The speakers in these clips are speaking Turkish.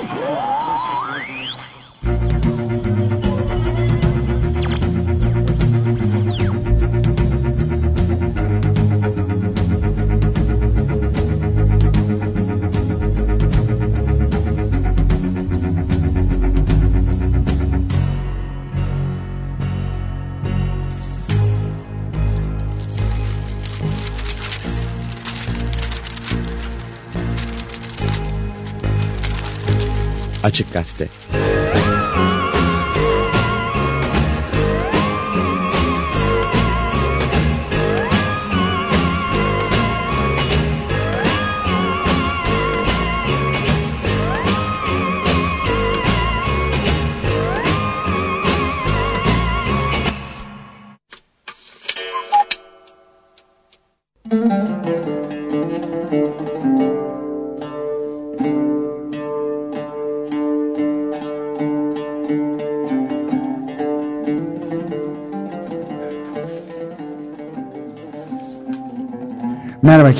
Whoa! Açık Gazete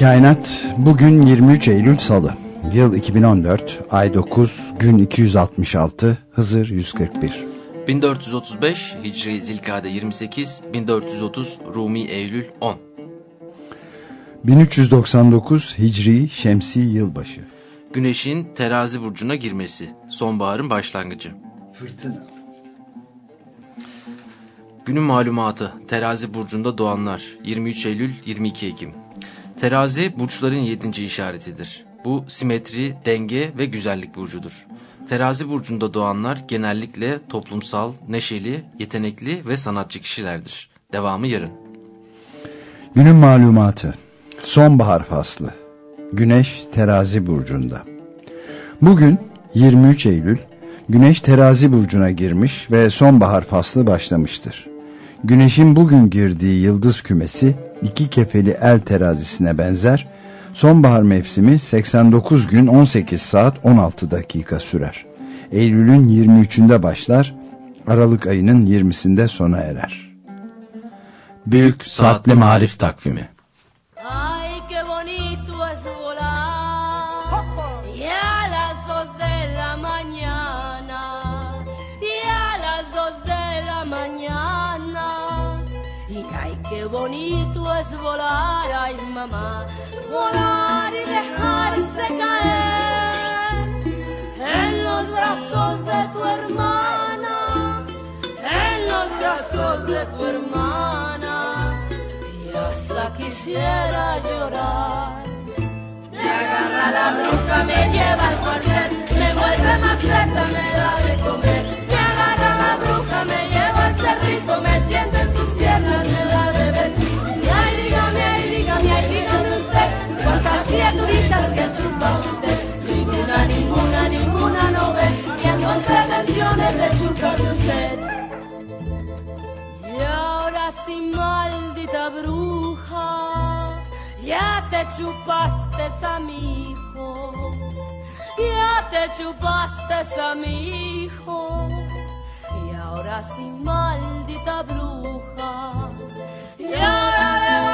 Kainat. Bugün 23 Eylül Salı. Yıl 2014, ay 9, gün 266, Hızır 141. 1435 Hicri Zilkade 28, 1430 Rumi Eylül 10. 1399 Hicri Şemsi Yılbaşı. Güneşin terazi burcuna girmesi. Sonbaharın başlangıcı. Fırtına. Günün malumatı. Terazi burcunda doğanlar. 23 Eylül 22 Ekim. Terazi burçların yedinci işaretidir. Bu simetri, denge ve güzellik burcudur. Terazi burcunda doğanlar genellikle toplumsal, neşeli, yetenekli ve sanatçı kişilerdir. Devamı yarın. Günün malumatı. Sonbahar faslı. Güneş terazi burcunda. Bugün 23 Eylül Güneş terazi burcuna girmiş ve sonbahar faslı başlamıştır. Güneşin bugün girdiği yıldız kümesi iki kefeli el terazisine benzer. Sonbahar mevsimi 89 gün 18 saat 16 dakika sürer. Eylül'ün 23'ünde başlar, Aralık ayının 20'sinde sona erer. Büyük Saatli Marif Takvimi mamá. Volar y dejarse caer en los brazos de tu hermana. En los brazos de tu hermana y hasta quisiera llorar. Me agarra la bruja, me lleva al cuartel, me vuelve maceta, me da de comer. Me agarra la bruja, me lleva al cerrito, me siente en sus piernas, me da de cuántas criaturitas que ha chupado usted. Ninguna, ninguna, ninguna no ve, y ando en pretensiones de chuparme usted. Y ahora sí, maldita bruja, ya te chupaste a mi hijo, ya te chupaste a mi hijo. Y ahora sí, maldita bruja, y ahora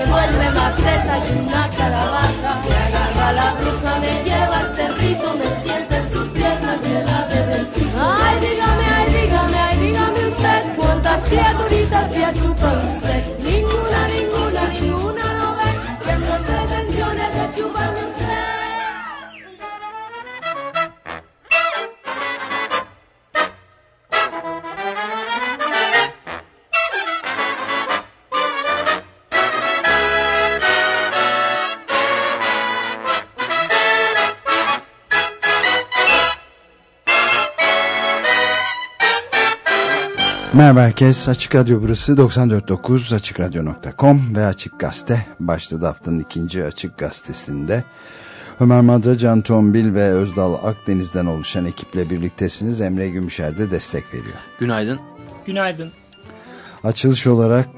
me vuelve maceta y una calabaza. Me agarra la bruja, me lleva al cerrito, me sienta en sus piernas, me da de besito. Ay, dígame, ay, dígame, ay, dígame usted, cuántas criaturitas se ha chupado usted. Merhaba herkes. Açık Radyo burası 94.9 AçıkRadyo.com ve Açık Gazete. Başladı haftanın ikinci Açık Gazetesi'nde. Ömer Madra, Can Tombil ve Özdal Akdeniz'den oluşan ekiple birliktesiniz. Emre Gümüşer de destek veriyor. Günaydın. Günaydın. Açılış olarak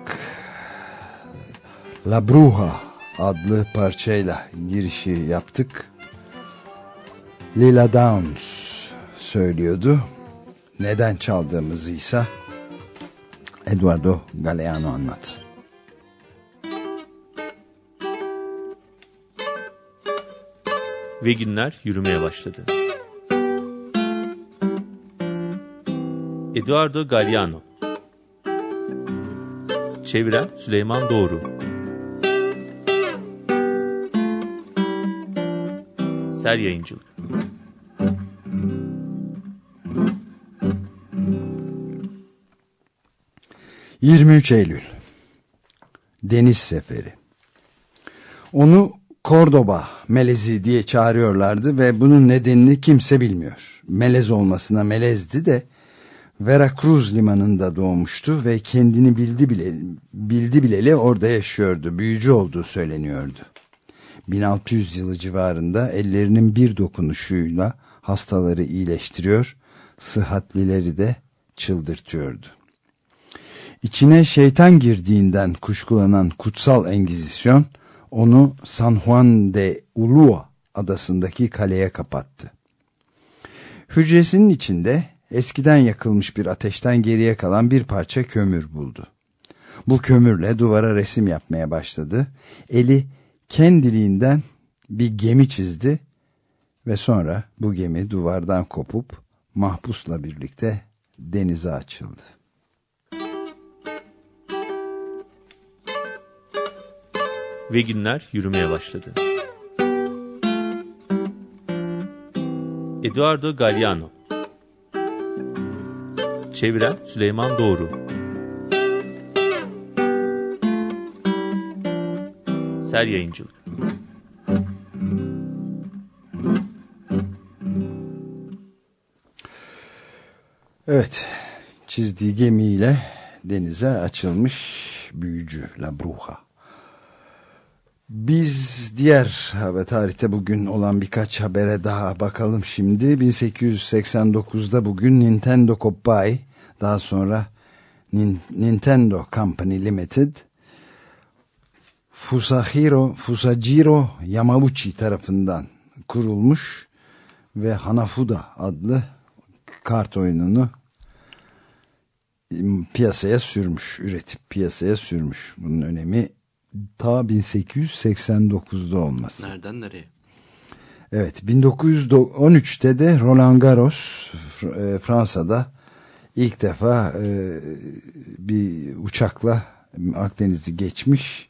La Bruja adlı parçayla girişi yaptık. Lila Downs söylüyordu. Neden çaldığımızı ise Eduardo Galeano anlatsın. Ve günler yürümeye başladı. Eduardo Galliano Çeviren Süleyman Doğru Ser Yayıncılık 23 Eylül Deniz Seferi Onu Cordoba melezi diye çağırıyorlardı ve bunun nedenini kimse bilmiyor. Melez olmasına melezdi de Veracruz limanında doğmuştu ve kendini bildi bile bildi bileli orada yaşıyordu. Büyücü olduğu söyleniyordu. 1600 yılı civarında ellerinin bir dokunuşuyla hastaları iyileştiriyor, sıhhatlileri de çıldırtıyordu. İçine şeytan girdiğinden kuşkulanan kutsal engizisyon onu San Juan de Ulua adasındaki kaleye kapattı. Hücresinin içinde eskiden yakılmış bir ateşten geriye kalan bir parça kömür buldu. Bu kömürle duvara resim yapmaya başladı. Eli kendiliğinden bir gemi çizdi ve sonra bu gemi duvardan kopup mahpusla birlikte denize açıldı. Ve günler yürümeye başladı. Eduardo Galliano Çeviren Süleyman Doğru Ser Yayıncılık Evet, çizdiği gemiyle denize açılmış büyücü La Bruja. Biz diğer haber tarihte bugün olan birkaç habere daha bakalım şimdi. 1889'da bugün Nintendo Koppai, daha sonra Nintendo Company Limited, Fusahiro, Fusajiro Yamauchi tarafından kurulmuş ve Hanafuda adlı kart oyununu piyasaya sürmüş, üretip piyasaya sürmüş. Bunun önemi ta 1889'da olması. Nereden nereye? Evet 1913'te de Roland Garros e, Fransa'da ilk defa e, bir uçakla Akdeniz'i geçmiş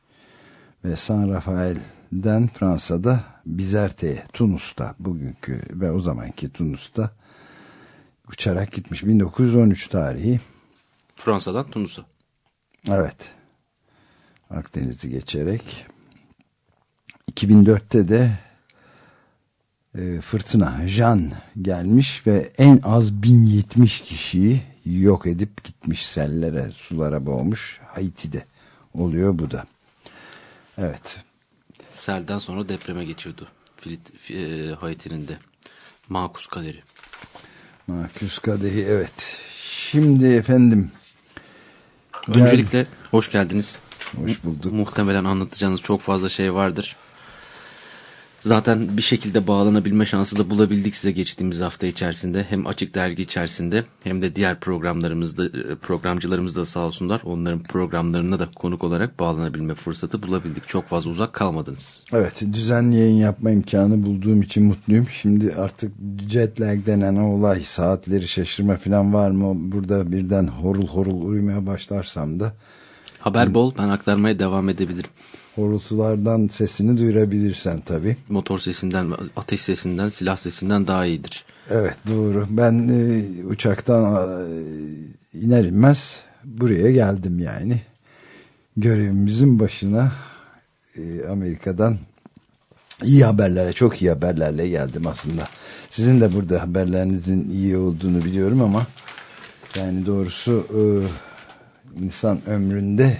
ve San Rafael'den Fransa'da Bizerte'ye Tunus'ta bugünkü ve o zamanki Tunus'ta uçarak gitmiş 1913 tarihi. Fransa'dan Tunus'a. Evet. Akdeniz'i geçerek 2004'te de e, fırtına Jan gelmiş ve en az 1070 kişiyi yok edip gitmiş sellere, sulara boğmuş. Haiti'de oluyor bu da. Evet. Selden sonra depreme geçiyordu. Filit, e, Haiti'nin de. Makus kaderi. Makus kaderi evet. Şimdi efendim. Öncelikle gel... hoş geldiniz. Hoş bulduk. Muhtemelen anlatacağınız çok fazla şey vardır. Zaten bir şekilde bağlanabilme şansı da bulabildik size geçtiğimiz hafta içerisinde. Hem açık dergi içerisinde hem de diğer programlarımızda e, programcılarımız da sağ olsunlar. Onların programlarına da konuk olarak bağlanabilme fırsatı bulabildik. Çok fazla uzak kalmadınız. Evet düzenli yayın yapma imkanı bulduğum için mutluyum. Şimdi artık jet lag denen olay saatleri şaşırma falan var mı? Burada birden horul horul uyumaya başlarsam da Haber bol ben aktarmaya devam edebilirim. Horultulardan sesini duyurabilirsen tabii. Motor sesinden, ateş sesinden, silah sesinden daha iyidir. Evet doğru. Ben e, uçaktan e, iner inmez buraya geldim yani. Görevimizin başına e, Amerika'dan iyi haberlerle, çok iyi haberlerle geldim aslında. Sizin de burada haberlerinizin iyi olduğunu biliyorum ama yani doğrusu... E, insan ömründe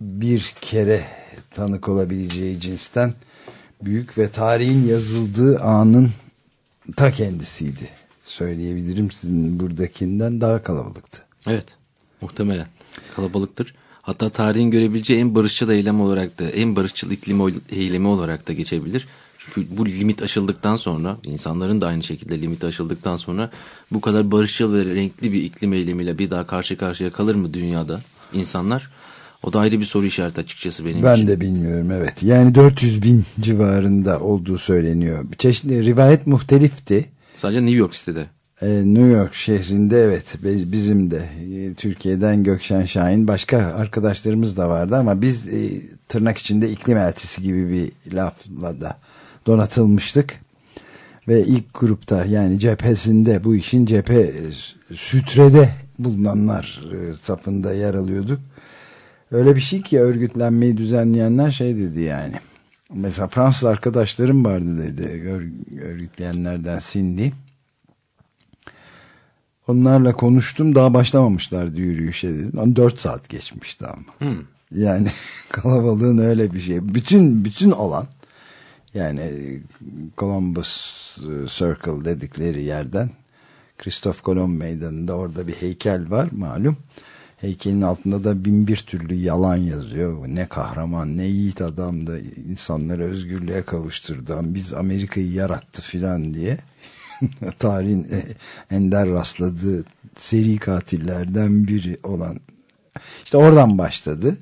bir kere tanık olabileceği cinsten büyük ve tarihin yazıldığı anın ta kendisiydi. Söyleyebilirim sizin buradakinden daha kalabalıktı. Evet muhtemelen kalabalıktır. Hatta tarihin görebileceği en barışçıl eylem olarak da en barışçıl iklim eylemi olarak da geçebilir. Çünkü bu limit aşıldıktan sonra insanların da aynı şekilde limit aşıldıktan sonra bu kadar barışçıl ve renkli bir iklim eylemiyle bir daha karşı karşıya kalır mı dünyada insanlar? O da ayrı bir soru işareti açıkçası benim Ben için. de bilmiyorum evet. Yani 400 bin civarında olduğu söyleniyor. Çeşitli rivayet muhtelifti. Sadece New York City'de. Ee, New York şehrinde evet bizim de e, Türkiye'den Gökşen Şahin başka arkadaşlarımız da vardı ama biz e, tırnak içinde iklim elçisi gibi bir lafla da donatılmıştık. Ve ilk grupta yani cephesinde bu işin cephe e, sütrede bulunanlar e, safında yer alıyorduk. Öyle bir şey ki örgütlenmeyi düzenleyenler şey dedi yani. Mesela Fransız arkadaşlarım vardı dedi ör- örgütleyenlerden Cindy. Onlarla konuştum daha başlamamışlardı yürüyüşe dedi. Lan 4 saat geçmişti ama. Hmm. Yani kalabalığın öyle bir şey. Bütün bütün alan yani Columbus e, Circle dedikleri yerden Christoph Kolomb meydanında orada bir heykel var malum. Heykelin altında da bin bir türlü yalan yazıyor. Ne kahraman ne yiğit adam da insanları özgürlüğe kavuşturdu. Biz Amerika'yı yarattı filan diye. Tarihin e, ender rastladığı seri katillerden biri olan işte oradan başladı.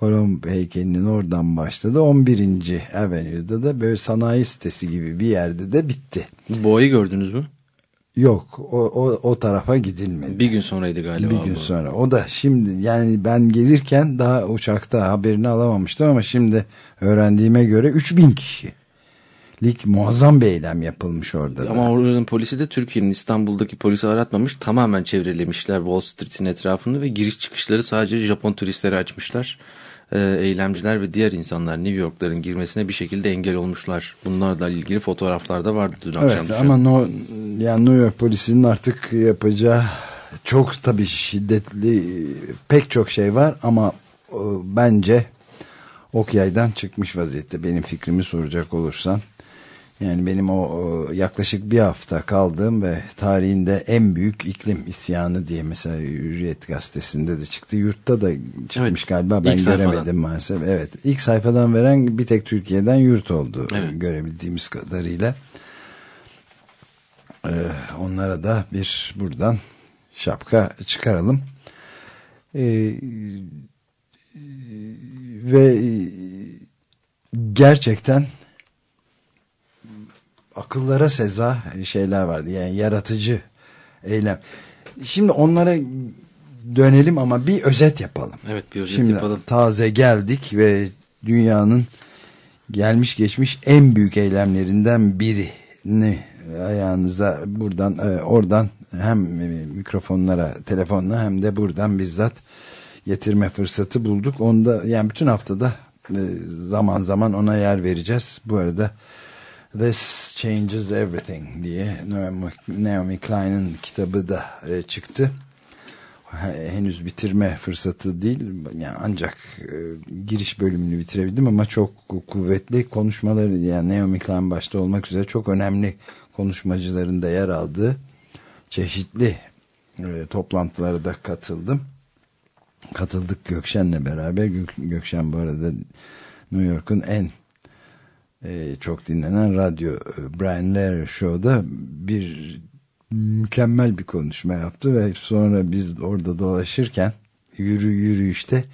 Kolomb heykelinin oradan başladı. 11. Avenue'da da böyle sanayi sitesi gibi bir yerde de bitti. Boğayı gördünüz mü? Yok o, o, o tarafa gidilmedi. Bir gün sonraydı galiba. Bir gün bu. sonra. O da şimdi yani ben gelirken daha uçakta haberini alamamıştım ama şimdi öğrendiğime göre 3000 kişi. Lik muazzam bir eylem yapılmış orada. da. Ama oranın polisi de Türkiye'nin İstanbul'daki polisi aratmamış. Tamamen çevrelemişler Wall Street'in etrafını ve giriş çıkışları sadece Japon turistlere açmışlar. Ee, eylemciler ve diğer insanlar New York'ların girmesine bir şekilde engel olmuşlar. Bunlarla ilgili fotoğraflar da vardı dün akşam. Evet ama no, yani New York polisinin artık yapacağı çok tabii şiddetli pek çok şey var ama e, bence ok yaydan çıkmış vaziyette benim fikrimi soracak olursan. Yani benim o, yaklaşık bir hafta kaldığım ve tarihinde en büyük iklim isyanı diye mesela Hürriyet gazetesinde de çıktı. Yurtta da çıkmış Evet, galiba ben ilk sayfadan. göremedim maalesef. Evet ilk sayfadan veren bir tek Türkiye'den yurt oldu Evet. görebildiğimiz kadarıyla. Ee, onlara da bir buradan şapka çıkaralım. Ee, ve gerçekten akıllara seza şeyler vardı. Yani yaratıcı eylem. Şimdi onlara dönelim ama bir özet yapalım. Evet bir özet Şimdi yapalım. taze geldik ve dünyanın gelmiş geçmiş en büyük eylemlerinden birini ayağınıza buradan e, oradan hem e, mikrofonlara telefonla hem de buradan bizzat getirme fırsatı bulduk. Onda yani bütün haftada e, zaman zaman ona yer vereceğiz. Bu arada This Changes Everything diye Naomi, Klein'in kitabı da e, çıktı. He- Henüz bitirme fırsatı değil. Yani ancak e, giriş bölümünü bitirebildim ama çok kuvvetli konuşmaları yani Naomi Klein başta olmak üzere çok önemli konuşmacıların da yer aldığı çeşitli e, toplantılara da katıldım. Katıldık Gökşen'le beraber. Gök, Gökşen bu arada New York'un en e, çok dinlenen radyo e, Brian Lehrer Show'da bir mükemmel bir konuşma yaptı ve sonra biz orada dolaşırken yürü yürüyüşte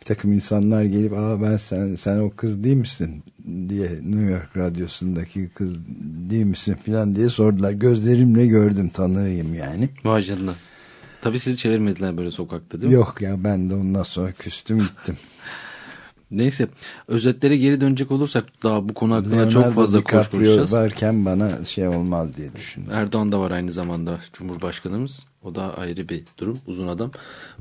bir takım insanlar gelip aa ben sen sen o kız değil misin? diye New York radyosundaki kız değil misin? filan diye sordular. Gözlerimle gördüm tanıyım yani. Vay canına. Tabii sizi çevirmediler böyle sokakta değil mi? yok ya ben de ondan sonra küstüm gittim Neyse özetlere geri dönecek olursak daha bu konu hakkında çok Leonardo fazla DiCaprio konuşacağız. varken bana şey olmaz diye düşündüm Erdoğan da var aynı zamanda Cumhurbaşkanımız. O da ayrı bir durum. Uzun adam.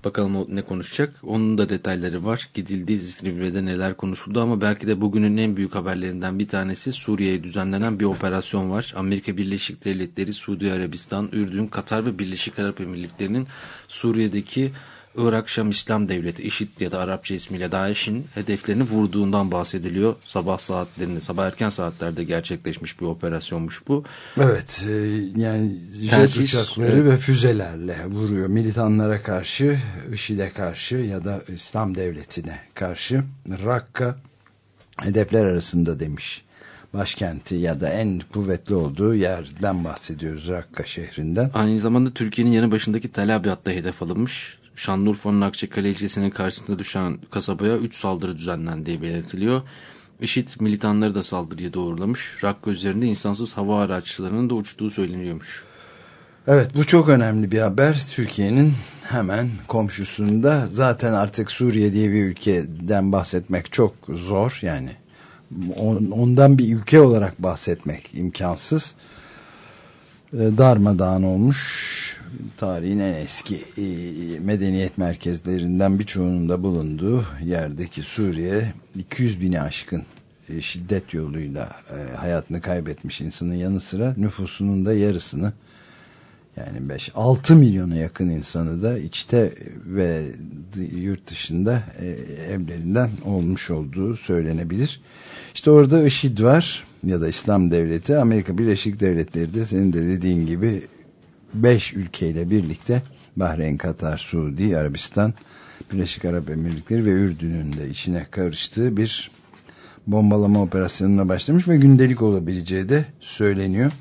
Bakalım o ne konuşacak. Onun da detayları var. Gidildiği Silivri'de neler konuşuldu ama belki de bugünün en büyük haberlerinden bir tanesi Suriye'ye düzenlenen bir operasyon var. Amerika Birleşik Devletleri, Suudi Arabistan, Ürdün, Katar ve Birleşik Arap Emirlikleri'nin Suriye'deki Irak Şam İslam Devleti IŞİD ya da Arapça ismiyle DAEŞ'in hedeflerini vurduğundan bahsediliyor. Sabah saatlerinde, sabah erken saatlerde gerçekleşmiş bir operasyonmuş bu. Evet e, yani jet uçakları evet. ve füzelerle vuruyor militanlara karşı IŞİD'e karşı ya da İslam devletine karşı Rakka hedefler arasında demiş başkenti ya da en kuvvetli olduğu yerden bahsediyoruz Rakka şehrinden. Aynı zamanda Türkiye'nin yanı başındaki Tel Abyad'da hedef alınmış. Şanlıurfa'nın Akçakale ilçesinin karşısında düşen kasabaya 3 saldırı düzenlendiği belirtiliyor. IŞİD militanları da saldırıya doğrulamış. Rakka üzerinde insansız hava araçlarının da uçtuğu söyleniyormuş. Evet bu çok önemli bir haber. Türkiye'nin hemen komşusunda zaten artık Suriye diye bir ülkeden bahsetmek çok zor yani. Ondan bir ülke olarak bahsetmek imkansız. Ee, darmadağın olmuş tarihin en eski e, medeniyet merkezlerinden birçoğunun da bulunduğu yerdeki Suriye 200 bini aşkın e, şiddet yoluyla e, hayatını kaybetmiş insanın yanı sıra nüfusunun da yarısını yani 5-6 milyona yakın insanı da içte ve yurt dışında evlerinden olmuş olduğu söylenebilir. İşte orada IŞİD var ya da İslam Devleti, Amerika Birleşik Devletleri de senin de dediğin gibi 5 ülkeyle birlikte Bahreyn, Katar, Suudi, Arabistan, Birleşik Arap Emirlikleri ve Ürdün'ün de içine karıştığı bir bombalama operasyonuna başlamış ve gündelik olabileceği de söyleniyor.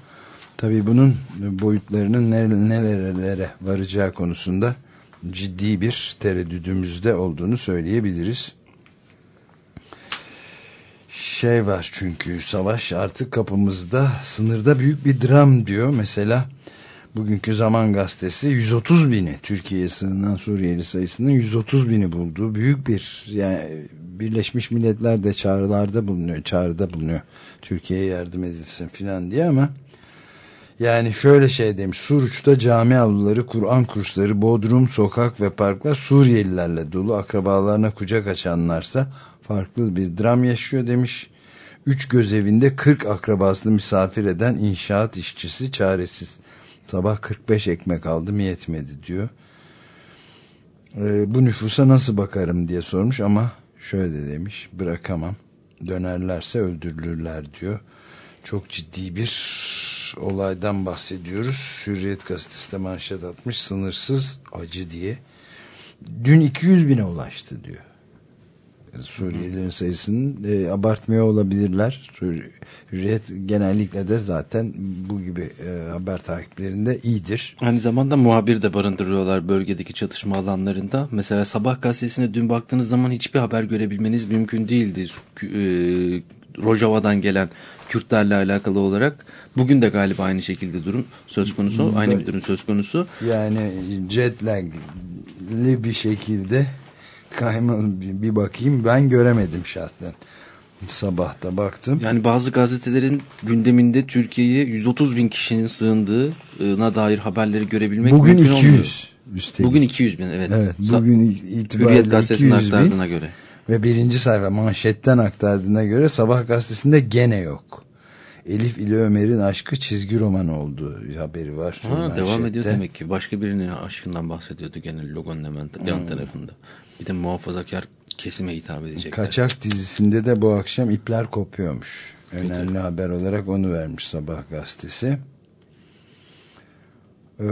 Tabii bunun boyutlarının nerelere varacağı konusunda ciddi bir tereddüdümüzde olduğunu söyleyebiliriz. Şey var çünkü savaş artık kapımızda sınırda büyük bir dram diyor. Mesela bugünkü Zaman Gazetesi 130 bini Türkiye'ye sığınan Suriyeli sayısının 130 bini bulduğu büyük bir yani Birleşmiş Milletler de çağrılarda bulunuyor, çağrıda bulunuyor. Türkiye'ye yardım edilsin filan diye ama yani şöyle şey demiş Suruç'ta cami avluları, Kur'an kursları, Bodrum, sokak ve parklar Suriyelilerle dolu akrabalarına kucak açanlarsa farklı bir dram yaşıyor demiş. Üç gözevinde 40 akrabasını misafir eden inşaat işçisi çaresiz. Sabah 45 ekmek aldım yetmedi diyor. Ee, bu nüfusa nasıl bakarım diye sormuş ama şöyle demiş bırakamam dönerlerse öldürülürler diyor. Çok ciddi bir olaydan bahsediyoruz. Hürriyet gazetesi de manşet atmış sınırsız acı diye. Dün 200 bine ulaştı diyor. Suriyelilerin sayısını e, abartmıyor olabilirler. Hürriyet genellikle de zaten bu gibi e, haber takiplerinde iyidir. Aynı zamanda muhabir de barındırıyorlar bölgedeki çatışma alanlarında. Mesela Sabah gazetesine dün baktığınız zaman hiçbir haber görebilmeniz mümkün değildir. E, Rojava'dan gelen Kürtlerle alakalı olarak bugün de galiba aynı şekilde durum söz konusu. Aynı bir durum söz konusu. Yani jet lagli bir şekilde kayma bir bakayım ben göremedim şahsen. Sabahta baktım. Yani bazı gazetelerin gündeminde Türkiye'ye 130 bin kişinin sığındığına dair haberleri görebilmek Bugün mümkün 200 olmuyor. üstelik. Bugün 200 bin evet. Evet bugün itibariyle Hürriyet gazetesinin aktardığına göre. Ve birinci sayfa manşetten aktardığına göre sabah gazetesinde gene yok. Elif ile Ömer'in aşkı çizgi roman olduğu haberi var. Ha, devam ediyor demek ki. Başka birinin aşkından bahsediyordu gene logonun hemen yan hmm. tarafında. Bir de muhafazakar kesime hitap edecek. Kaçak dizisinde de bu akşam ipler kopuyormuş. Önemli Peki. haber olarak onu vermiş sabah gazetesi. Ee,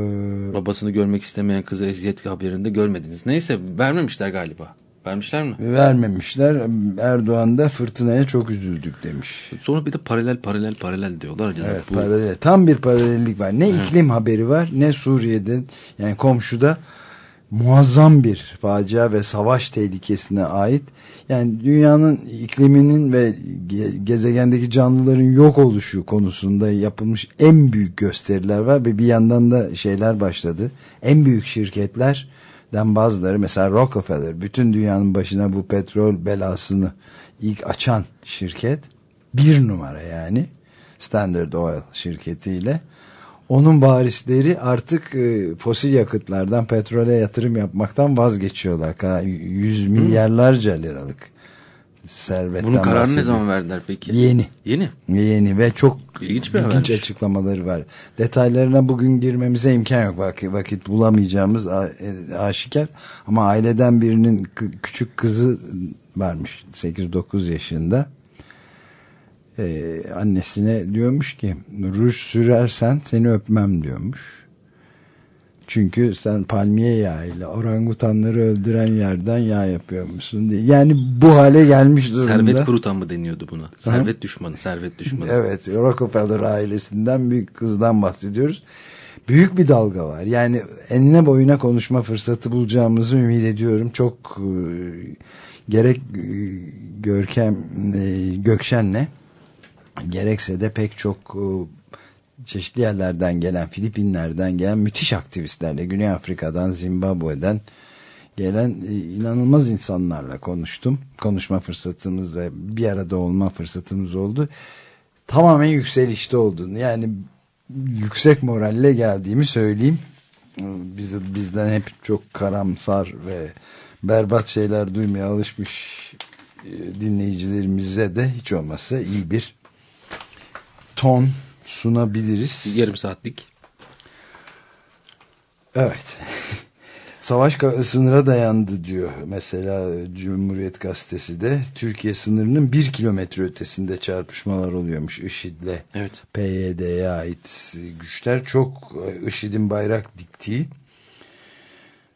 Babasını görmek istemeyen kızı eziyet haberinde görmediniz. Neyse vermemişler galiba. Vermişler mi? Vermemişler. Erdoğan da fırtınaya çok üzüldük demiş. Sonra bir de paralel paralel paralel diyorlar. Ya evet bu... paralel. Tam bir paralellik var. Ne evet. iklim haberi var ne Suriye'de yani komşuda muazzam bir facia ve savaş tehlikesine ait. Yani dünyanın ikliminin ve gezegendeki canlıların yok oluşu konusunda yapılmış en büyük gösteriler var ve bir yandan da şeyler başladı. En büyük şirketler den bazıları mesela Rockefeller bütün dünyanın başına bu petrol belasını ilk açan şirket bir numara yani Standard Oil şirketiyle onun varisleri artık e, fosil yakıtlardan petrole yatırım yapmaktan vazgeçiyorlar. Yüz milyarlarca liralık servetten Bunun kararını ne zaman verdiler peki? Yeni. Yeni? Yeni ve çok ilginç, bir ilginç açıklamaları var. Detaylarına bugün girmemize imkan yok. Vakit, vakit bulamayacağımız e, aşikar. Ama aileden birinin küçük kızı varmış 8-9 yaşında. Ee, annesine diyormuş ki ruj sürersen seni öpmem diyormuş. Çünkü sen palmiye yağıyla orangutanları öldüren yerden yağ yapıyormuşsun diye. Yani bu hale gelmiş durumda. Servet kurutan mı deniyordu buna? Servet düşmanı, servet düşmanı. Evet, Rockefeller ailesinden bir kızdan bahsediyoruz. Büyük bir dalga var. Yani enine boyuna konuşma fırsatı bulacağımızı ümit ediyorum. Çok e, gerek e, Görkem e, Gökşen'le gerekse de pek çok e, çeşitli yerlerden gelen Filipinler'den gelen müthiş aktivistlerle Güney Afrika'dan Zimbabwe'den gelen e, inanılmaz insanlarla konuştum. Konuşma fırsatımız ve bir arada olma fırsatımız oldu. Tamamen yükselişte olduğunu yani yüksek moralle geldiğimi söyleyeyim. Biz, bizden hep çok karamsar ve berbat şeyler duymaya alışmış e, dinleyicilerimize de hiç olmazsa iyi bir ton sunabiliriz. Yarım saatlik. Evet. Savaş sınıra dayandı diyor mesela Cumhuriyet Gazetesi de. Türkiye sınırının bir kilometre ötesinde çarpışmalar oluyormuş IŞİD'le. Evet. PYD'ye ait güçler çok IŞİD'in bayrak diktiği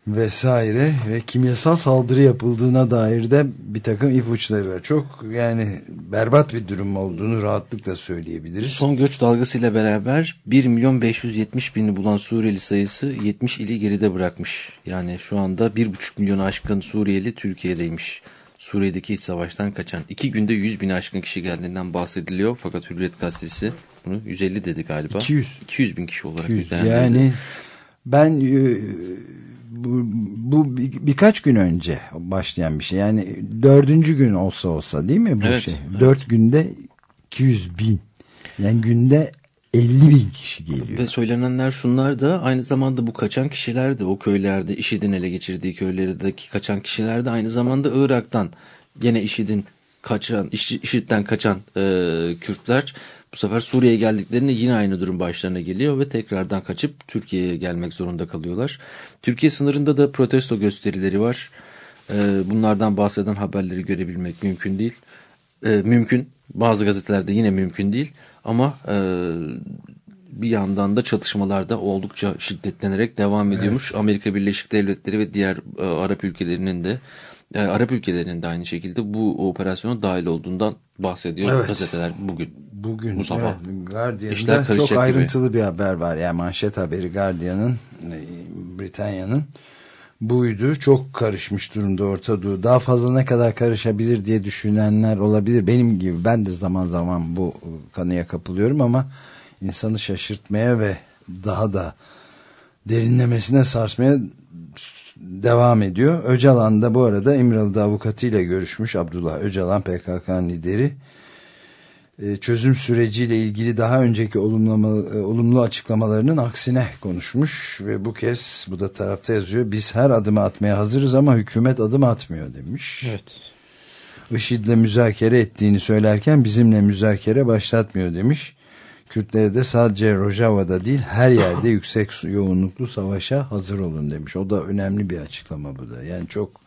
vesaire ve kimyasal saldırı yapıldığına dair de bir takım ipuçları var. Çok yani berbat bir durum olduğunu rahatlıkla söyleyebiliriz. Son göç dalgasıyla beraber 1 milyon 570 bini bulan Suriyeli sayısı 70 ili geride bırakmış. Yani şu anda 1,5 milyon aşkın Suriyeli Türkiye'deymiş. Suriye'deki iç savaştan kaçan. iki günde 100 bin aşkın kişi geldiğinden bahsediliyor. Fakat Hürriyet Gazetesi bunu 150 dedi galiba. 200. 200 bin kişi olarak 200. Yani ben e, bu, bu bir, birkaç gün önce başlayan bir şey. Yani dördüncü gün olsa olsa değil mi bu evet, şey? Evet. Dört günde 200 bin. Yani günde 50 bin kişi geliyor. Ve söylenenler şunlar da aynı zamanda bu kaçan kişiler de o köylerde IŞİD'in ele geçirdiği köylerdeki kaçan kişiler de aynı zamanda Irak'tan gene IŞİD'in kaçan IŞİD'den kaçan e, Kürtler bu sefer Suriye'ye geldiklerinde yine aynı durum başlarına geliyor ve tekrardan kaçıp Türkiye'ye gelmek zorunda kalıyorlar. Türkiye sınırında da protesto gösterileri var. E, bunlardan bahseden haberleri görebilmek mümkün değil. E, mümkün. Bazı gazetelerde yine mümkün değil. Ama e, bir yandan da çatışmalarda oldukça şiddetlenerek devam ediyormuş. Evet. Amerika Birleşik Devletleri ve diğer e, Arap ülkelerinin de e, Arap ülkelerinin de aynı şekilde bu operasyona dahil olduğundan bahsediyor evet. gazeteler bugün. Bugün bu sabah. Evet, Guardian'da çok ayrıntılı gibi. bir haber var. Yani manşet haberi Guardian'ın Britanya'nın buydu. Çok karışmış durumda Orta Doğu. Daha fazla ne kadar karışabilir diye düşünenler olabilir. Benim gibi ben de zaman zaman bu kanıya kapılıyorum ama insanı şaşırtmaya ve daha da derinlemesine sarsmaya devam ediyor. Öcalan da bu arada İmralı'da avukatıyla görüşmüş. Abdullah Öcalan PKK'nın lideri çözüm süreciyle ilgili daha önceki olumlama, olumlu açıklamalarının aksine konuşmuş ve bu kez bu da tarafta yazıyor biz her adımı atmaya hazırız ama hükümet adım atmıyor demiş. Evet. IŞİD'le müzakere ettiğini söylerken bizimle müzakere başlatmıyor demiş. Kürtlere de sadece Rojava'da değil her yerde yüksek yoğunluklu savaşa hazır olun demiş. O da önemli bir açıklama bu da. Yani çok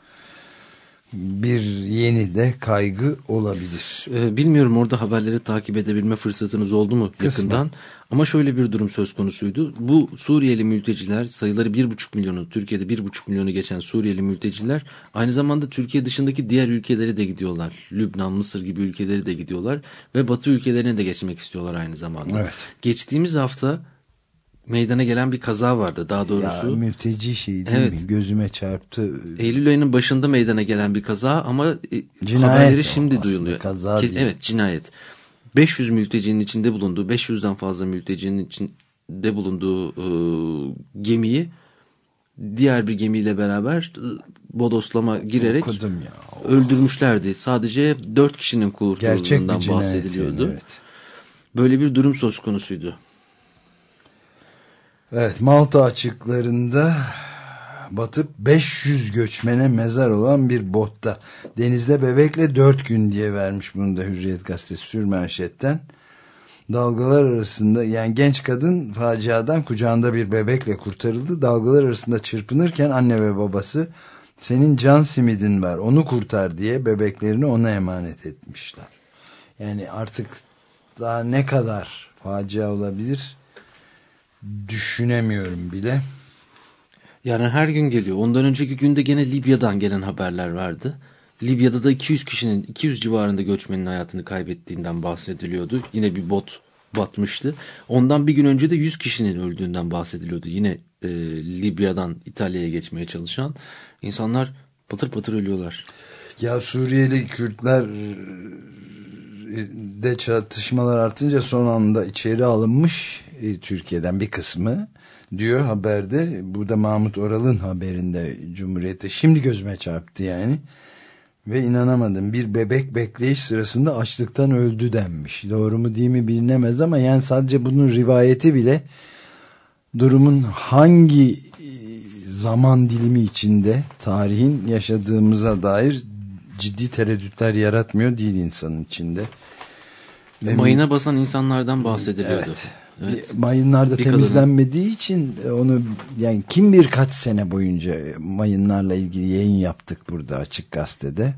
bir yeni de kaygı olabilir. Ee, bilmiyorum orada haberleri takip edebilme fırsatınız oldu mu Kısmen. yakından? Ama şöyle bir durum söz konusuydu. Bu Suriyeli mülteciler sayıları bir buçuk milyonu, Türkiye'de bir buçuk milyonu geçen Suriyeli mülteciler aynı zamanda Türkiye dışındaki diğer ülkelere de gidiyorlar. Lübnan, Mısır gibi ülkeleri de gidiyorlar ve Batı ülkelerine de geçmek istiyorlar aynı zamanda. Evet. Geçtiğimiz hafta meydana gelen bir kaza vardı daha doğrusu. Ya, mülteci şey değil evet. mi? Gözüme çarptı. Eylül ayının başında meydana gelen bir kaza ama cinayet haberleri şimdi duyuluyor. Kaza Ki, evet cinayet. 500 mültecinin içinde bulunduğu 500'den fazla mültecinin içinde bulunduğu e, gemiyi diğer bir gemiyle beraber bodoslama girerek öldürmüşlerdi. Sadece 4 kişinin kurtulduğundan bahsediliyordu. Yani, evet. Böyle bir durum söz konusuydu. Evet Malta açıklarında batıp 500 göçmene mezar olan bir botta denizde bebekle 4 gün diye vermiş bunu da Hürriyet Gazetesi sürmanşetten. Dalgalar arasında yani genç kadın faciadan kucağında bir bebekle kurtarıldı. Dalgalar arasında çırpınırken anne ve babası senin can simidin var onu kurtar diye bebeklerini ona emanet etmişler. Yani artık daha ne kadar facia olabilir düşünemiyorum bile. Yani her gün geliyor. Ondan önceki günde gene Libya'dan gelen haberler vardı. Libya'da da 200 kişinin 200 civarında göçmenin hayatını kaybettiğinden bahsediliyordu. Yine bir bot batmıştı. Ondan bir gün önce de 100 kişinin öldüğünden bahsediliyordu. Yine e, Libya'dan İtalya'ya geçmeye çalışan insanlar patır patır ölüyorlar. Ya Suriyeli Kürtler de çatışmalar artınca son anda içeri alınmış e, Türkiye'den bir kısmı diyor haberde. Burada Mahmut Oral'ın haberinde Cumhuriyet'te şimdi gözüme çarptı yani. Ve inanamadım bir bebek bekleyiş sırasında açlıktan öldü denmiş. Doğru mu değil mi bilinemez ama yani sadece bunun rivayeti bile durumun hangi e, zaman dilimi içinde tarihin yaşadığımıza dair ciddi tereddütler yaratmıyor değil insanın içinde. Ve Mayına basan insanlardan bahsediliyordu. Evet. Evet. Mayınlar da temizlenmediği kadının... için onu yani kim birkaç sene boyunca mayınlarla ilgili yayın yaptık burada açık gazetede.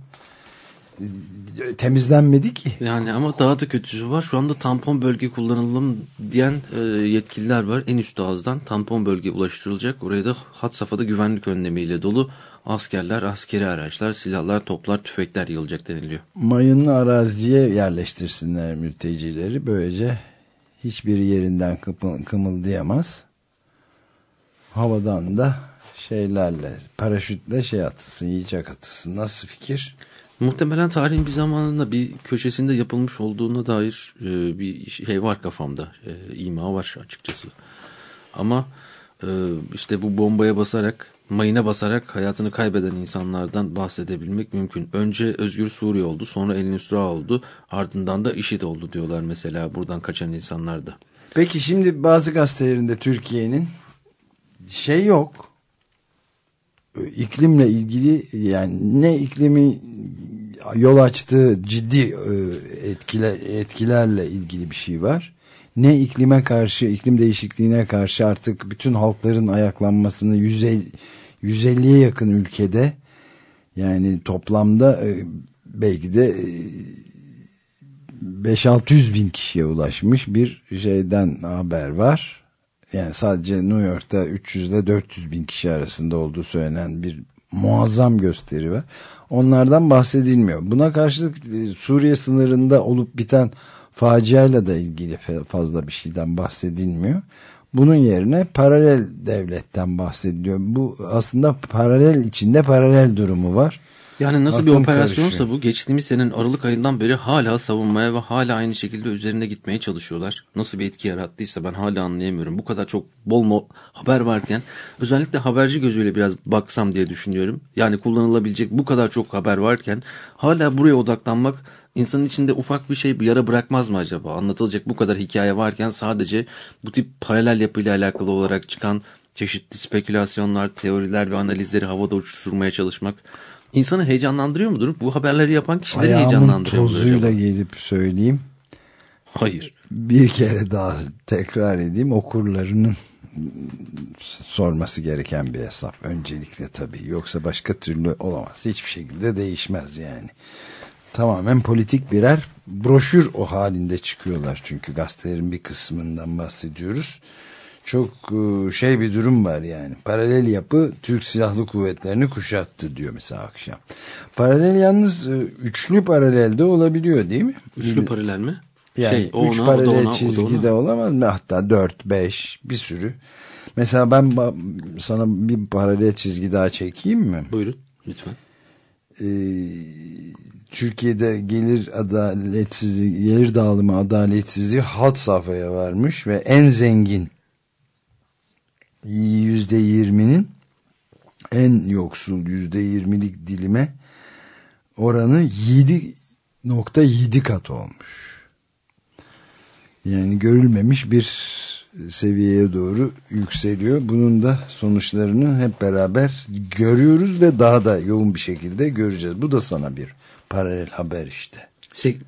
Temizlenmedi ki. Yani ama daha da kötüsü var. Şu anda tampon bölge kullanalım diyen e, yetkililer var. En üst ağızdan tampon bölge ulaştırılacak. Oraya da hat safhada güvenlik önlemiyle dolu askerler, askeri araçlar, silahlar, toplar, tüfekler yığılacak deniliyor. Mayınlı araziye yerleştirsinler mültecileri. Böylece hiçbir yerinden kımıldayamaz. Havadan da şeylerle, paraşütle şey atılsın, yiyecek atılsın. Nasıl fikir? Muhtemelen tarihin bir zamanında bir köşesinde yapılmış olduğuna dair e, bir şey var kafamda. E, ima var açıkçası. Ama e, işte bu bombaya basarak, mayına basarak hayatını kaybeden insanlardan bahsedebilmek mümkün. Önce Özgür Suriye oldu, sonra El Nusra oldu, ardından da IŞİD oldu diyorlar mesela buradan kaçan insanlar da. Peki şimdi bazı gazetelerinde Türkiye'nin şey yok. İklimle ilgili yani ne iklimi yol açtığı ciddi etkiler, etkilerle ilgili bir şey var. Ne iklime karşı, iklim değişikliğine karşı artık bütün halkların ayaklanmasını 150, 150'ye yakın ülkede yani toplamda e, belki de 5-600 e, bin kişiye ulaşmış bir şeyden haber var. Yani sadece New York'ta 300 ile 400 bin kişi arasında olduğu söylenen bir muazzam gösteri var. Onlardan bahsedilmiyor. Buna karşılık e, Suriye sınırında olup biten faciayla da ilgili fazla bir şeyden bahsedilmiyor. Bunun yerine paralel devletten bahsediliyor. Bu aslında paralel içinde paralel durumu var. Yani nasıl Aklım bir operasyonsa karışıyor. bu geçtiğimiz senin Aralık ayından beri hala savunmaya ve hala aynı şekilde üzerine gitmeye çalışıyorlar. Nasıl bir etki yarattıysa ben hala anlayamıyorum. Bu kadar çok bol mo haber varken özellikle haberci gözüyle biraz baksam diye düşünüyorum. Yani kullanılabilecek bu kadar çok haber varken hala buraya odaklanmak insanın içinde ufak bir şey bir yara bırakmaz mı acaba? Anlatılacak bu kadar hikaye varken sadece bu tip paralel yapıyla alakalı olarak çıkan çeşitli spekülasyonlar, teoriler ve analizleri havada uçurmaya çalışmak insanı heyecanlandırıyor mudur? Bu haberleri yapan kişileri Ayağımın heyecanlandırıyor mudur acaba? tozuyla gelip söyleyeyim. Hayır. Bir kere daha tekrar edeyim okurlarının sorması gereken bir hesap. Öncelikle tabii. Yoksa başka türlü olamaz. Hiçbir şekilde değişmez yani. Tamamen politik birer broşür o halinde çıkıyorlar. Çünkü gazetelerin bir kısmından bahsediyoruz çok e, şey bir durum var yani. Paralel yapı Türk Silahlı Kuvvetlerini kuşattı diyor mesela akşam. Paralel yalnız e, üçlü paralelde olabiliyor değil mi? Üçlü paralel mi? Yani şey, üç ona, paralel ona, çizgide olamaz mı? Hatta dört, beş bir sürü. Mesela ben sana bir paralel çizgi daha çekeyim mi? Buyurun lütfen. Ee, Türkiye'de gelir adaletsizliği, gelir dağılımı adaletsizliği hat safhaya varmış ve en zengin yüzde yirminin en yoksul yüzde yirmilik dilime oranı 7.7 kat olmuş. Yani görülmemiş bir seviyeye doğru yükseliyor. Bunun da sonuçlarını hep beraber görüyoruz ve daha da yoğun bir şekilde göreceğiz. Bu da sana bir paralel haber işte.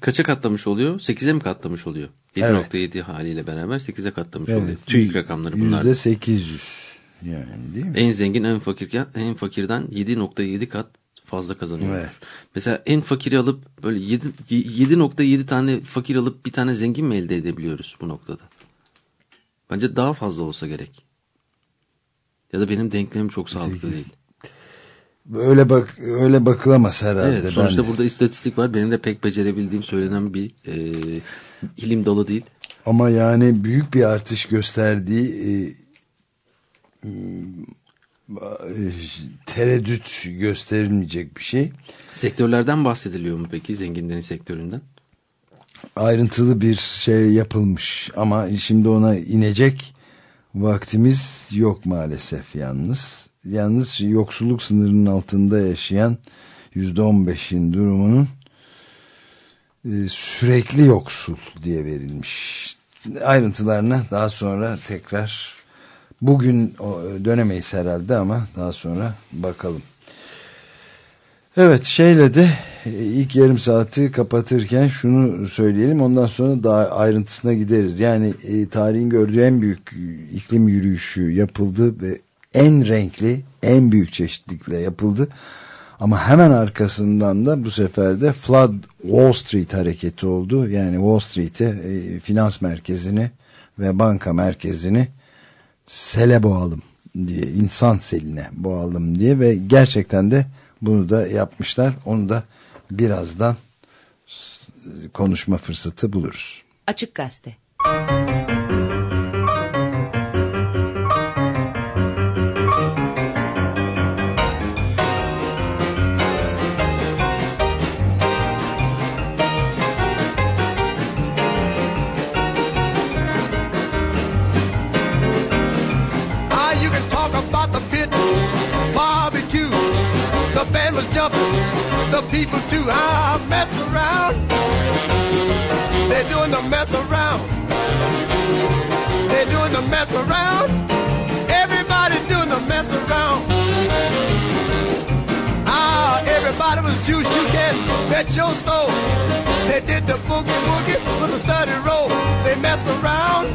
Kaça katlamış oluyor? 8'e mi katlamış oluyor? 7.7 evet. haliyle beraber 8'e katlamış evet. oluyor. TÜİK rakamları bunlar. %800 yani değil mi? En zengin en fakirken en fakirden 7.7 kat fazla kazanıyor. Evet. Mesela en fakiri alıp böyle 7.7 tane fakir alıp bir tane zengin mi elde edebiliyoruz bu noktada? Bence daha fazla olsa gerek. Ya da benim denklemim çok sağlıklı değil. Öyle bak öyle bakılamaz herhalde. Evet sonuçta burada istatistik var. Benim de pek becerebildiğim söylenen bir e, ilim dalı değil. Ama yani büyük bir artış gösterdiği e, e, tereddüt gösterilmeyecek bir şey. Sektörlerden bahsediliyor mu peki zenginlerin sektöründen? Ayrıntılı bir şey yapılmış ama şimdi ona inecek vaktimiz yok maalesef yalnız. Yalnız yoksulluk sınırının altında yaşayan yüzde on beşin durumunun e, sürekli yoksul diye verilmiş. Ayrıntılarına daha sonra tekrar bugün dönemeyiz herhalde ama daha sonra bakalım. Evet şeyle de e, ilk yarım saati kapatırken şunu söyleyelim ondan sonra daha ayrıntısına gideriz. Yani e, tarihin gördüğü en büyük e, iklim yürüyüşü yapıldı ve en renkli en büyük çeşitlilikle yapıldı. Ama hemen arkasından da bu sefer de Flood Wall Street hareketi oldu. Yani Wall Street'e e, finans merkezini ve banka merkezini sele boğalım diye insan seline boğalım diye ve gerçekten de bunu da yapmışlar. Onu da birazdan konuşma fırsatı buluruz. Açık Gazete Ah, the people too. Ah, mess around. They're doing the mess around. They're doing the mess around. Everybody doing the mess around. Ah, everybody was juice. You can bet your soul. They did the boogie woogie with a study roll. They mess around.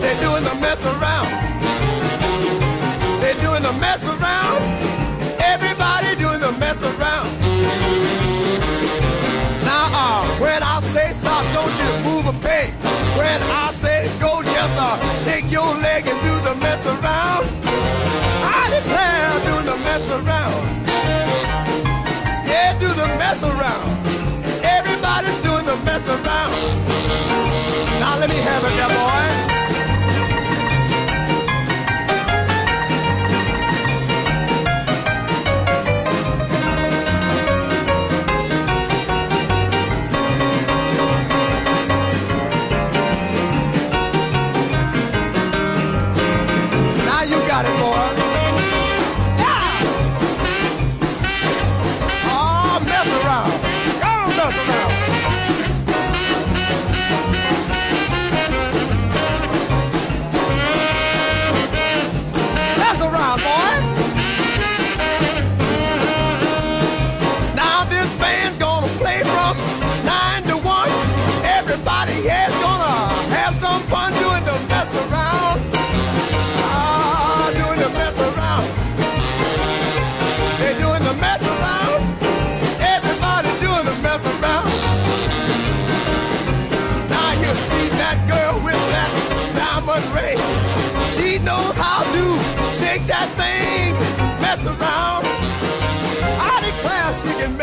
They're doing the mess around. They're doing the mess around. Mess around. Now, uh, when I say stop, don't you move a peg. When I say go, just uh, shake your leg and do the mess around. I declare doing the mess around. Yeah, do the mess around. got it, Laura.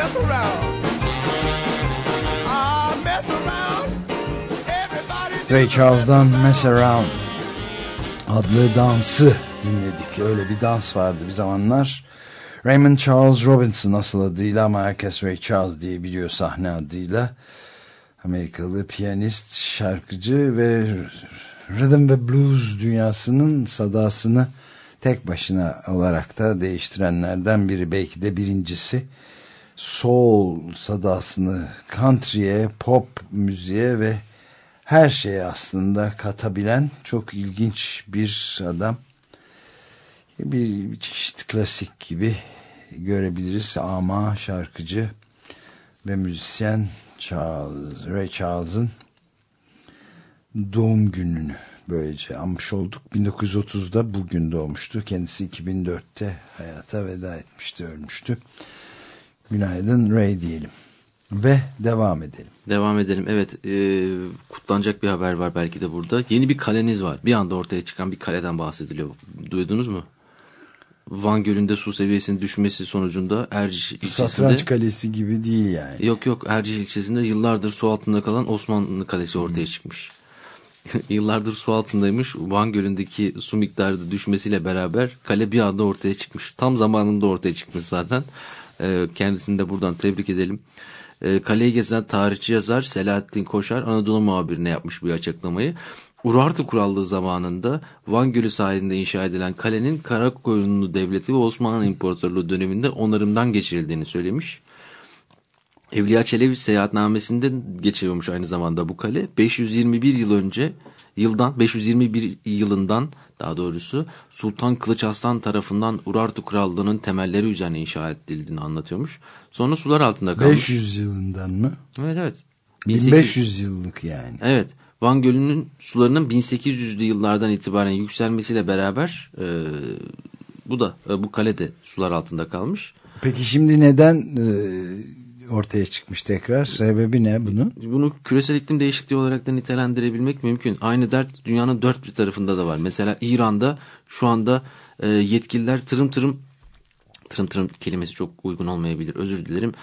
Mess around. Mess around. Everybody do Ray Charles'dan mess Mess Around adlı dansı dinledik. Öyle bir dans vardı bir zamanlar. Raymond Charles Robinson asıl adıyla ama herkes Ray Charles diye biliyor sahne adıyla. Amerikalı piyanist, şarkıcı ve rhythm ve blues dünyasının sadasını tek başına olarak da değiştirenlerden biri belki de birincisi soul sadasını country'e, pop müziğe ve her şeye aslında katabilen çok ilginç bir adam. Bir, çeşit klasik gibi görebiliriz ama şarkıcı ve müzisyen Charles, Ray Charles'ın doğum gününü böylece anmış olduk. 1930'da bugün doğmuştu. Kendisi 2004'te hayata veda etmişti, ölmüştü. Günaydın Ray diyelim. Ve devam edelim. Devam edelim. Evet, e, kutlanacak bir haber var belki de burada. Yeni bir kaleniz var. Bir anda ortaya çıkan bir kaleden bahsediliyor. Duydunuz mu? Van Gölü'nde su seviyesinin düşmesi sonucunda Erciş ilçesinde... Satranç kalesi gibi değil yani. Yok yok Erciş ilçesinde yıllardır su altında kalan Osmanlı Kalesi ortaya çıkmış. yıllardır su altındaymış. Van Gölü'ndeki su miktarı düşmesiyle beraber kale bir anda ortaya çıkmış. Tam zamanında ortaya çıkmış zaten. E, kendisini de buradan tebrik edelim. E, kaleyi gezen tarihçi yazar Selahattin Koşar Anadolu muhabirine yapmış bir açıklamayı. Urartu Krallığı zamanında Van Gölü sahilinde inşa edilen kalenin Karakoyunlu Devleti ve Osmanlı İmparatorluğu döneminde onarımdan geçirildiğini söylemiş. Evliya Çelebi seyahatnamesinde geçiyormuş aynı zamanda bu kale. 521 yıl önce yıldan 521 yılından daha doğrusu Sultan Kılıç Aslan tarafından Urartu Krallığı'nın temelleri üzerine inşa edildiğini anlatıyormuş. Sonra sular altında kalmış. 500 yılından mı? Evet evet. 1500 yıllık yani. Evet. Van Gölü'nün sularının 1800'lü yıllardan itibaren yükselmesiyle beraber e, bu da e, bu kale de sular altında kalmış. Peki şimdi neden e, ortaya çıkmış tekrar? Sebebi ne bunun? Bunu küresel iklim değişikliği olarak da nitelendirebilmek mümkün. Aynı dert dünyanın dört bir tarafında da var. Mesela İran'da şu anda e, yetkililer tırım tırım tırım tırım kelimesi çok uygun olmayabilir özür dilerim.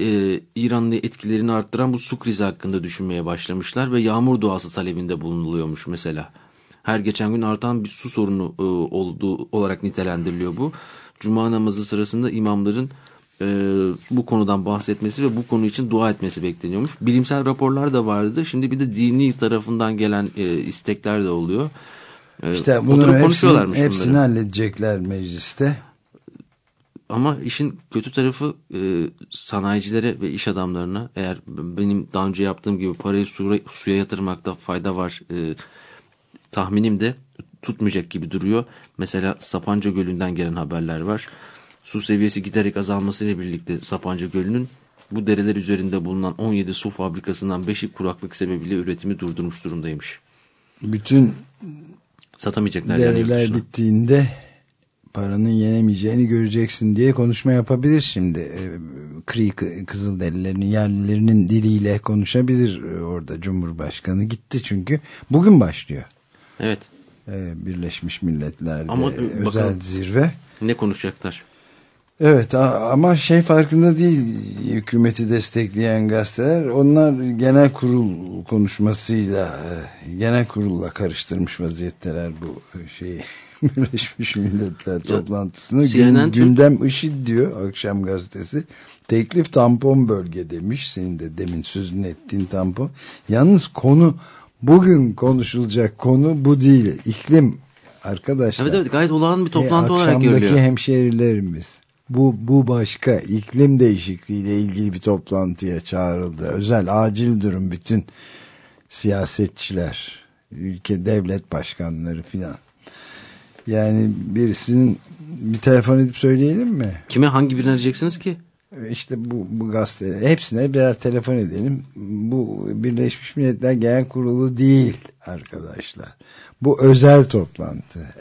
Ee, İran'ın etkilerini arttıran bu su krizi hakkında düşünmeye başlamışlar ve yağmur doğası talebinde bulunuluyormuş mesela. Her geçen gün artan bir su sorunu e, olduğu olarak nitelendiriliyor bu. Cuma namazı sırasında imamların e, bu konudan bahsetmesi ve bu konu için dua etmesi bekleniyormuş. Bilimsel raporlar da vardı. Şimdi bir de dini tarafından gelen e, istekler de oluyor. E, İşte bunu hepsini, hepsini halledecekler mecliste. Ama işin kötü tarafı e, sanayicilere ve iş adamlarına eğer benim daha önce yaptığım gibi parayı suya, suya yatırmakta fayda var e, tahminim de tutmayacak gibi duruyor. Mesela Sapanca Gölü'nden gelen haberler var. Su seviyesi giderek azalmasıyla birlikte Sapanca Gölü'nün bu dereler üzerinde bulunan 17 su fabrikasından 5'i kuraklık sebebiyle üretimi durdurmuş durumdaymış. Bütün satamayacaklar dereler yani bittiğinde paranın yenemeyeceğini göreceksin diye konuşma yapabilir şimdi. E, Kri Kızılderililerin yerlilerinin diliyle konuşabilir e, orada Cumhurbaşkanı gitti çünkü bugün başlıyor. Evet. E, Birleşmiş Milletler'de ama, özel bakalım, zirve. Ne konuşacaklar? Evet ama şey farkında değil hükümeti destekleyen gazeteler onlar genel kurul konuşmasıyla genel kurulla karıştırmış vaziyetteler bu şeyi Birleşmiş Milletler toplantısını Gün, gündem IŞİD diyor akşam gazetesi. Teklif tampon bölge demiş. Senin de demin sözünü ettiğin tampon. Yalnız konu bugün konuşulacak konu bu değil. İklim arkadaşlar. Evet evet gayet olağan bir toplantı e, olarak görülüyor. Akşamdaki hemşerilerimiz. Bu, bu başka iklim değişikliğiyle ilgili bir toplantıya çağrıldı. Özel acil durum bütün siyasetçiler, ülke devlet başkanları filan. Yani birisinin bir telefon edip söyleyelim mi? Kime hangi birini arayacaksınız ki? İşte bu, bu gazete hepsine birer telefon edelim. Bu Birleşmiş Milletler Genel Kurulu değil arkadaşlar. Bu özel toplantı.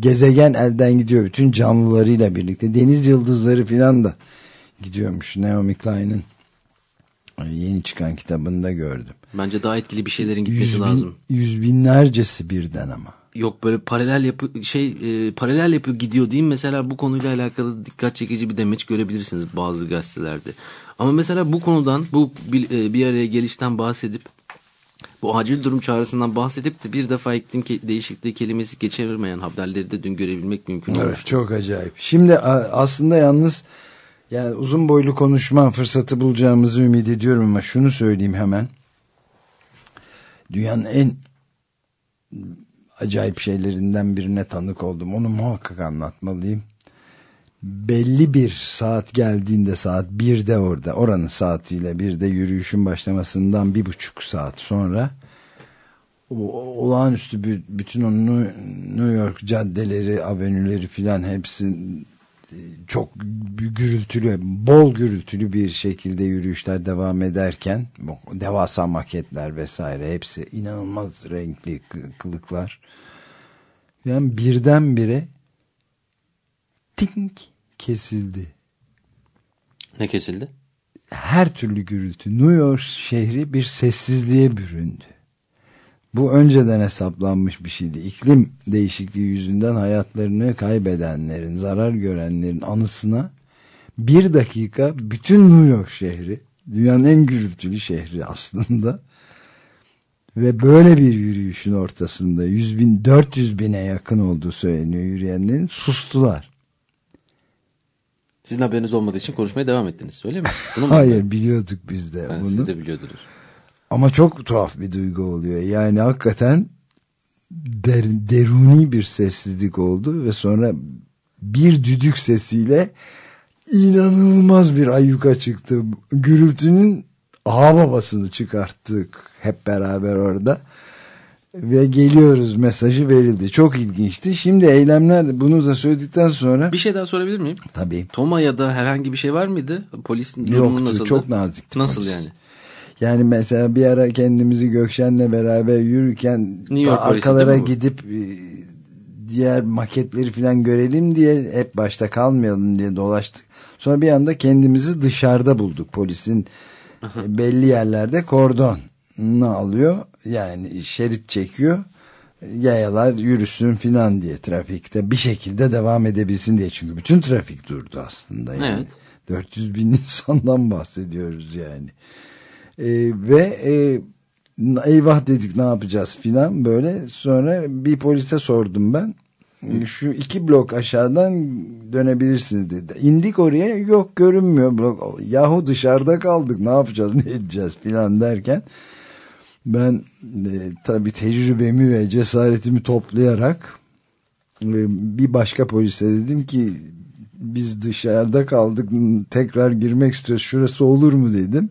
Gezegen elden gidiyor bütün canlılarıyla birlikte. Deniz yıldızları falan da gidiyormuş. Naomi Klein'in yeni çıkan kitabında gördüm. Bence daha etkili bir şeylerin gitmesi yüz bin, lazım. Yüz binlercesi birden ama yok böyle paralel yapı şey e, paralel yapı gidiyor diyeyim mesela bu konuyla alakalı dikkat çekici bir demeç görebilirsiniz bazı gazetelerde. Ama mesela bu konudan bu bir, e, bir araya gelişten bahsedip bu acil durum çağrısından bahsedip de bir defa iklim değişikliği kelimesi geçemeyen haberleri de dün görebilmek mümkün evet, olmuştu. Çok acayip. Şimdi aslında yalnız yani uzun boylu konuşma fırsatı bulacağımızı ümit ediyorum ama şunu söyleyeyim hemen. Dünyanın en acayip şeylerinden birine tanık oldum. Onu muhakkak anlatmalıyım. Belli bir saat geldiğinde saat birde orada oranın saatiyle birde yürüyüşün başlamasından bir buçuk saat sonra olağanüstü bütün o New York caddeleri, avenüleri filan hepsi çok gürültülü, bol gürültülü bir şekilde yürüyüşler devam ederken devasa maketler vesaire hepsi inanılmaz renkli kılıklar. Yani birdenbire tink kesildi. Ne kesildi? her türlü gürültü. New York şehri bir sessizliğe büründü. Bu önceden hesaplanmış bir şeydi. İklim değişikliği yüzünden hayatlarını kaybedenlerin, zarar görenlerin anısına bir dakika bütün New York şehri, dünyanın en gürültülü şehri aslında ve böyle bir yürüyüşün ortasında 100 bin, 400 bine yakın olduğu söyleniyor yürüyenlerin sustular. Sizin haberiniz olmadığı için konuşmaya devam ettiniz öyle mi? Bunu? Hayır biliyorduk biz de Ben bunu. siz de biliyordunuz. Ama çok tuhaf bir duygu oluyor. Yani hakikaten der, deruni bir sessizlik oldu ve sonra bir düdük sesiyle inanılmaz bir ayyuka çıktı. Gürültünün ağa babasını çıkarttık hep beraber orada. Ve geliyoruz mesajı verildi. Çok ilginçti. Şimdi eylemler bunu da söyledikten sonra Bir şey daha sorabilir miyim? tabii Toma'ya herhangi bir şey var mıydı? Polisin durumu nasıldı? Çok nazikti. Nasıl polis. yani? Yani mesela bir ara kendimizi Gökşen'le beraber yürürken arkalara gidip e, diğer maketleri falan görelim diye hep başta kalmayalım diye dolaştık. Sonra bir anda kendimizi dışarıda bulduk. Polisin e, belli yerlerde kordonunu alıyor. Yani şerit çekiyor. Yayalar yürüsün filan diye trafikte bir şekilde devam edebilsin diye. Çünkü bütün trafik durdu aslında. Yani. Evet. 400 bin insandan bahsediyoruz yani. Ee, ve e, eyvah dedik ne yapacağız filan böyle sonra bir polise sordum ben E, şu iki blok aşağıdan dönebilirsiniz dedi indik oraya yok görünmüyor blok yahu dışarıda kaldık ne yapacağız ne edeceğiz filan derken ben e, tabi tecrübemi ve cesaretimi toplayarak e, bir başka polise dedim ki biz dışarıda kaldık tekrar girmek istiyoruz şurası olur mu? dedim.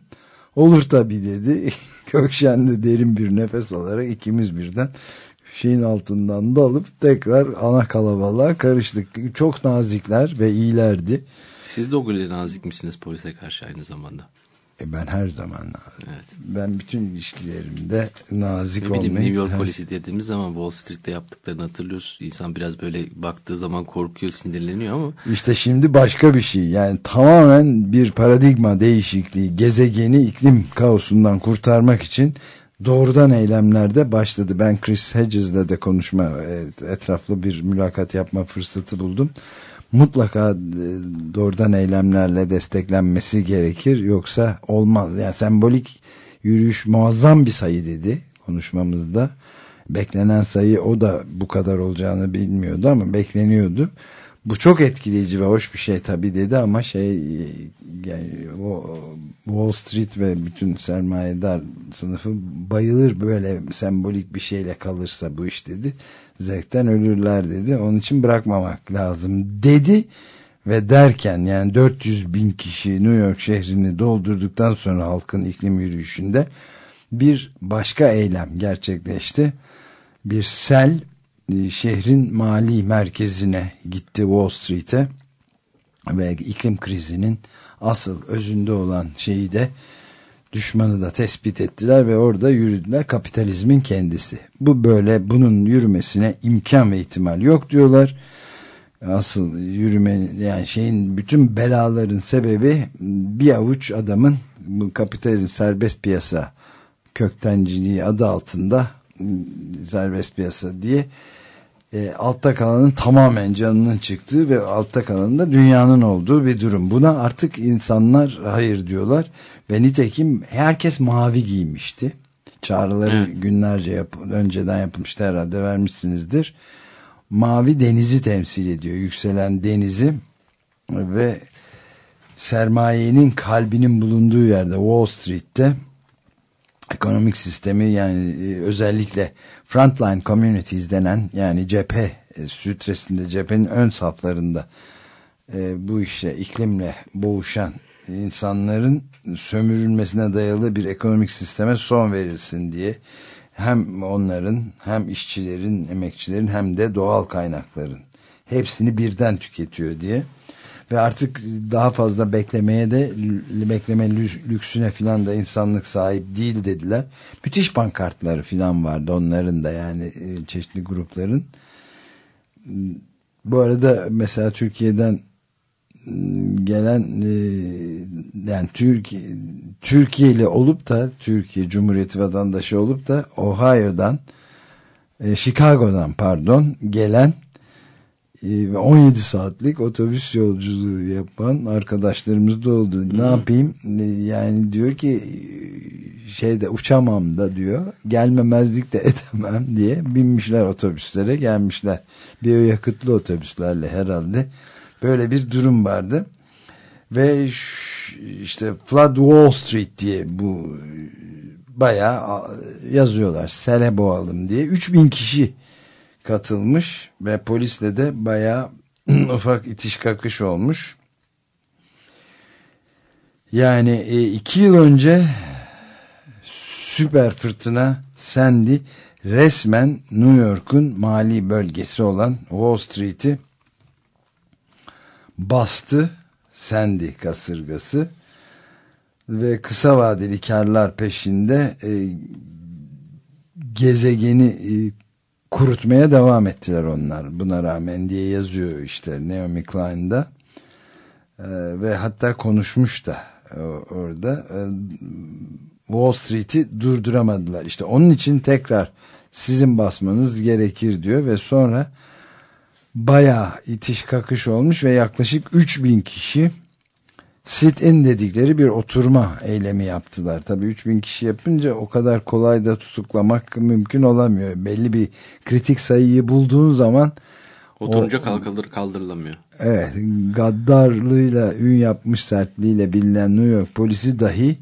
Olur tabi dedi. Gökşen de derin bir nefes alarak ikimiz birden şeyin altından dalıp tekrar ana kalabalığa karıştık. Çok nazikler ve iyilerdi. Siz de o güle nazik misiniz polise karşı aynı zamanda? E ben her zaman. Evet. ben bütün ilişkilerimde nazik bileyim olmayı New York polisi dediğimiz zaman Wall Street'te yaptıklarını hatırlıyoruz. İnsan biraz böyle baktığı zaman korkuyor, sinirleniyor ama İşte şimdi başka bir şey. Yani tamamen bir paradigma değişikliği, gezegeni iklim kaosundan kurtarmak için doğrudan eylemlerde başladı. Ben Chris Hedges'le de konuşma, e, etraflı bir mülakat yapma fırsatı buldum. Mutlaka e, doğrudan eylemlerle desteklenmesi gerekir. Yoksa olmaz. Yani sembolik yürüyüş muazzam bir sayı dedi konuşmamızda. Beklenen sayı o da bu kadar olacağını bilmiyordu ama bekleniyordu. Bu çok etkileyici ve hoş bir şey tabii dedi ama şey yani o Wall Street ve bütün sermayedar sınıfı bayılır böyle sembolik bir şeyle kalırsa bu iş dedi. Zevkten ölürler dedi. Onun için bırakmamak lazım dedi ve derken yani 400 bin kişi New York şehrini doldurduktan sonra halkın iklim yürüyüşünde bir başka eylem gerçekleşti. Bir sel şehrin mali merkezine gitti Wall Street'e ve iklim krizinin asıl özünde olan şeyi de düşmanı da tespit ettiler ve orada yürüdüler kapitalizmin kendisi. Bu böyle bunun yürümesine imkan ve ihtimal yok diyorlar. Asıl yürüme yani şeyin bütün belaların sebebi bir avuç adamın bu kapitalizm serbest piyasa köktenciliği adı altında serbest piyasa diye e, altta kalanın tamamen canının çıktığı ve altta kalanın da dünyanın olduğu bir durum. Buna artık insanlar hayır diyorlar ve nitekim herkes mavi giymişti. Çağrıları günlerce yap önceden yapılmıştı herhalde vermişsinizdir. Mavi denizi temsil ediyor. Yükselen denizi ve sermayenin kalbinin bulunduğu yerde Wall Street'te ekonomik sistemi yani e, özellikle frontline communities denen yani cephe e, sütresinde cephenin ön saflarında e, bu işle iklimle boğuşan insanların sömürülmesine dayalı bir ekonomik sisteme son verilsin diye hem onların hem işçilerin emekçilerin hem de doğal kaynakların hepsini birden tüketiyor diye ve artık daha fazla beklemeye de bekleme lüksüne filan da insanlık sahip değil dediler. Müthiş pankartları filan vardı onların da yani e, çeşitli grupların. Bu arada mesela Türkiye'den gelen e, yani Türkiye Türkiye'li olup da Türkiye Cumhuriyeti vatandaşı olup da Ohio'dan e, Chicago'dan pardon gelen 17 saatlik otobüs yolculuğu yapan arkadaşlarımız da oldu. Ne yapayım? E, Yani diyor ki e, şeyde uçamam da diyor. Gelmemezlik de edemem diye binmişler otobüslere gelmişler. Biyoyakıtlı otobüslerle herhalde. Böyle bir durum vardı. Ve işte Flood Wall Street diye bu e, bayağı yazıyorlar. Sele boğalım diye. 3000 kişi katılmış ve polisle de bayağı ufak itiş kakış olmuş. Yani e, iki yıl önce süper fırtına Sandy resmen New York'un mali bölgesi olan Wall Street'i bastı. Sandy kasırgası ve kısa vadeli karlar peşinde e, gezegeni e, kurutmaya devam ettiler onlar. Buna rağmen diye yazıyor işte Naomi Klein'da. Ee, ve hatta konuşmuş da e, orada. Ee, Wall Street'i durduramadılar. İşte onun için tekrar sizin basmanız gerekir diyor ve sonra bayağı itiş kakış olmuş ve yaklaşık 3000 kişi sit-in dedikleri bir oturma eylemi yaptılar. Tabii 3000 kişi yapınca o kadar kolay da tutuklamak mümkün olamıyor. Belli bir kritik sayıyı bulduğun zaman Oturunca kalkılır kaldırılamıyor. evet gaddarlığıyla ün yapmış sertliğiyle bilinen New York polisi dahi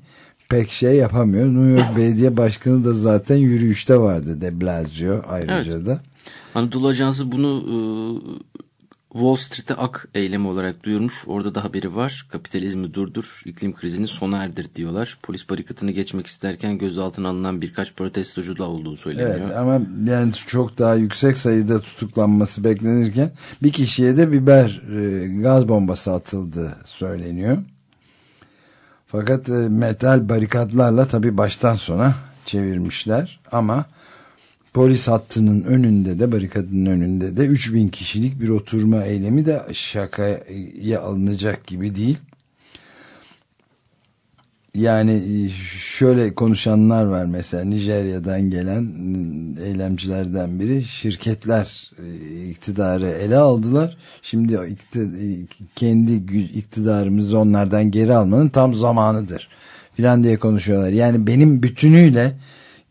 pek şey yapamıyor. New York Belediye Başkanı da zaten yürüyüşte vardı de Blasio ayrıca Evet. da. Anadolu Ajansı bunu e, Wall Street'e ak eylemi olarak duyurmuş. Orada da haberi var. Kapitalizmi durdur, iklim krizini sona erdir diyorlar. Polis barikatını geçmek isterken gözaltına alınan birkaç protestocu da olduğu söyleniyor. Evet ama yani çok daha yüksek sayıda tutuklanması beklenirken bir kişiye de biber e, gaz bombası atıldı söyleniyor. Fakat e, metal barikatlarla tabi baştan sona çevirmişler ama polis hattının önünde de barikatın önünde de 3000 kişilik bir oturma eylemi de şakaya alınacak gibi değil. Yani e, şöyle konuşanlar var mesela Nijerya'dan gelen e, eylemcilerden biri şirketler e, iktidarı ele aldılar. Şimdi e, kendi iktidarımızı onlardan geri almanın tam zamanıdır filan diye konuşuyorlar. Yani benim bütünüyle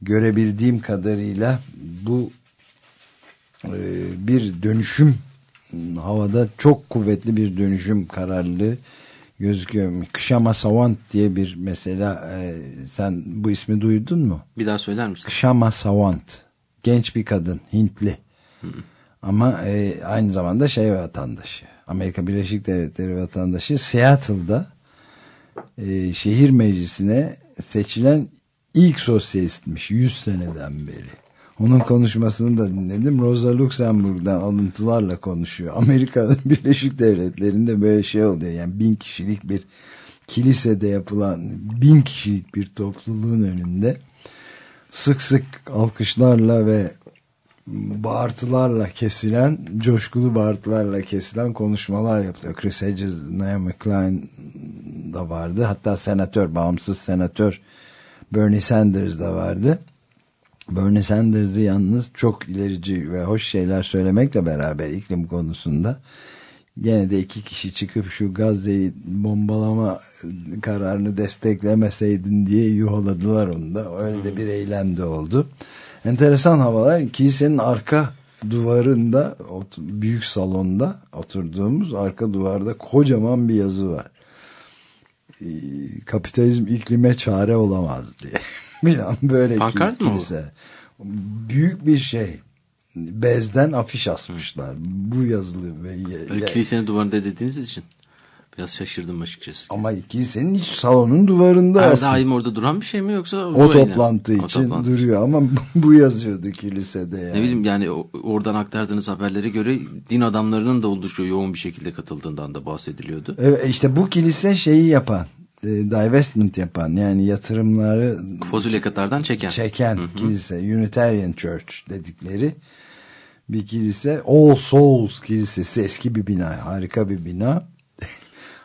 görebildiğim kadarıyla bu e, bir dönüşüm havada çok kuvvetli bir dönüşüm kararlılığı gözüküyor. Kışama Savant diye bir mesela e, sen bu ismi duydun mu? Bir daha söyler misin? Kışama Savant genç bir kadın Hintli ama e, aynı zamanda şey vatandaşı Amerika Birleşik Devletleri vatandaşı Seattle'da e, şehir meclisine seçilen ilk sosyalistmiş 100 seneden beri. Onun konuşmasını da dinledim. Rosa Luxemburg'dan alıntılarla konuşuyor. Amerika Birleşik Devletleri'nde böyle şey oluyor. Yani bin kişilik bir kilisede yapılan bin kişilik bir topluluğun önünde sık sık alkışlarla ve bağırtılarla kesilen, coşkulu bağırtılarla kesilen konuşmalar yapılıyor. Chris Hedges, Naomi Klein da vardı. Hatta senatör, bağımsız senatör Bernie Sanders da vardı. Bernie Sanders'ı yalnız çok ilerici ve hoş şeyler söylemekle beraber iklim konusunda gene de iki kişi çıkıp şu Gazze'yi bombalama kararını desteklemeseydin diye yuhaladılar onu da. Öyle de bir eylem de oldu. Enteresan havalar. Kilisenin arka duvarında büyük salonda oturduğumuz arka duvarda kocaman bir yazı var. Ee, kapitalizm iklime çare olamaz diye. Milan böyle Pankart bu? kilise. Büyük bir şey. Bezden afiş asmışlar. Bu yazılı ve kilisenin duvarında dediğiniz için biraz şaşırdım açıkçası. ama kilisenin iç salonun duvarında Her asılı. daim orada duran bir şey mi yoksa O toplantı O için toplantı. duruyor ama bu yazıyordu kilisede yani. Ne bileyim yani o- oradan aktardığınız haberlere göre din adamlarının da oldukça yoğun bir şekilde katıldığından da bahsediliyordu. Evet, işte bu kilise şeyi yapan, e, divestment yapan yani yatırımları Fozil yakıtlardan çeken. çeken kilise, Unitarian Church dedikleri bir kilise. All Souls Kilisesi eski bir bina, harika bir bina.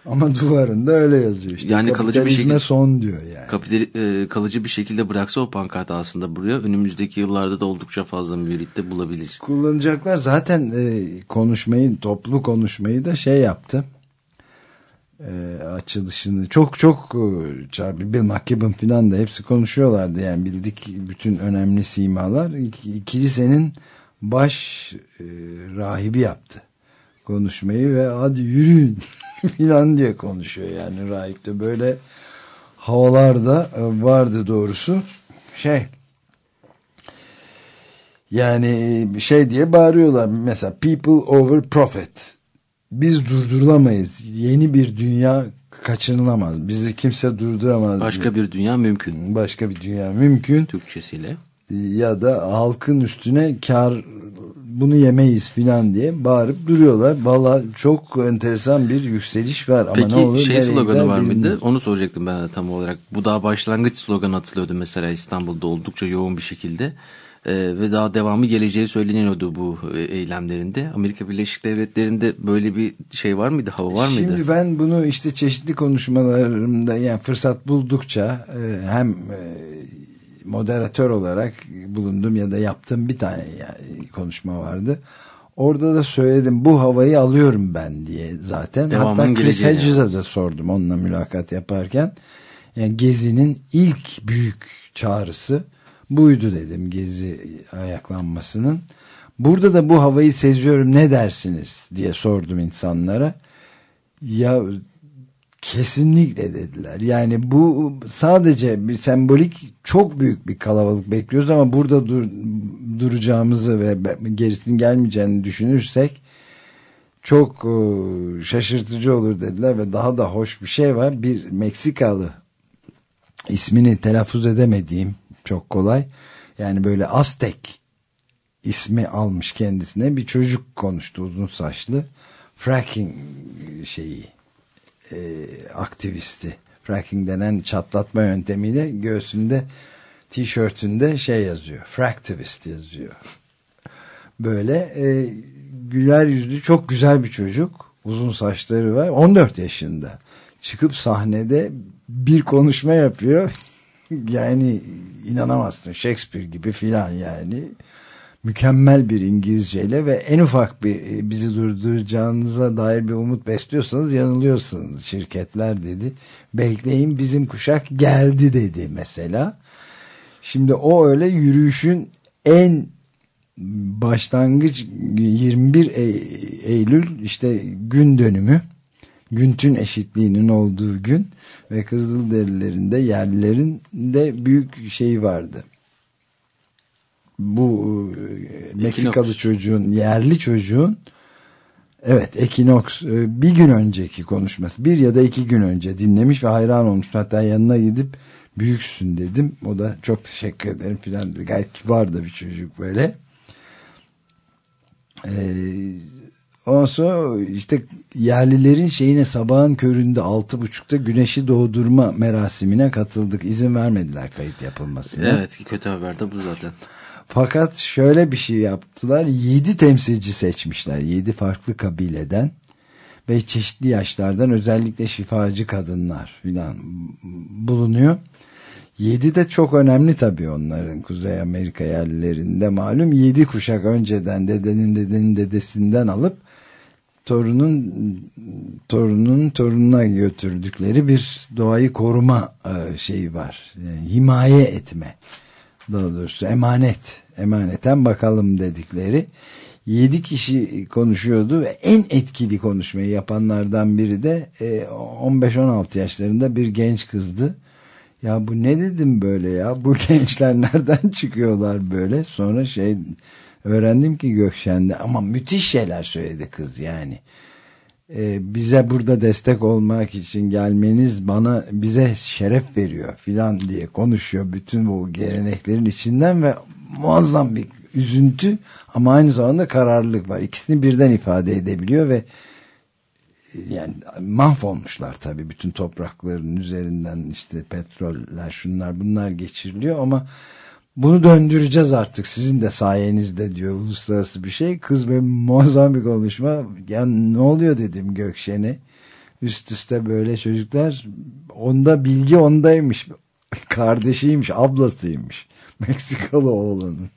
Ama duvarında öyle yazıyor işte. Yani kalıcı bir şekilde- son diyor yani. Kapital, e, kalıcı bir şekilde bıraksa o pankart aslında buraya önümüzdeki yıllarda da oldukça fazla mürit de bulabilir. kullanacaklar. Zaten e, konuşmayı, toplu konuşmayı da şey yaptı. E, açılışını çok çok e, Charlie Bill McKibben falan da hepsi konuşuyorlardı. Yani bildik bütün önemli simalar. İk- Kilisenin baş e, rahibi yaptı konuşmayı ve hadi yürüyün falan diye konuşuyor. Yani rahip de böyle havalarda e, vardı doğrusu. Şey yani şey diye bağırıyorlar mesela people over profit. Biz durdurulamayız. Yeni bir dünya kaçınılamaz. Bizi kimse durduramaz. Başka bir dünya mümkün. başka bir dünya mümkün Türkçesiyle. Ya da halkın üstüne kar bunu yemeyiz filan diye bağırıp duruyorlar. Valla çok enteresan bir yükseliş var ama Peki ne olur şey sloganı var mıydı? Onu soracaktım ben de tam olarak. Bu daha başlangıç sloganı atılıyordu mesela İstanbul'da oldukça yoğun bir şekilde. Ee, ve daha devamı geleceği söyleniyordu bu e, eylemlerinde. Amerika Birleşik Devletleri'nde böyle bir şey var mıydı? Hava var mıydı? Şimdi ben bunu işte çeşitli konuşmalarımda yani fırsat buldukça e, hem e, moderatör olarak bulundum ya da yaptığım bir tane konuşma vardı. Orada da söyledim bu havayı alıyorum ben diye zaten. Devamının Hatta Chris Hedges'a da sordum onunla mülakat yaparken. Yani Gezi'nin ilk büyük çağrısı buydu dedim Gezi ayaklanmasının. Burada da bu havayı seziyorum ne dersiniz diye sordum insanlara. Ya kesinlikle dediler. Yani bu sadece bir sembolik çok büyük bir kalabalık bekliyoruz ama burada dur, duracağımızı ve gerisinin gelmeyeceğini düşünürsek çok e, şaşırtıcı olur dediler ve daha da hoş bir şey var. Bir Meksikalı ismini telaffuz edemediğim çok kolay. Yani böyle Aztek ismi almış kendisine bir çocuk konuştu uzun saçlı. Fracking şeyi e, aktivisti. Fracking denen çatlatma yöntemiyle göğsünde tişörtünde şey yazıyor. Fractivist yazıyor. Böyle e, güler yüzlü çok güzel bir çocuk. Uzun saçları var. 14 yaşında. Çıkıp sahnede bir konuşma yapıyor. yani inanamazsın. Shakespeare gibi filan yani. Mükemmel bir İngilizceyle ve en ufak bir e, bizi durduracağınıza dair bir umut besliyorsanız yanılıyorsunuz şirketler dedi. Bekleyin bizim kuşak geldi dedi mesela. Şimdi o öyle yürüyüşün en başlangıç 21 E- Eylül işte gün dönümü Güntün eşitliğinin olduğu gün ve Kızılderililerin de yerlilerin de büyük şeyi vardı. Bu e, Meksikalı Ekinoks. çocuğun yerli çocuğun evet Ekinox e, bir gün önceki konuşması bir ya da iki gün önce dinlemiş ve hayran olmuş. Hatta yanına gidip büyüksün dedim. O da çok teşekkür ederim filan dedi. Gayet kibar da bir çocuk böyle. Ee, ondan sonra işte yerlilerin şeyine sabahın köründe altı buçukta güneşi doğdurma merasimine katıldık. İzin vermediler kayıt yapılmasına. Evet ki kötü haber de bu zaten. Fakat şöyle bir şey yaptılar. Yedi temsilci seçmişler. Yedi farklı kabileden ve çeşitli yaşlardan özellikle şifacı kadınlar filan bulunuyor. Yedi de çok önemli tabii onların Kuzey Amerika yerlilerinde malum. Yedi kuşak önceden dedenin dedenin dedesinden alıp torunun torunun torununa götürdükleri bir doğayı koruma e, şeyi var. Yani himaye etme daha doğrusu emanet emaneten bakalım dedikleri yedi kişi konuşuyordu ve en etkili konuşmayı yapanlardan biri de e, 15-16 yaşlarında bir genç kızdı. Ya bu ne dedim böyle ya? Bu gençler nereden çıkıyorlar böyle? Sonra şey öğrendim ki Gökşen'de ama müthiş şeyler söyledi kız yani e, bize burada destek olmak için gelmeniz bana bize şeref veriyor filan diye konuşuyor bütün bu geleneklerin içinden ve muazzam bir üzüntü ama aynı zamanda kararlılık var. İkisini birden ifade edebiliyor ve yani mahvolmuşlar tabii bütün toprakların üzerinden işte petroller şunlar bunlar geçiriliyor ama bunu döndüreceğiz artık sizin de sayenizde diyor uluslararası bir şey. Kız ve muazzam bir konuşma. Ya ne oluyor dedim Gökşen'e. üst üste böyle çocuklar onda bilgi ondaymış kardeşiymiş ablasıymış Meksikalı oğlanın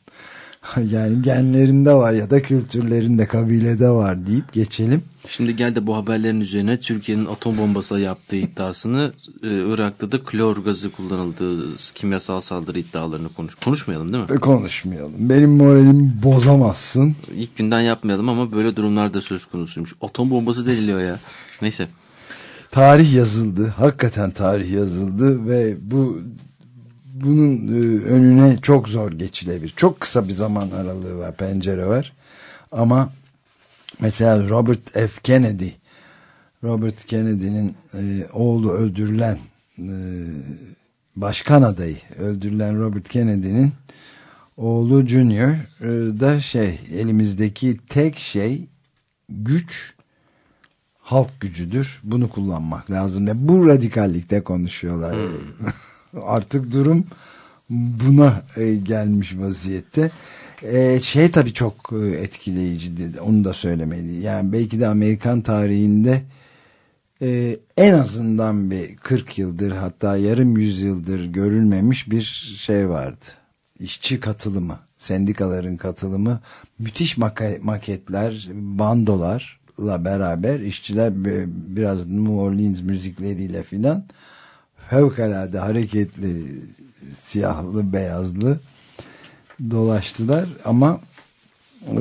yani genlerinde var ya da kültürlerinde kabilede var deyip geçelim. Şimdi gel de bu haberlerin üzerine Türkiye'nin atom bombası yaptığı iddiasını e, Irak'ta da klor gazı kullanıldığı kimyasal saldırı iddialarını konuş. Konuşmayalım değil mi? E, konuşmayalım. Benim moralimi bozamazsın. İlk günden yapmayalım ama böyle durumlar da söz konusuymuş. Atom bombası deniliyor ya. Neyse. Tarih yazıldı. Hakikaten tarih yazıldı ve bu bunun e, önüne çok zor geçilebilir. Çok kısa bir zaman aralığı var, pencere var. Ama mesela Robert F. Kennedy, Robert Kennedy'nin e, oğlu öldürülen e, başkan adayı öldürülen Robert Kennedy'nin oğlu Junior da şey elimizdeki tek şey güç halk gücüdür. Bunu kullanmak lazım. Bu radikallikte konuşuyorlar. Artık durum buna e, gelmiş vaziyette. E, şey tabii çok e, etkileyici onu da söylemeli. Yani belki de Amerikan tarihinde en azından bir 40 yıldır hatta yarım yüzyıldır görülmemiş bir şey vardı. İşçi katılımı, sendikaların katılımı, müthiş maketler, bandolarla beraber işçiler bi- biraz New Orleans müzikleriyle filan fevkalade hareketli siyahlı beyazlı dolaştılar ama e,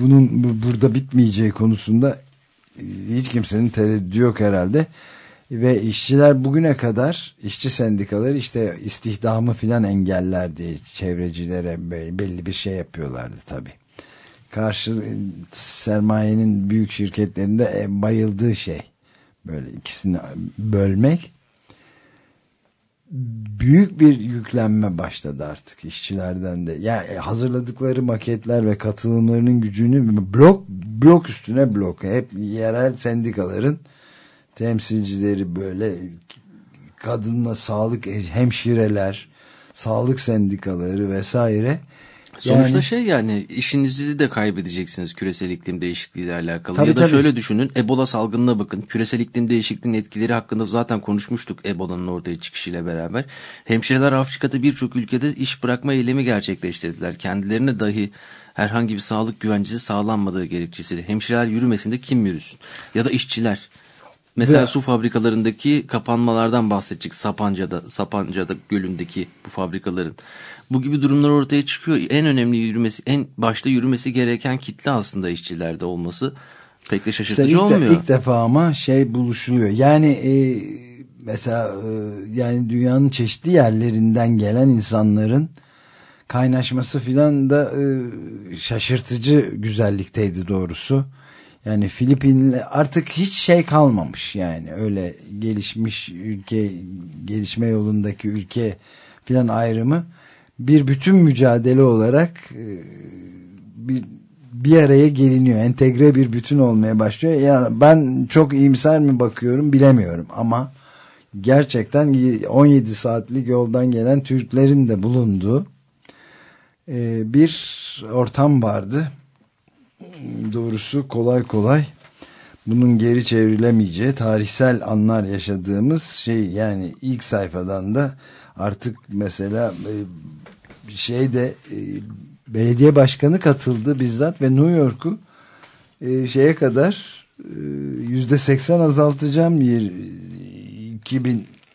bunun bu- burada bitmeyeceği konusunda e, hiç kimsenin tereddüdü yok herhalde ve işçiler bugüne kadar işçi sendikaları işte istihdamı filan engeller diye çevrecilere belli bir şey yapıyorlardı tabi. Karşı e, sermayenin büyük şirketlerinde e, bayıldığı şey böyle ikisini bölmek büyük bir yüklenme başladı artık işçilerden de. Yani hazırladıkları maketler ve katılımlarının gücünü blok blok üstüne blok hep yerel sendikaların temsilcileri böyle kadınla sağlık hemşireler, sağlık sendikaları vesaire Sonuçta Yani- şey yani işinizi de kaybedeceksiniz küresel iklim değişikliğiyle alakalı. Tabii, ya da tabii. şöyle düşünün Ebola salgınına bakın. Küresel iklim değişikliğinin etkileri hakkında zaten konuşmuştuk Ebola'nın ortaya çıkışıyla beraber. Hemşireler Afrika'da birçok ülkede iş bırakma eylemi gerçekleştirdiler. Kendilerine dahi herhangi bir sağlık güvencesi sağlanmadığı gerekçesiyle. Hemşireler yürümesinde kim yürüsün? Ya da işçiler. Mesela Ve- su fabrikalarındaki kapanmalardan bahsedecek. Sapanca'da, Sapanca'da gölündeki bu fabrikaların. Bu gibi durumlar ortaya çıkıyor. En önemli yürümesi, en başta yürümesi gereken kitle aslında işçilerde olması pek de İşte şaşırtıcı ilk, de- olmuyor. ilk defa ama şey buluşuluyor. Yani e, mesela e, yani dünyanın çeşitli yerlerinden gelen insanların kaynaşması filan da e, şaşırtıcı güzellikteydi doğrusu. Yani Filipinli artık hiç şey kalmamış yani öyle gelişmiş ülke gelişme yolundaki ülke filan ayrımı bir bütün mücadele olarak e, bir, bir araya geliniyor. Entegre bir bütün olmaya başlıyor. Yani ben çok iyimser mi bakıyorum bilemiyorum ama gerçekten 17 saatlik yoldan gelen Türklerin de bulunduğu e, bir ortam vardı. Doğrusu kolay kolay bunun geri çevrilemeyeceği tarihsel anlar yaşadığımız şey yani ilk sayfadan da artık mesela e, şeyde e, belediye başkanı katıldı bizzat ve New York'u e, şeye kadar e, yüzde seksen azaltacağım yer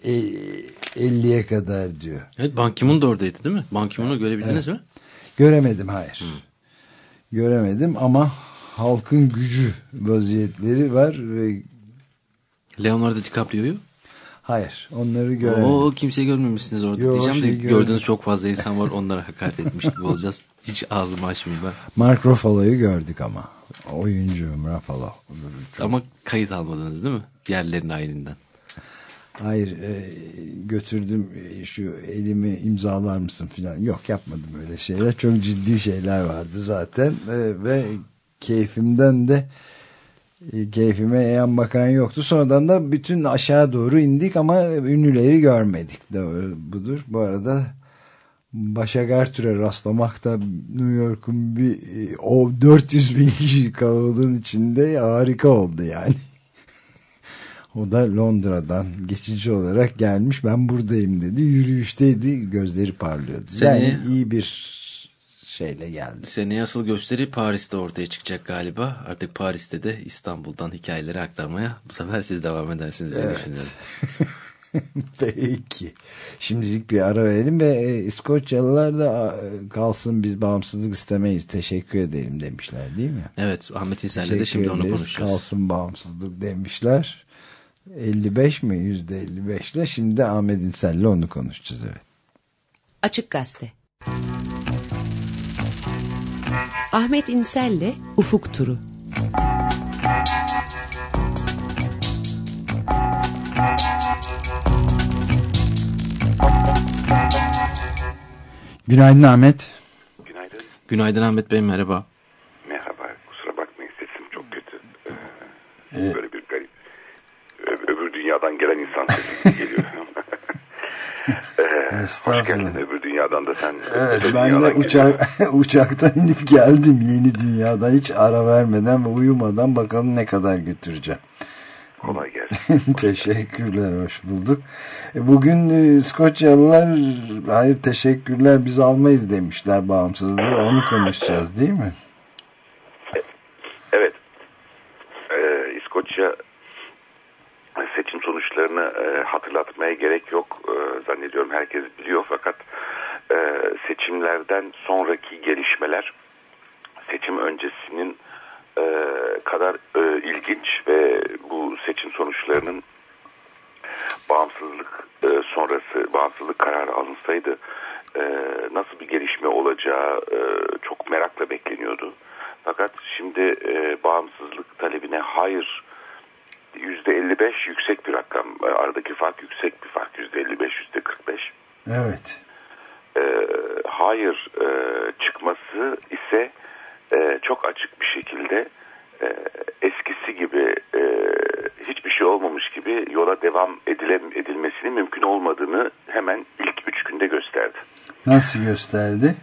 2050'ye kadar diyor. Evet Ban Ki-moon da oradaydı değil mi? Ban Ki-moon'u görebildiniz mi? Göremedim hayır. Göremedim ama halkın gücü vaziyetleri var ve Leonardo DiCaprio'yu? Hayır onları göremedim. Oo kimseyi görmemişsiniz orada Yo, diyeceğim de görmedim. gördüğünüz çok fazla insan var onlara hakaret etmiş gibi olacağız. Hiç ağzımı açmayayım ben. Mark Ruffalo'yu gördük ama. Oyuncu Ruffalo. Ama kayıt almadınız değil mi? Diğerlerinin ayrından. Hayır e, götürdüm e, şu elimi imzalar mısın filan. Yok yapmadım öyle şeyler. Çok ciddi şeyler vardı zaten E, ve keyfimden de keyfime eğen bakan yoktu. Sonradan da bütün aşağı doğru indik ama ünlüleri görmedik. Doğru, budur. Bu arada Başak Ertür'e rastlamak da New York'un bir e, o 400 bin kişi kalabalığın içinde harika oldu yani. O da Londra'dan geçici olarak gelmiş. Ben buradayım dedi. Yürüyüşteydi. Gözleri parlıyordu. Seni- Yani iyi bir şeyle geldi. Seneye asıl gösteri Paris'te ortaya çıkacak galiba. Artık Paris'te de İstanbul'dan hikayeleri aktarmaya bu sefer siz devam edersiniz diye düşünüyorum. Peki. Şimdilik bir ara verelim ve e, İskoçyalılar da e, kalsın biz bağımsızlık istemeyiz. Teşekkür edelim demişler değil mi? Evet Ahmet İnsel'le de şimdi onu ederiz. konuşacağız. Kalsın bağımsızlık demişler. 55 mi? %55 ile şimdi Ahmet İnsel'le onu konuşacağız evet. Açık Gazete Ahmet İnsel'le Ufuk Turu Günaydın Ahmet. Günaydın. Günaydın Ahmet Bey merhaba. Merhaba. Kusura bakmayın sesim çok kötü. Ee, Böyle bir garip. Ö- öbür dünyadan gelen insan sesi geliyor. ee, hoş geldin öbür dünyadan da sen. Evet ben de dünyadan uçak, uçaktan inip geldim yeni dünyada hiç ara vermeden ve uyumadan bakalım ne kadar götüreceğim. Kolay gelsin. Teşekkürler, hoş bulduk. E, Bugün e, İskoçyalılar, hayır teşekkürler biz almayız demişler bağımsızlığı. Onu konuşacağız değil mi? Evet. Ee, İskoçya seçim sonuçlarını e, hatırlatmaya gerek yok. E, zannediyorum herkes biliyor fakat e, seçimlerden sonraki gelişmeler seçim öncesinin e, kadar e, ilginç ve bu seçim sonuçlarının bağımsızlık e, sonrası bağımsızlık kararı alınsaydı e, nasıl bir gelişme olacağı e, çok merakla bekleniyordu. Fakat şimdi e, bağımsızlık talebine hayır %55 yüksek bir rakam. E, Aradaki fark yüksek bir fark. %55, %45. Evet. E, hayır e, çıkması ise e, çok açık bir şekilde e, eskisi gibi e, hiçbir şey olmamış gibi yola devam edile, edilmesinin mümkün olmadığını hemen ilk üç günde gösterdi. Nasıl gösterdi?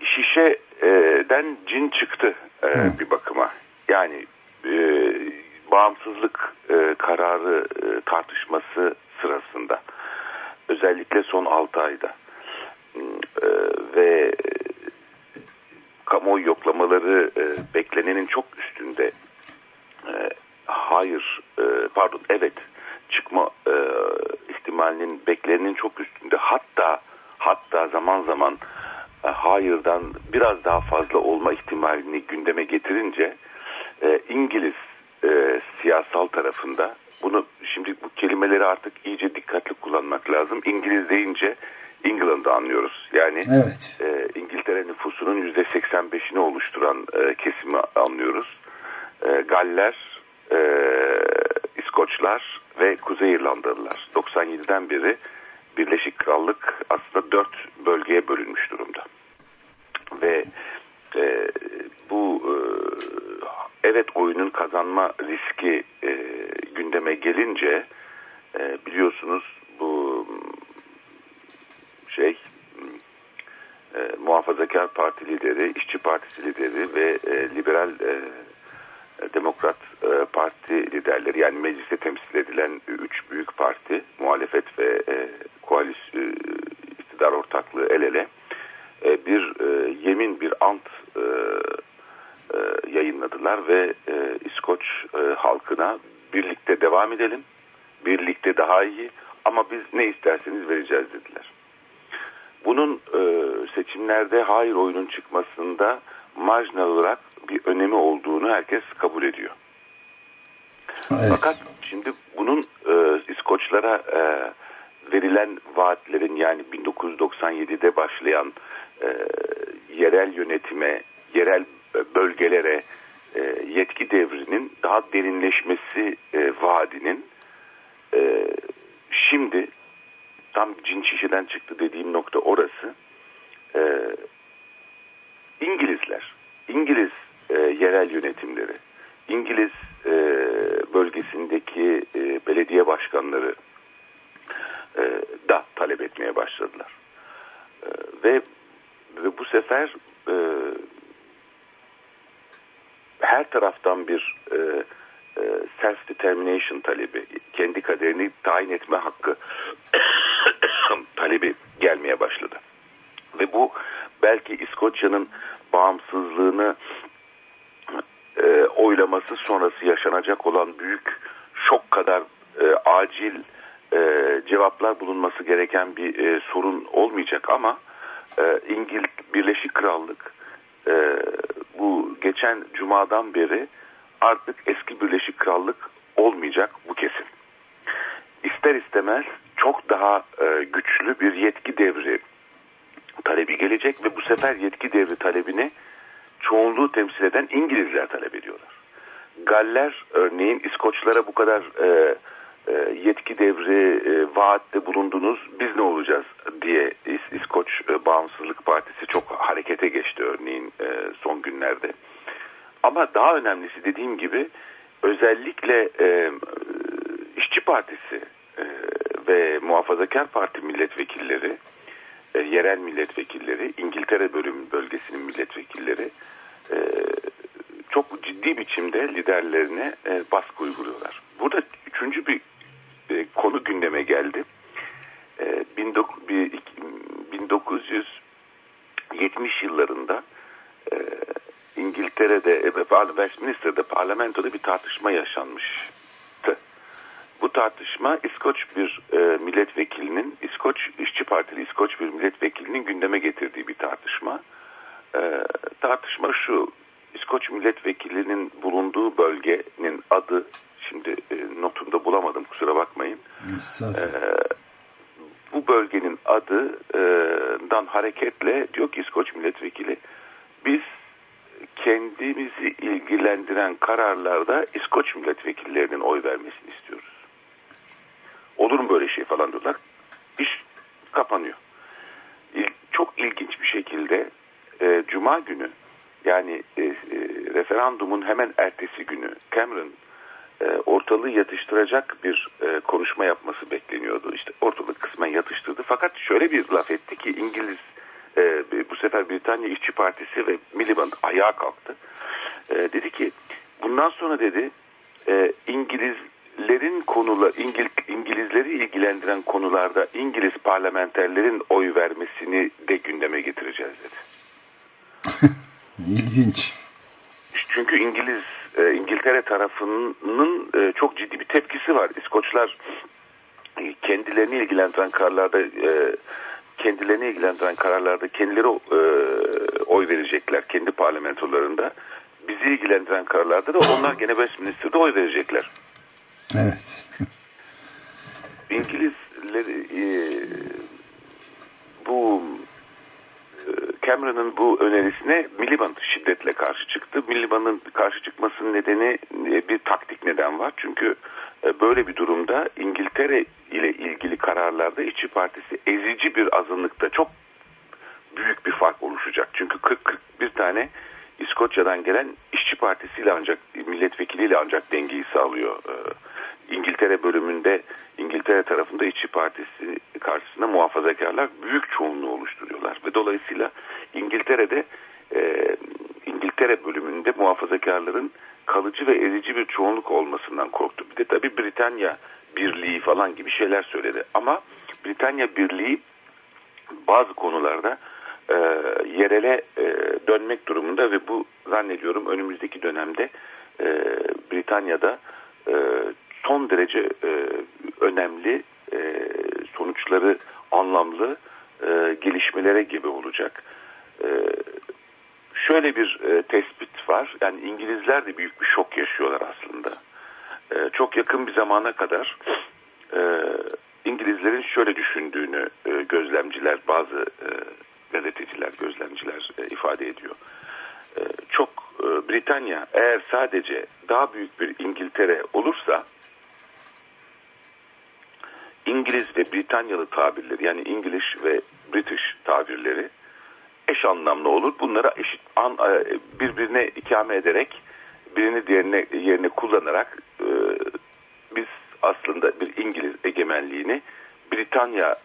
Şişeden cin çıktı e, bir bakıma. Yani e, bağımsızlık e, kararı e, tartışması sırasında özellikle son 6 ayda ve kamuoyu yoklamaları e, beklenenin çok üstünde e, hayır e, pardon evet çıkma e, ihtimalinin beklenenin çok üstünde hatta hatta zaman zaman e, hayırdan biraz daha fazla olma ihtimalini gündeme getirince e, İngiliz e, siyasal tarafında bunu şimdi bu kelimeleri artık iyice dikkatli kullanmak lazım. İngiliz deyince England'ı anlıyoruz. Yani Evet. e, İngiltere nüfusunun %85'ini oluşturan e, kesimi anlıyoruz. E, Galler, e, İskoçlar ve Kuzey İrlandalılar. 97'den beri Birleşik Krallık aslında dört bölgeye bölünmüş durumda. Ve e, bu e, evet oyunun kazanma riski e, gündeme gelince e, biliyorsunuz bu şey e, Muhafazakar Parti lideri, İşçi Partisi lideri ve e, Liberal e, Demokrat e, Parti liderleri yani mecliste temsil edilen üç büyük parti muhalefet ve e, koalis e, iktidar ortaklığı el ele e, bir e, yemin bir ant e, e, yayınladılar ve e, İskoç e, halkına birlikte devam edelim birlikte daha iyi ama biz ne isterseniz vereceğiz dediler. Bunun e, seçimlerde hayır oyunun çıkmasında marjinal olarak bir önemi olduğunu herkes kabul ediyor. Evet. Fakat şimdi bunun e, İskoçlara e, verilen vaatlerin yani 1997'de başlayan e, yerel yönetime, yerel bölgelere e, yetki devrinin daha derinleşmesi e, vaadinin e, şimdi tam cin şişeden çıktı dediğim nokta orası. E, İngilizler, İngiliz e, yerel yönetimleri, İngiliz e, bölgesindeki e, belediye başkanları e, da talep etmeye başladılar. E, ve, ve bu sefer e, her taraftan bir e, self determination talebi, kendi kaderini tayin etme hakkı talebi gelmeye başladı. Ve bu belki İskoçya'nın bağımsızlığını e, oylaması sonrası yaşanacak olan büyük şok kadar e, acil e, cevaplar bulunması gereken bir e, sorun olmayacak ama e, İngil Birleşik Krallık e, bu geçen cumadan beri artık eski Birleşik Krallık olmayacak bu kesin. İster istemez çok daha e, güçlü bir yetki devri talebi gelecek ve bu sefer yetki devri talebini çoğunluğu temsil eden İngilizler talep ediyorlar. Galler örneğin İskoçlara bu kadar e, e, yetki devri e, vaatte bulundunuz biz ne olacağız diye İs, İskoç e, Bağımsızlık Partisi çok harekete geçti örneğin e, son günlerde. Ama daha önemlisi dediğim gibi özellikle e, İşçi Partisi e, ve Muhafazakar Parti milletvekilleri, e, yerel milletvekilleri, İngiltere bölüm bölgesinin milletvekilleri e, çok ciddi biçimde liderlerine e, baskı uyguluyorlar. Burada üçüncü bir e, konu gündeme geldi. E, 1970 yıllarında e, İngiltere'de, e, Westminster'da parlamentoda bir tartışma yaşanmıştı. Bu tartışma İskoç bir e, milletvekilinin, İskoç İşçi Partili İskoç bir milletvekilinin gündeme getirdiği bir tartışma. E, tartışma şu, İskoç milletvekilinin bulunduğu bölgenin adı, şimdi e, notumda bulamadım kusura bakmayın. E, bu bölgenin adından hareketle diyor ki İskoç milletvekili, biz kendimizi ilgilendiren kararlarda İskoç milletvekillerinin oy vermesini istiyoruz. Olur mu böyle şey falan diyorlar. İş kapanıyor. İl, çok ilginç bir şekilde e, Cuma günü yani e, e, referandumun hemen ertesi günü Cameron e, ortalığı yatıştıracak bir e, konuşma yapması bekleniyordu. İşte ortalık kısmen yatıştırdı. Fakat şöyle bir laf etti ki İngiliz e, bu sefer Britanya İşçi Partisi ve Miliband ayağa kalktı. E, dedi ki bundan sonra dedi e, İngilizlerin konula İngil, İngilizleri ilgilendiren konularda İngiliz parlamenterlerin oy vermesini de gündeme getireceğiz dedi. İlginç. Çünkü İngiliz e, İngiltere tarafının e, çok ciddi bir tepkisi var. İskoçlar e, kendilerini ilgilendiren kararlarda e, kendilerini ilgilendiren kararlarda kendileri e, oy verecekler kendi parlamentolarında. Bizi ilgilendiren kararlarda da onlar gene Westminster'da oy verecekler. Evet. İngilizler e, bu e, Cameron'ın bu önerisine Miliband şiddetle karşı çıktı. Miliband'ın karşı çıkmasının nedeni e, bir taktik neden var. Çünkü böyle bir durumda İngiltere ile ilgili kararlarda İşçi Partisi ezici bir azınlıkta çok büyük bir fark oluşacak. Çünkü 40-41 tane İskoçya'dan gelen İşçi Partisi ile ancak milletvekiliyle ancak dengeyi sağlıyor. İngiltere bölümünde İngiltere tarafında İşçi Partisi karşısında muhafazakarlar büyük çoğunluğu oluşturuyorlar ve dolayısıyla İngiltere'de e, İngiltere bölümünde muhafazakarların kalıcı ve ezici bir çoğunluk olmasından korktu. Bir de tabii Britanya Birliği falan gibi şeyler söyledi. Ama Britanya Birliği bazı konularda e, yerele e, dönmek durumunda ve bu zannediyorum önümüzdeki dönemde e, Britanya'da e, son derece e, önemli e, sonuçları anlamlı e, gelişmelere gibi olacak. E, şöyle bir e, tespit var. Yani İngilizler de büyük bir şok yaşıyorlar aslında. E, çok yakın bir zamana kadar e, İngilizlerin şöyle düşündüğünü e, gözlemciler, bazı e, gazeteciler, gözlemciler e, ifade ediyor. E, çok e, Britanya eğer sadece daha büyük bir İngiltere olursa İngiliz ve Britanyalı tabirleri yani İngiliz ve British tabirleri anlamlı olur. Bunları eşit an, e, birbirine ikame ederek birini diğerine yerine kullanarak e, biz aslında bir İngiliz egemenliğini Britanyalı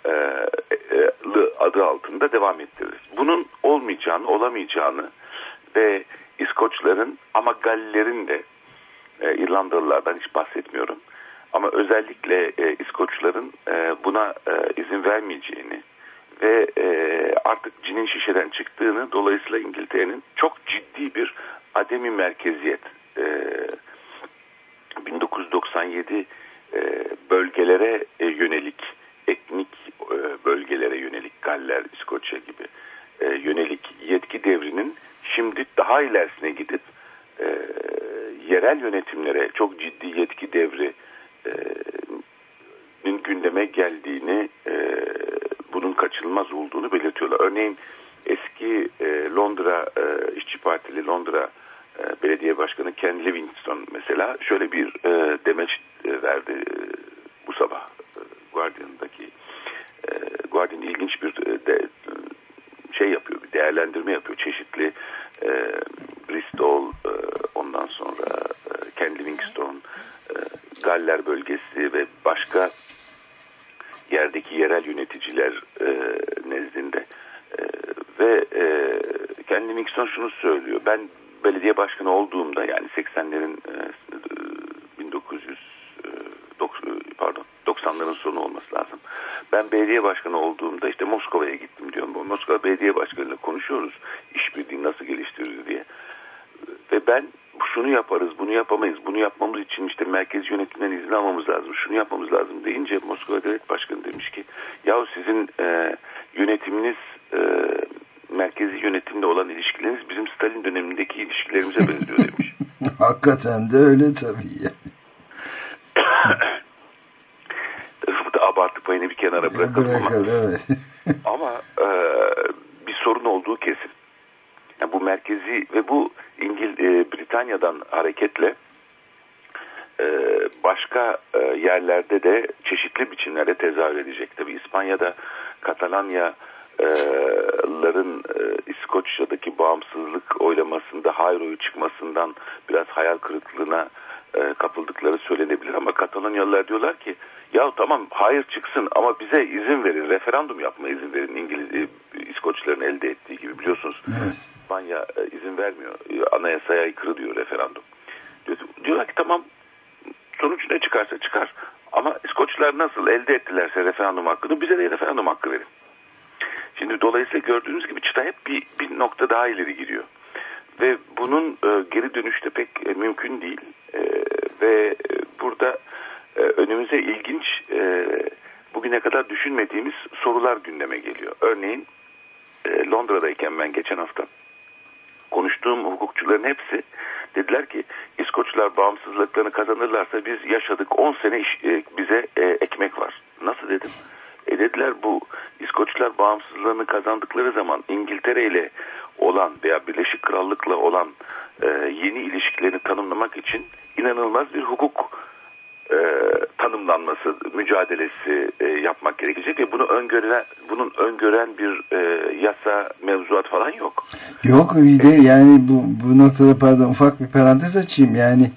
adı altında devam ettiririz. Bunun olmayacağını, olamayacağını ve İskoçların ama Gallilerin de E, İrlandalılardan hiç bahsetmiyorum. Ama özellikle e, İskoçların e, buna e, izin vermeyeceğini ve e, artık cinin şişeden çıktığını dolayısıyla İngiltere'nin çok ciddi bir ademi merkeziyet e, 1997 e, bölgelere e, yönelik etnik e, bölgelere yönelik Galler, İskoçya gibi e, yönelik yetki devrinin şimdi daha ilerisine gidip e, yerel yönetimlere çok ciddi yetki devri e, gündeme geldiğini e, bunun kaçınılmaz olduğunu belirtiyorlar. Örneğin eski e, Londra e, İşçi Partili Londra e, Belediye Başkanı Ken Livingstone mesela şöyle bir e, demeç verdi e, bu sabah e, Guardian'daki e, Guardian ilginç bir e, de, şey yapıyor, bir değerlendirme yapıyor. Çeşitli e, Bristol, e, ondan sonra e, Ken Livingstone, e, Galler bölgesi ve başka yerdeki yerel yöneticiler e, nezdinde e, ve e, Ken Livingstone şunu söylüyor. Ben belediye başkanı olduğumda yani 80'lerin e, 1900 e, dok- pardon 90'ların sonu olması lazım. Ben belediye başkanı olduğumda işte Moskova'ya gittim diyorum. Moskova belediye başkanıyla konuşuyoruz. İşbirliği nasıl geliştiririz diye. Ve ben şunu yaparız, bunu yapamayız. Bunu yapmamız için işte merkez yönetimden izin almamız lazım. Şunu yapmamız lazım deyince Moskova Devlet Başkanı demiş ki yahu sizin e, yönetiminiz e, merkezi yönetimle olan ilişkileriniz bizim Stalin dönemindeki ilişkilerimize benziyor demiş. Hakikaten de öyle tabii ya. Bu da abartı payını bir kenara bırakalım ama, Bırakın evet. ama e, bir sorun olduğu kesin. Yani bu merkezi ve bu İngil e, Britanya'dan hareketle e, başka e, yerlerde de çeşitli biçimlerde tezahür edecek. Tabii İspanya'da Katalanya'ların e, İskoçya'daki bağımsızlık oylamasında hayır oyu çıkmasından biraz hayal kırıklığına e, kapıldıkları söylenebilir ama Katalonyalılar diyorlar ki ya tamam hayır çıksın ama bize izin verin referandum yapma izin verin. İngiliz e, İskoçların elde ettiği gibi biliyorsunuz. Evet. İspanya e, izin vermiyor. E, anayasaya aykırı diyor referandum. Diyor- diyorlar ki tamam sonuç ne çıkarsa çıkar. Ama İskoçlar nasıl elde ettilerse referandum hakkını bize de referandum hakkı verin. Şimdi dolayısıyla gördüğünüz gibi çıta hep bir, bir nokta daha ileri gidiyor. Ve bunun e, geri dönüşte pek e, mümkün değil. E, ve e, burada e, önümüze ilginç e, bugüne kadar düşünmediğimiz sorular gündeme geliyor. Örneğin e, Londra'dayken ben geçen hafta konuştuğum hukukçuların hepsi dediler ki İskoçlar bağımsızlıklarını kazanırlarsa biz yaşadık 10 sene iş, e, bize e, ekmek var. Nasıl dedim? E dediler bu İskoçlar bağımsızlığını kazandıkları zaman İngiltere ile olan veya Birleşik Krallık'la olan e, yeni ilişkilerini tanımlamak için inanılmaz bir hukuk e, tanımlanması mücadelesi e, yapmak gerekecek ve bunu öngören bunun öngören bir e, yasa mevzuat falan yok. Yok bir de yani bu, bu noktada pardon ufak bir parantez açayım yani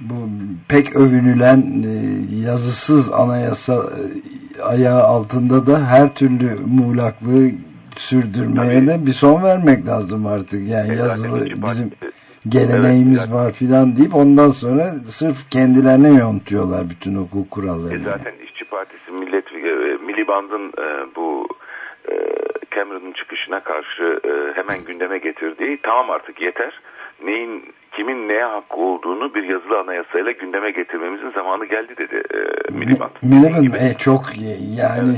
bu pek övünülen e, yazısız anayasa e, ayağı altında da her türlü muğlaklığı sürdürmeye Tabii. de bir son vermek lazım artık yani E, yazılı bizim Parti- geleneğimiz Evet, var filan deyip ondan sonra sırf kendilerine yontuyorlar bütün hukuk E, kurallarını. zaten İşçi Partisi Millet e, Miliband'ın e, bu e, Cameron'ın çıkışına karşı e, hemen gündeme getirdiği tamam artık yeter. Neyin kimin neye hakkı olduğunu bir yazılı anayasayla gündeme getirmemizin zamanı geldi dedi e, Miliband. Miliband Gibi. e, çok yani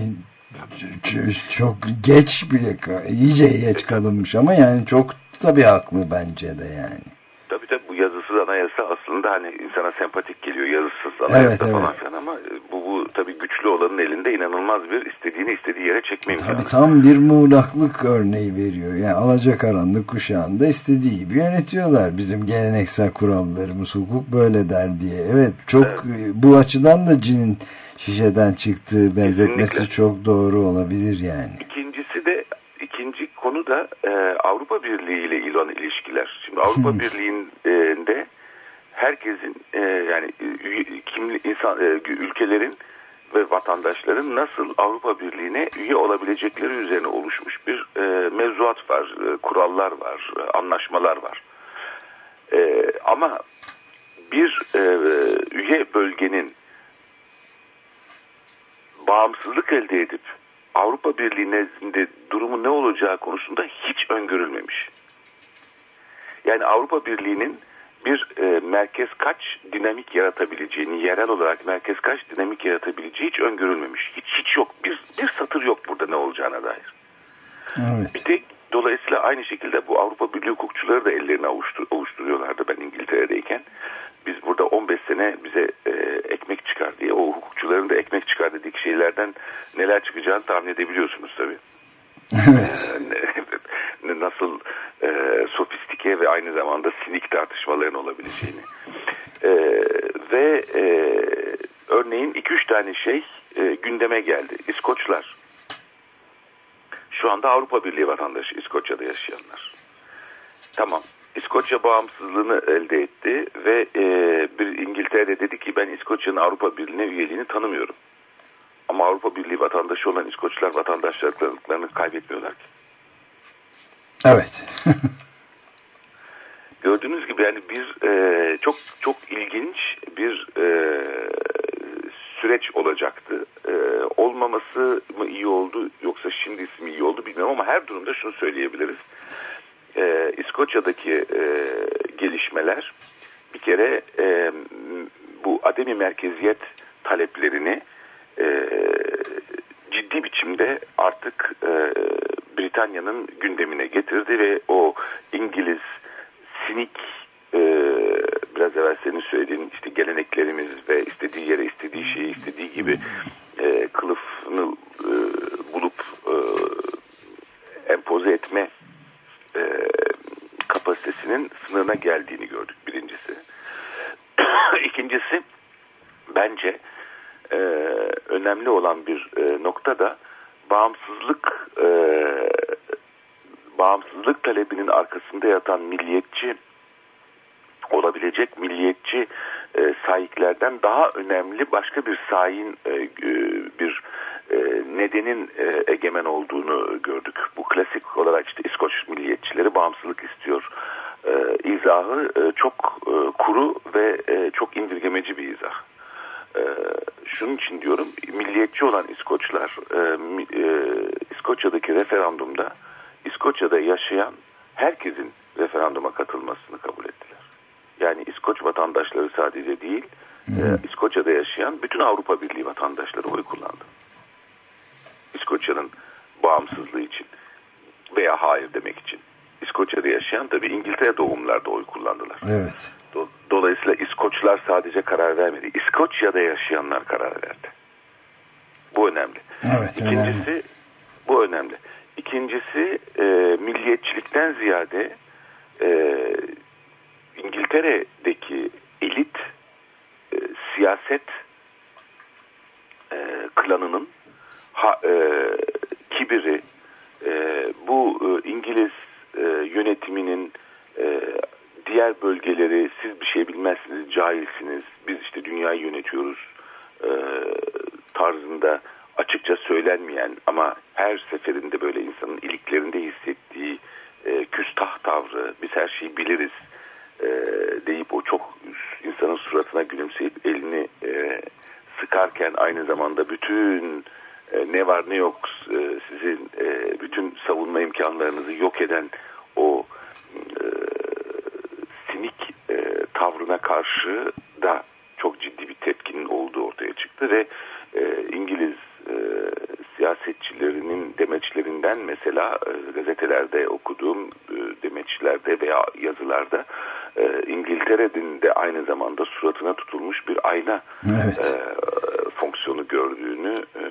ç- çok geç bile iyice geç kalınmış ama yani çok tabii haklı bence de yani. Tabii tabii bu yazısız anayasa aslında hani insana sempatik geliyor yazısız anayasa Evet, evet. falan filan ama e, bu, bu tabii güçlü olanın elinde inanılmaz bir istediğini istediği yere çekme imkanı. Tabii tam bir muğlaklık örneği veriyor. Yani alacakaranlık kuşağında istediği gibi yönetiyorlar. Bizim geleneksel kurallarımız hukuk böyle der diye. Evet çok e, bu açıdan da cinin şişeden çıktığı benzetmesi Kesinlikle. çok doğru olabilir yani. İkinci da e, Avrupa Birliği ile ilan ilişkiler. Şimdi Avrupa Birliği'nde herkesin e, yani kimli insan e, ülkelerin ve vatandaşların nasıl Avrupa Birliği'ne üye olabilecekleri üzerine oluşmuş bir e, mevzuat var, e, kurallar var, e, anlaşmalar var. E, ama bir e, üye bölgenin bağımsızlık elde edip Avrupa Birliği nezdinde durumu ne olacağı konusunda hiç öngörülmemiş. Yani Avrupa Birliği'nin bir e, merkez kaç dinamik yaratabileceğini, yerel olarak merkez kaç dinamik yaratabileceği hiç öngörülmemiş. Hiç hiç yok. Bir, bir satır yok burada ne olacağına dair. Evet. Bir tek dolayısıyla aynı şekilde bu Avrupa Birliği hukukçuları da ellerini avuştur, avuşturuyorlardı ben İngiltere'deyken. Biz burada 15 sene bize e, ekmek çıkar diye o hukukçuların da ekmek çıkar dedik şeylerden neler çıkacağını tahmin edebiliyorsunuz tabii. Evet. Ne- nasıl e, sofistike ve aynı zamanda sinik tartışmaların olabileceğini. E, ve e, örneğin 2-3 tane şey e, gündeme geldi. İskoçlar. Şu anda Avrupa Birliği vatandaşı İskoçya'da yaşayanlar. Tamam. İskoçya bağımsızlığını elde etti ve e, bir İngiltere dedi ki ben İskoçya'nın Avrupa Birliği'ne üyeliğini tanımıyorum. Ama Avrupa Birliği vatandaşı olan İskoçlar vatandaşlıklarını kaybetmiyorlar ki. Evet. Gördüğünüz gibi yani bir e, çok çok ilginç bir e, süreç olacaktı. E, olmaması mı iyi oldu yoksa şimdisi mi iyi oldu bilmiyorum ama her durumda şunu söyleyebiliriz. E, İskoçya'daki e, gelişmeler bir kere e, bu ademi merkeziyet taleplerini e, ciddi biçimde artık e, Britanya'nın gündemine getirdi ve o İngiliz sinik e, biraz evvel senin söylediğin işte geleneklerimiz ve istediği yere istediği şeyi istediği gibi e, kılıfını e, bulup e, empoze etme e, kapasitesinin sınırına geldiğini gördük birincisi. İkincisi bence e, önemli olan bir e, nokta da bağımsızlık e, bağımsızlık talebinin arkasında yatan milliyetçi olabilecek milliyetçi e, sahiplerden daha önemli başka bir sahin e, e, bir e, nedenin e, egemen olduğunu gördük. Bu klasik olarak işte İskoç milliyetçileri bağımsızlık istiyor. E, izahı e, çok e, kuru ve e, çok indirgemeci bir izah. E, şunun için diyorum milliyetçi olan İskoçlar e, e, İskoçya'daki referandumda İskoçya'da yaşayan herkesin referanduma katılmasını kabul ettiler. Yani İskoç vatandaşları sadece değil, e, İskoçya'da yaşayan bütün Avrupa Birliği vatandaşları oy kullandı. İskoçya'nın bağımsızlığı için veya hayır demek için. İskoçya'da yaşayan tabii İngiltere doğumlular da oy kullandılar. Evet. Do- Dolayısıyla İskoçlar sadece karar vermedi. İskoçya'da yaşayanlar karar verdi. Bu önemli. Evet, İkincisi önemli. bu önemli. İkincisi e, milliyetçilikten ziyade e, İngiltere'deki elit e, siyaset e, klanının ha, e, kibiri e, bu e, İngiliz e, yönetiminin e, diğer bölgeleri siz bir şey bilmezsiniz cahilsiniz. Biz işte dünyayı yönetiyoruz e, tarzında açıkça söylenmeyen ama her seferinde böyle insanın iliklerinde hissettiği e, küstah tavrı biz her şeyi biliriz e, deyip o çok insanın suratına gülümseyip elini e, sıkarken aynı zamanda bütün ne var ne yok e, sizin e, bütün savunma imkanlarınızı yok eden o e, sinik e, tavrına karşı da çok ciddi bir tepkinin olduğu ortaya çıktı ve e, İngiliz e, siyasetçilerinin demeçlerinden mesela e, gazetelerde okuduğum e, demeçlerde veya yazılarda e, İngiltere'nin de aynı zamanda suratına tutulmuş bir ayna Evet. e, fonksiyonu gördüğünü e,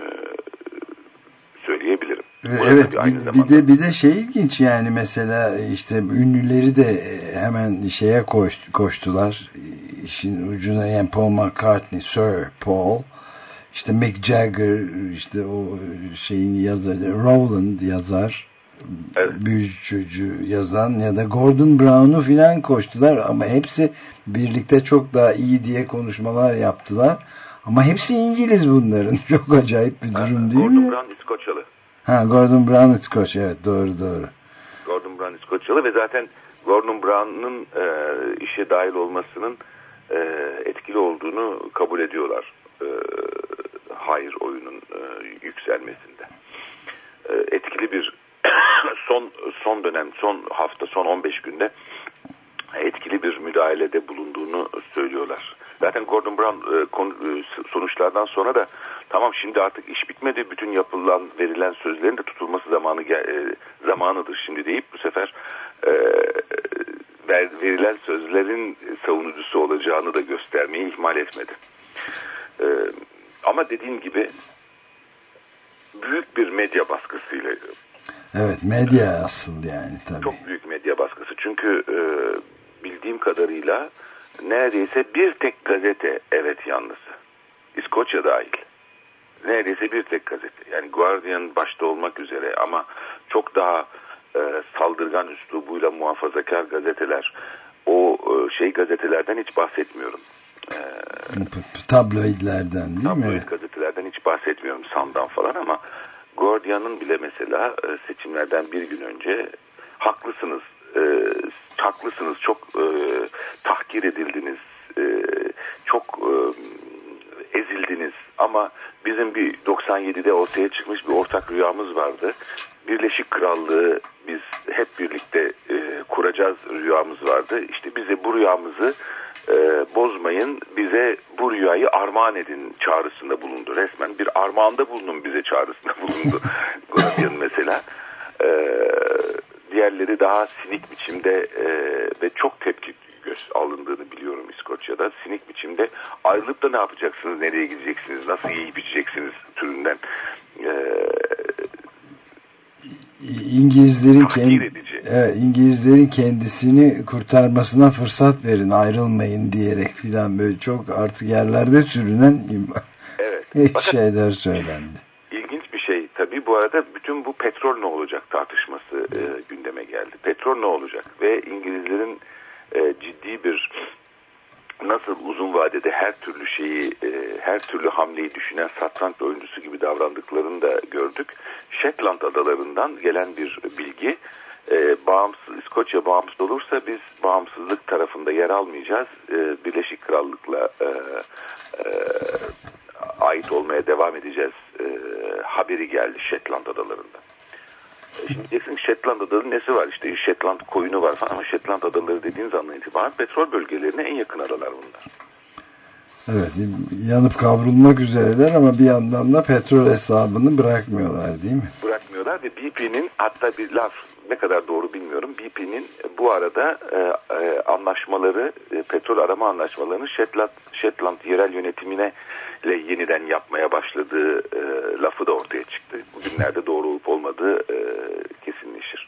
söyleyebilirim. Da Evet bir, bir de bir de şey ilginç yani mesela işte ünlüleri de e, hemen şeye koş, koştular işin ucuna yani Paul McCartney Sir Paul işte Mick Jagger işte o şeyin yazarı Rowland yazar Evet. büyücü çocuğu yazan ya da Gordon Brown'u filan koştular ama hepsi birlikte çok daha iyi diye konuşmalar yaptılar ama hepsi İngiliz bunların çok acayip bir durum değil Gordon mi? Brown İskoçyalı. Ha Gordon Brown İskoç evet doğru doğru. Gordon Brown İskoçyalı ve zaten Gordon Brown'un e, işe dahil olmasının e, etkili olduğunu kabul ediyorlar. E, hayır oyunun e, yükselmesinde. E, etkili bir son son dönem, son hafta, son 15 günde etkili bir müdahalede bulunduğunu söylüyorlar. Zaten Gordon Brown e, e, sonuçlardan sonra da tamam şimdi artık iş bitmedi. Bütün yapılan verilen sözlerin de tutulması zamanı e, zamanıdır şimdi deyip bu sefer ver- verilen sözlerin savunucusu olacağını da göstermeyi ihmal etmedi. Ama dediğim gibi büyük bir medya baskısıyla Evet medya asıl yani tabii. çok büyük medya baskısı. Çünkü bildiğim kadarıyla neredeyse bir tek gazete evet yalnız. İskoçya dahil. Neredeyse bir tek gazete. Yani Guardian başta olmak üzere ama çok daha e, saldırgan üslubuyla muhafazakar gazeteler. O e, şey gazetelerden hiç bahsetmiyorum. P- Tabloidlerden değil Tabloid mi? gazetelerden hiç bahsetmiyorum Sun'dan falan ama Guardian'ın bile mesela e, seçimlerden bir gün önce haklısınız, e, haklısınız, çok e, tahkir edildiniz, e, çok e, ezildiniz ama bizim bir 97'de ortaya çıkmış bir ortak rüyamız vardı. Birleşik Krallığı biz hep birlikte e, kuracağız rüyamız vardı. İşte bize bu rüyamızı e, bozmayın, bize bu rüyayı armağan edin çağrısında bulundu. Resmen bir armağanda bulunun bize çağrısında bulundu. Guardian mesela. E, diğerleri daha sinik biçimde e, ve çok tepki göz alındığını biliyorum İskoçya'da. Sinik biçimde ayrılıp da ne yapacaksınız, nereye gideceksiniz, nasıl yiyip içeceksiniz türünden e, İngilizlerin edici. evet, İngilizlerin kendisini kurtarmasına fırsat verin ayrılmayın diyerek filan böyle çok artık yerlerde sürünen Evet. Şeyler söylendi. İlginç bir şey tabii bu arada bütün bu petrol ne olacak tartışması e, gündeme geldi. Petrol ne olacak ve İngilizlerin e, ciddi bir nasıl uzun vadede her türlü şeyi e, her türlü hamleyi düşünen satranç oyuncusu gibi davrandıklarını da gördük. Shetland adalarından gelen bir bilgi e, bağımsız İskoçya bağımsız olursa biz bağımsızlık tarafında yer almayacağız. E, Birleşik Krallık'la e, e, ait olmaya devam edeceğiz e, haberi geldi Shetland adalarında. E, Şimdi diyeceksin ki Shetland adalarının nesi var işte Shetland koyunu var falan ama Shetland adaları dediğiniz andan itibaren petrol bölgelerine en yakın adalar bunlar. Evet yanıp kavrulmak üzereler ama bir yandan da petrol hesabını bırakmıyorlar değil mi? Bırakmıyorlar ve BP'nin hatta bir laf ne kadar doğru bilmiyorum. BP'nin bu arada e, e, anlaşmaları, e, petrol arama anlaşmalarını Shetland, Shetland yerel yönetimine ile yeniden yapmaya başladığı e, lafı da ortaya çıktı. Bugünlerde doğru olup olmadığı e, kesinleşir.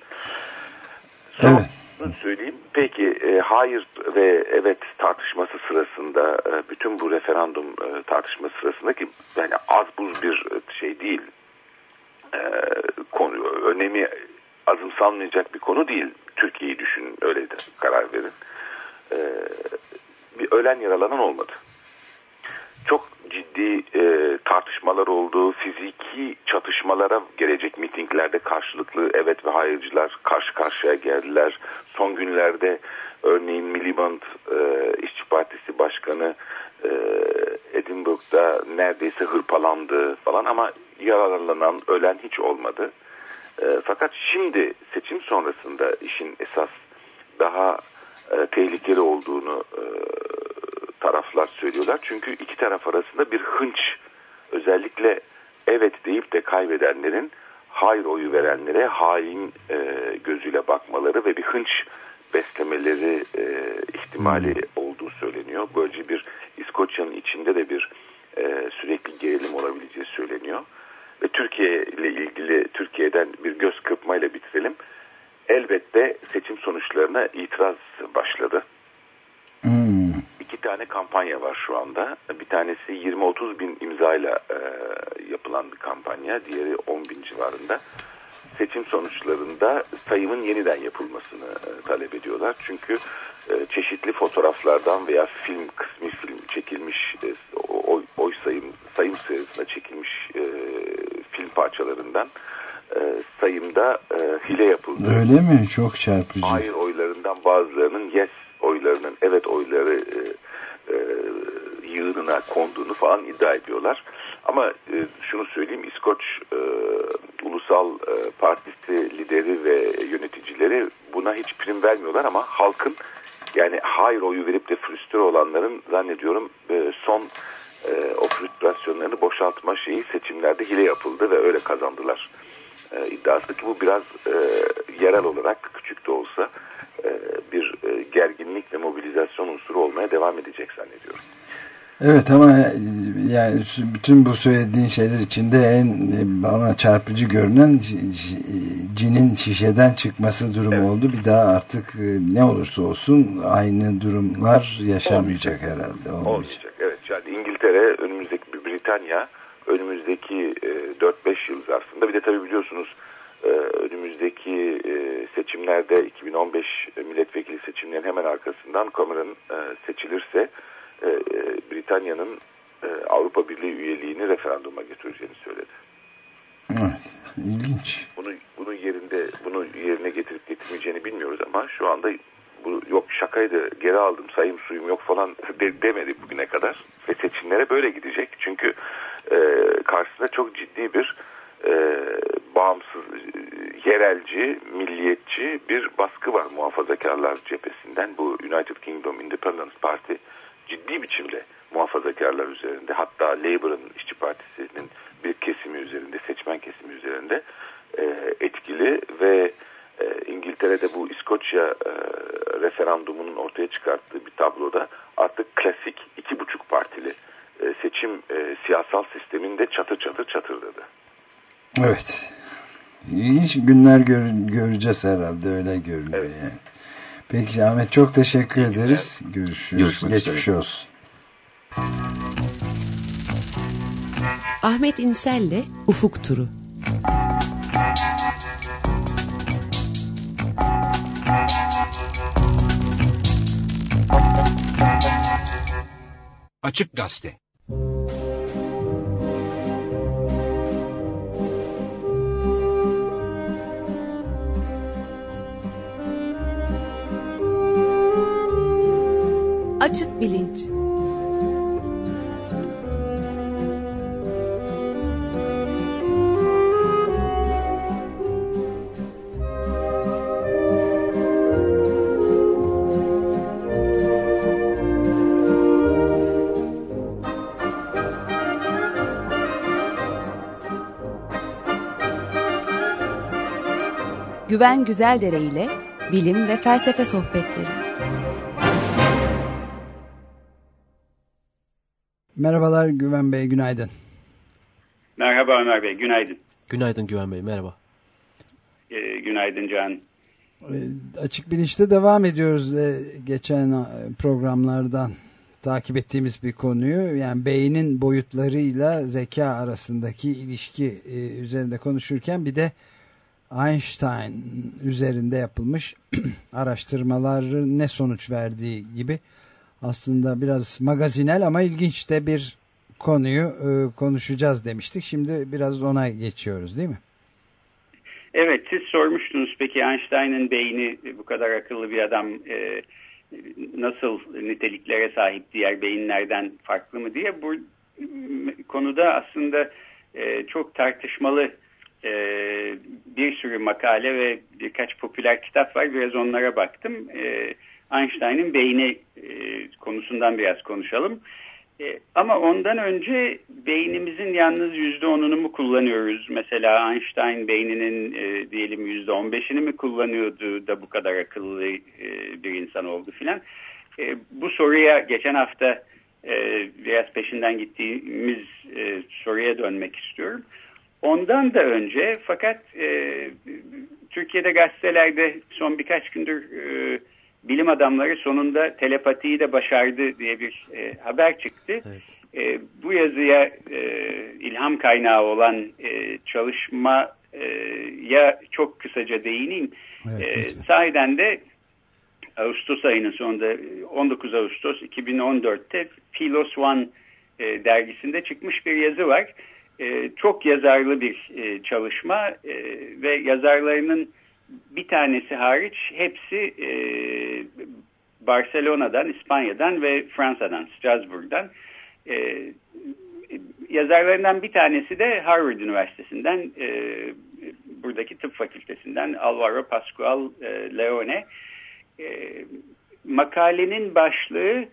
Son Evet. söyleyeyim. Peki e, hayır ve evet tartışması sırasında e, bütün bu referandum e, tartışması sırasında ki yani az buz bir şey değil e, konu önemi azımsanmayacak bir konu değil. Türkiye'yi düşünün öyle de karar verin. E, bir ölen yaralanan olmadı. Çok ciddi e, tartışmalar oldu. Fiziki çatışmalara gelecek mitinglerde karşılıklı evet ve hayırcılar karşı karşıya geldiler. Son günlerde örneğin Miliband e, İşçi Partisi Başkanı e, Edinburgh'da neredeyse hırpalandı falan ama yaralanan, ölen hiç olmadı. E, fakat şimdi seçim sonrasında işin esas daha e, tehlikeli olduğunu e, taraflar söylüyorlar. Çünkü iki taraf arasında bir hınç özellikle evet deyip de kaybedenlerin hayır oyu verenlere hain e, gözüyle bakmaları ve bir hınç beslemeleri e, ihtimali olduğu söyleniyor. Böylece bir İskoçya'nın içinde de bir e, sürekli gerilim olabileceği söyleniyor. Ve Türkiye ile ilgili Türkiye'den bir göz kırpmayla bitirelim. Elbette seçim sonuçlarına itiraz başladı. Hmm. İki tane kampanya var şu anda. Bir tanesi 20-30 bin imzayla e, yapılan bir kampanya. Diğeri 10 bin civarında. Seçim sonuçlarında sayımın yeniden yapılmasını e, talep ediyorlar. Çünkü e, çeşitli fotoğraflardan veya film kısmi film çekilmiş e, oy, oy sayım sayım sırasında çekilmiş e, film parçalarından e, sayımda e, hile yapıldı. Öyle mi? Çok çarpıcı. Hayır oylarından bazılarının yes oylarının evet oyları e, yığınına konduğunu falan iddia ediyorlar. Ama e, şunu söyleyeyim İskoç e, Ulusal e, Partisi lideri ve yöneticileri buna hiç prim vermiyorlar ama halkın yani hayır oyu verip de frustre olanların zannediyorum e, son e, o frustrasyonlarını boşaltma şeyi seçimlerde hile yapıldı ve öyle kazandılar. E, iddiası ki bu biraz e, yerel olarak küçük de olsa e, bir e, gerginlik ve mobilizasyon unsuru olmaya devam edecek zannediyorum. Evet ama e, yani bütün bu söylediğin şeyler içinde en e, bana çarpıcı görünen cinin şişeden çıkması durumu evet. oldu. Bir daha artık e, ne olursa olsun aynı durumlar yaşamayacak Olmayacak. herhalde. Olmayacak. Olmayacak. Evet yani İngiltere önümüzdeki Britanya önümüzdeki 4-5 yıl zarfında bir de tabii biliyorsunuz önümüzdeki seçimlerde 2015 milletvekili seçimlerinin hemen arkasından Cameron seçilirse e, e, Britanya'nın e, Avrupa Birliği üyeliğini referanduma götüreceğini söyledi. Evet, ilginç. Bunu bunun yerinde bunu yerine getirip getirmeyeceğini bilmiyoruz ama şu anda bu yok şakaydı geri aldım sayım suyum yok falan de, demedi bugüne kadar ve seçimlere böyle gidecek çünkü e, karşısında çok ciddi bir e, bağımsız yerelci milliyetçi bir baskı var muhafazakarlar cephesinden bu United Kingdom Independence Party ciddi biçimde muhafazakarlar üzerinde hatta Labour'ın işçi partisinin bir kesimi üzerinde seçmen kesimi üzerinde e, etkili ve e, İngiltere'de bu İskoçya e, referandumunun ortaya çıkarttığı bir tabloda artık klasik iki buçuk partili e, seçim e, siyasal sisteminde çatır çatır çatırdadı. Evet. İlginç günler gör, göreceğiz herhalde öyle görünüyor evet. yani. Peki Ahmet çok teşekkür İyi ederiz. Günler. Görüşürüz. Görüşmek Geçmiş üzere. olsun. Ahmet İnsel'le Ufuk Turu. Açık Gazete Güven Güzeldere ile bilim ve felsefe sohbetleri. Merhabalar Güven Bey, günaydın. Merhaba Ömer Bey, günaydın. Günaydın Güven Bey, merhaba. Ee, günaydın Can. Ee, açık Bilinç'te devam ediyoruz ee, geçen e, programlardan takip ettiğimiz bir konuyu. Yani beynin boyutlarıyla zeka arasındaki ilişki e, üzerinde konuşurken bir de Einstein üzerinde yapılmış araştırmaların ne sonuç verdiği gibi aslında biraz magazinel ama ilginç de bir konuyu e, konuşacağız demiştik. Şimdi biraz ona geçiyoruz değil mi? Evet siz sormuştunuz peki Einstein'ın beyni bu kadar akıllı bir adam e, nasıl niteliklere sahip diğer beyinlerden farklı mı diye bu konuda aslında e, çok tartışmalı e, bir sürü makale ve birkaç popüler kitap var biraz onlara baktım. E, Einstein'ın beyni e, konusundan biraz konuşalım. E, ama ondan önce beynimizin yalnız yüzde onunu mu kullanıyoruz? Mesela Einstein beyninin e, diyelim yüzde on beşini mi kullanıyordu da bu kadar akıllı e, bir insan oldu filan. E, bu soruya geçen hafta e, biraz peşinden gittiğimiz e, soruya dönmek istiyorum. Ondan da önce fakat e, Türkiye'de gazetelerde son birkaç gündür e, bilim adamları sonunda telepatiyi de başardı diye bir e, haber çıktı. Evet. E, bu yazıya e, ilham kaynağı olan e, çalışmaya çok kısaca değineyim. Evet, e, sahiden de Ağustos ayının sonunda 19 Ağustos 2014'te Philos One e, dergisinde çıkmış bir yazı var. E, çok yazarlı bir e, çalışma e, ve yazarlarının bir tanesi hariç hepsi e, Barcelona'dan, İspanya'dan ve Fransa'dan, Strasbourg'dan. Yazarlarından bir tanesi de Harvard Üniversitesi'nden buradaki tıp fakültesinden Alvaro Pascual Leone. Makalenin başlığı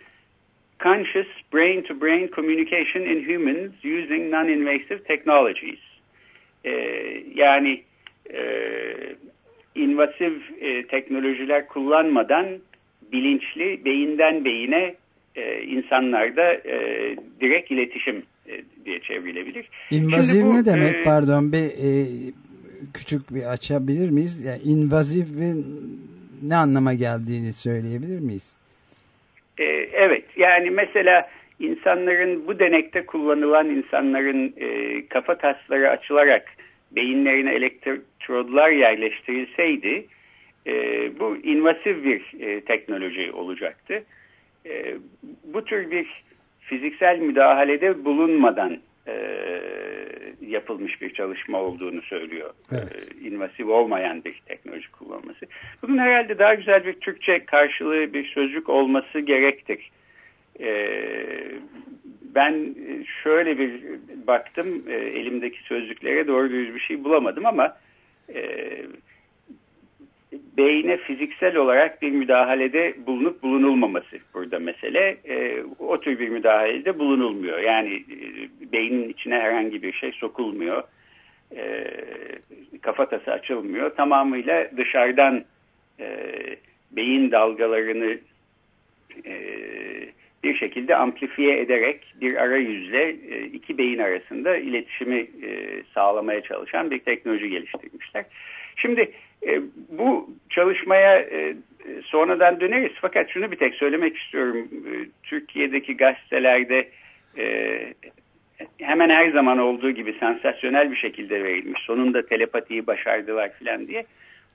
Conscious Brain-to-Brain Communication in Humans Using Non-Invasive Technologies. E, yani e, invasif e, teknolojiler kullanmadan bilinçli beyinden beyine e, insanlarda e, direkt iletişim e, diye çevrilebilir. İnvazif bu, ne demek e, pardon bir e, küçük bir açabilir miyiz? Yani invazif ve ne anlama geldiğini söyleyebilir miyiz? E, evet yani mesela insanların bu denekte kullanılan insanların e, kafa tasları açılarak beyinlerine elektrodlar yerleştirilseydi e, bu invasif bir e, teknoloji olacaktı. E, bu tür bir fiziksel müdahalede bulunmadan e, yapılmış bir çalışma olduğunu söylüyor. Evet. E, invasif olmayan bir teknoloji kullanması. Bunun herhalde daha güzel bir Türkçe karşılığı bir sözcük olması gerektir. E, ben şöyle bir baktım e, elimdeki sözlüklere doğru düz bir şey bulamadım ama e, beyne fiziksel olarak bir müdahalede bulunup bulunulmaması burada mesele. E, o tür bir müdahalede bulunulmuyor. Yani e, beynin içine herhangi bir şey sokulmuyor. E, kafatası açılmıyor. Tamamıyla dışarıdan e, beyin dalgalarını e, bir şekilde amplifiye ederek bir arayüzle e, iki beyin arasında iletişimi e, sağlamaya çalışan bir teknoloji geliştirmişler. Şimdi e, bu çalışmaya e, sonradan döneriz fakat şunu bir tek söylemek istiyorum. E, Türkiye'deki gazetelerde hemen her zaman olduğu gibi sansasyonel bir şekilde verilmiş. Sonunda telepatiyi başardılar falan diye.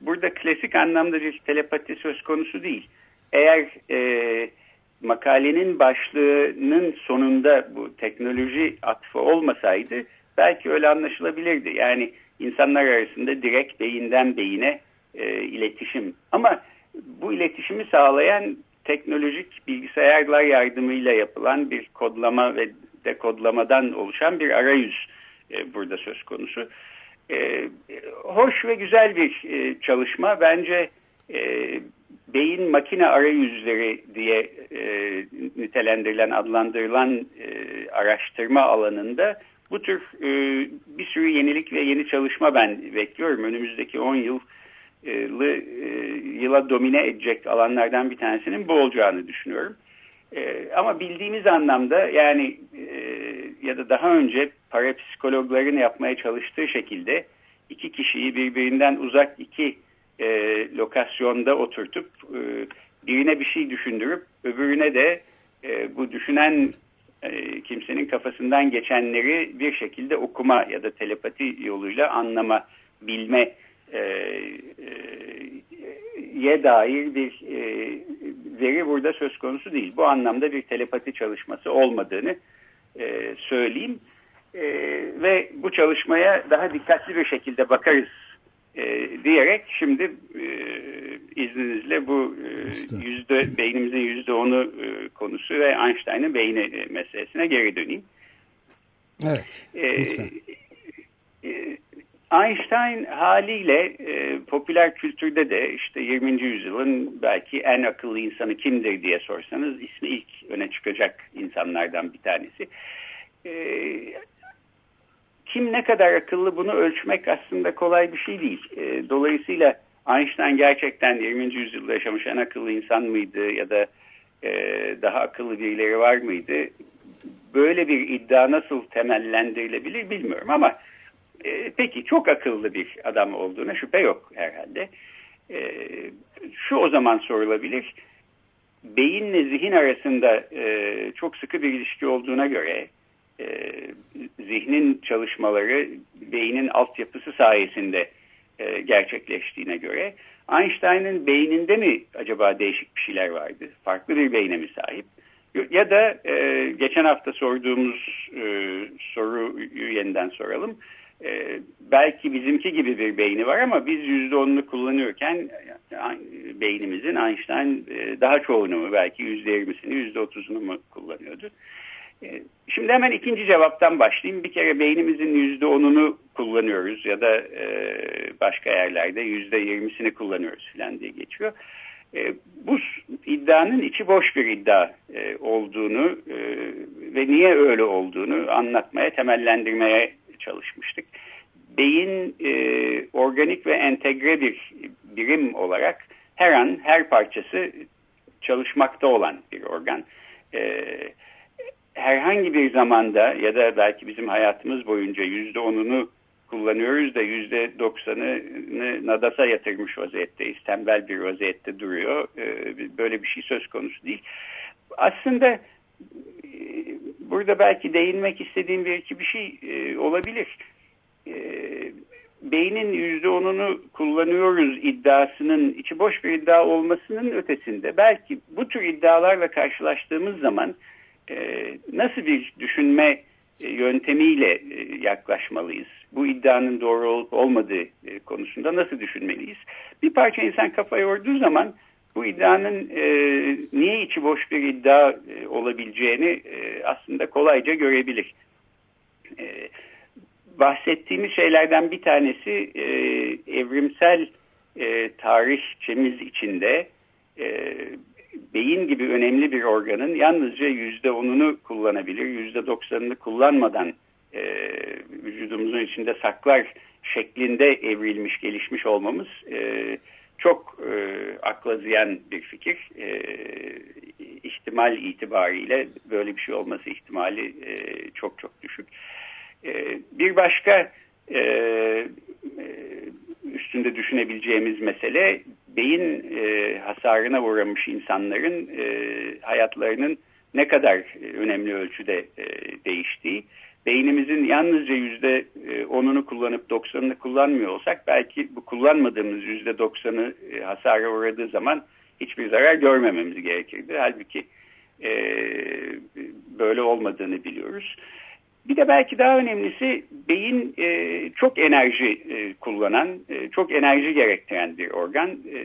Burada klasik anlamda bir telepati söz konusu değil. Eğer e, makalenin başlığının sonunda bu teknoloji atfı olmasaydı belki öyle anlaşılabilirdi. Yani insanlar arasında direkt beyinden beyine e, iletişim. Ama bu iletişimi sağlayan teknolojik bilgisayarlar yardımıyla yapılan bir kodlama ve dekodlamadan oluşan bir arayüz e, burada söz konusu. E, hoş ve güzel bir e, çalışma. Bence e, beyin makine arayüzleri diye e, nitelendirilen, adlandırılan e, araştırma alanında bu tür e, bir sürü yenilik ve yeni çalışma ben bekliyorum. Önümüzdeki 10 yıl yılı, e, yıla domine edecek alanlardan bir tanesinin bu olacağını düşünüyorum. E, ama bildiğimiz anlamda yani e, ya da daha önce parapsikologların yapmaya çalıştığı şekilde iki kişiyi birbirinden uzak iki e, lokasyonda oturtup e, birine bir şey düşündürüp öbürüne de e, bu düşünen e, kimsenin kafasından geçenleri bir şekilde okuma ya da telepati yoluyla anlama, bilme e, e, ye dair bir e, veri burada söz konusu değil. Bu anlamda bir telepati çalışması olmadığını e, söyleyeyim. E, ve bu çalışmaya daha dikkatli bir şekilde bakarız e, diyerek şimdi e, izninizle bu e, yüzde beynimizin yüzde onu e, konusu ve Einstein'ın beyni e, meselesine geri döneyim. Evet. E, e, Einstein haliyle e, popüler kültürde de işte 20. yüzyılın belki en akıllı insanı kimdir diye sorsanız ismi ilk öne çıkacak insanlardan bir tanesi. E, kim ne kadar akıllı bunu ölçmek aslında kolay bir şey değil. E, dolayısıyla Einstein gerçekten 20. yüzyılda yaşamış en akıllı insan mıydı ya da e, daha akıllı birileri var mıydı? Böyle bir iddia nasıl temellendirilebilir bilmiyorum ama e, peki çok akıllı bir adam olduğuna şüphe yok herhalde. E, şu o zaman sorulabilir. Beyinle zihin arasında e, çok sıkı bir ilişki olduğuna göre e, zihnin çalışmaları beynin altyapısı sayesinde e, gerçekleştiğine göre Einstein'ın beyninde mi acaba değişik bir şeyler vardı? Farklı bir beyne mi sahip? Ya da e, geçen hafta sorduğumuz e, soruyu yeniden soralım. E, belki bizimki gibi bir beyni var ama biz yüzde onunu kullanıyorken beynimizin Einstein e, daha çoğunu mu belki yüzde yirmisini yüzde otuzunu mu kullanıyordu? E, şimdi hemen ikinci cevaptan başlayayım. Bir kere beynimizin yüzde onunu kullanıyoruz ya da e, başka yerlerde yüzde yirmisini kullanıyoruz falan diye geçiyor. E, bu iddianın içi boş bir iddia e, olduğunu ve niye öyle olduğunu anlatmaya, temellendirmeye çalışmıştık. Beyin organik ve entegre bir birim olarak her an her parçası çalışmakta olan bir organ. E, herhangi bir zamanda ya da belki bizim hayatımız boyunca yüzde onunu kullanıyoruz da yüzde doksanını nadasa yatırmış vaziyetteyiz. Tembel bir vaziyette duruyor. Ee, böyle bir şey söz konusu değil. Aslında e, burada belki değinmek istediğim bir iki bir şey e, olabilir. E, beynin yüzde onunu kullanıyoruz iddiasının içi boş bir iddia olmasının ötesinde belki bu tür iddialarla karşılaştığımız zaman nasıl bir düşünme yöntemiyle yaklaşmalıyız? bu iddianın doğru olup olmadığı e, konusunda nasıl düşünmeliyiz? Bir parça insan kafa yorduğu zaman bu iddianın e, niye içi boş bir iddia e, olabileceğini e, aslında kolayca görebilir. E, bahsettiğimiz şeylerden bir tanesi e, evrimsel e, tarihçemiz içinde e, beyin gibi önemli bir organın yalnızca yüzde onunu kullanabilir, yüzde doksanını kullanmadan e, vücudumuzun içinde saklar şeklinde evrilmiş, gelişmiş olmamız e, çok e, akla ziyan bir fikir. E, ihtimal itibariyle böyle bir şey olması ihtimali e, çok çok düşük. E, bir başka e, e üstünde düşünebileceğimiz mesele beyin e, hasarına uğramış insanların e, hayatlarının ne kadar önemli ölçüde e, değiştiği beynimizin yalnızca yüzde e, onunu kullanıp doksanını kullanmıyor olsak belki bu kullanmadığımız yüzde doksanı e, hasara uğradığı zaman hiçbir zarar görmememiz gerekirdi. Halbuki e, böyle olmadığını biliyoruz. Bir de belki daha önemlisi beyin e, çok enerji e, kullanan, e, çok enerji gerektiren bir organ. E,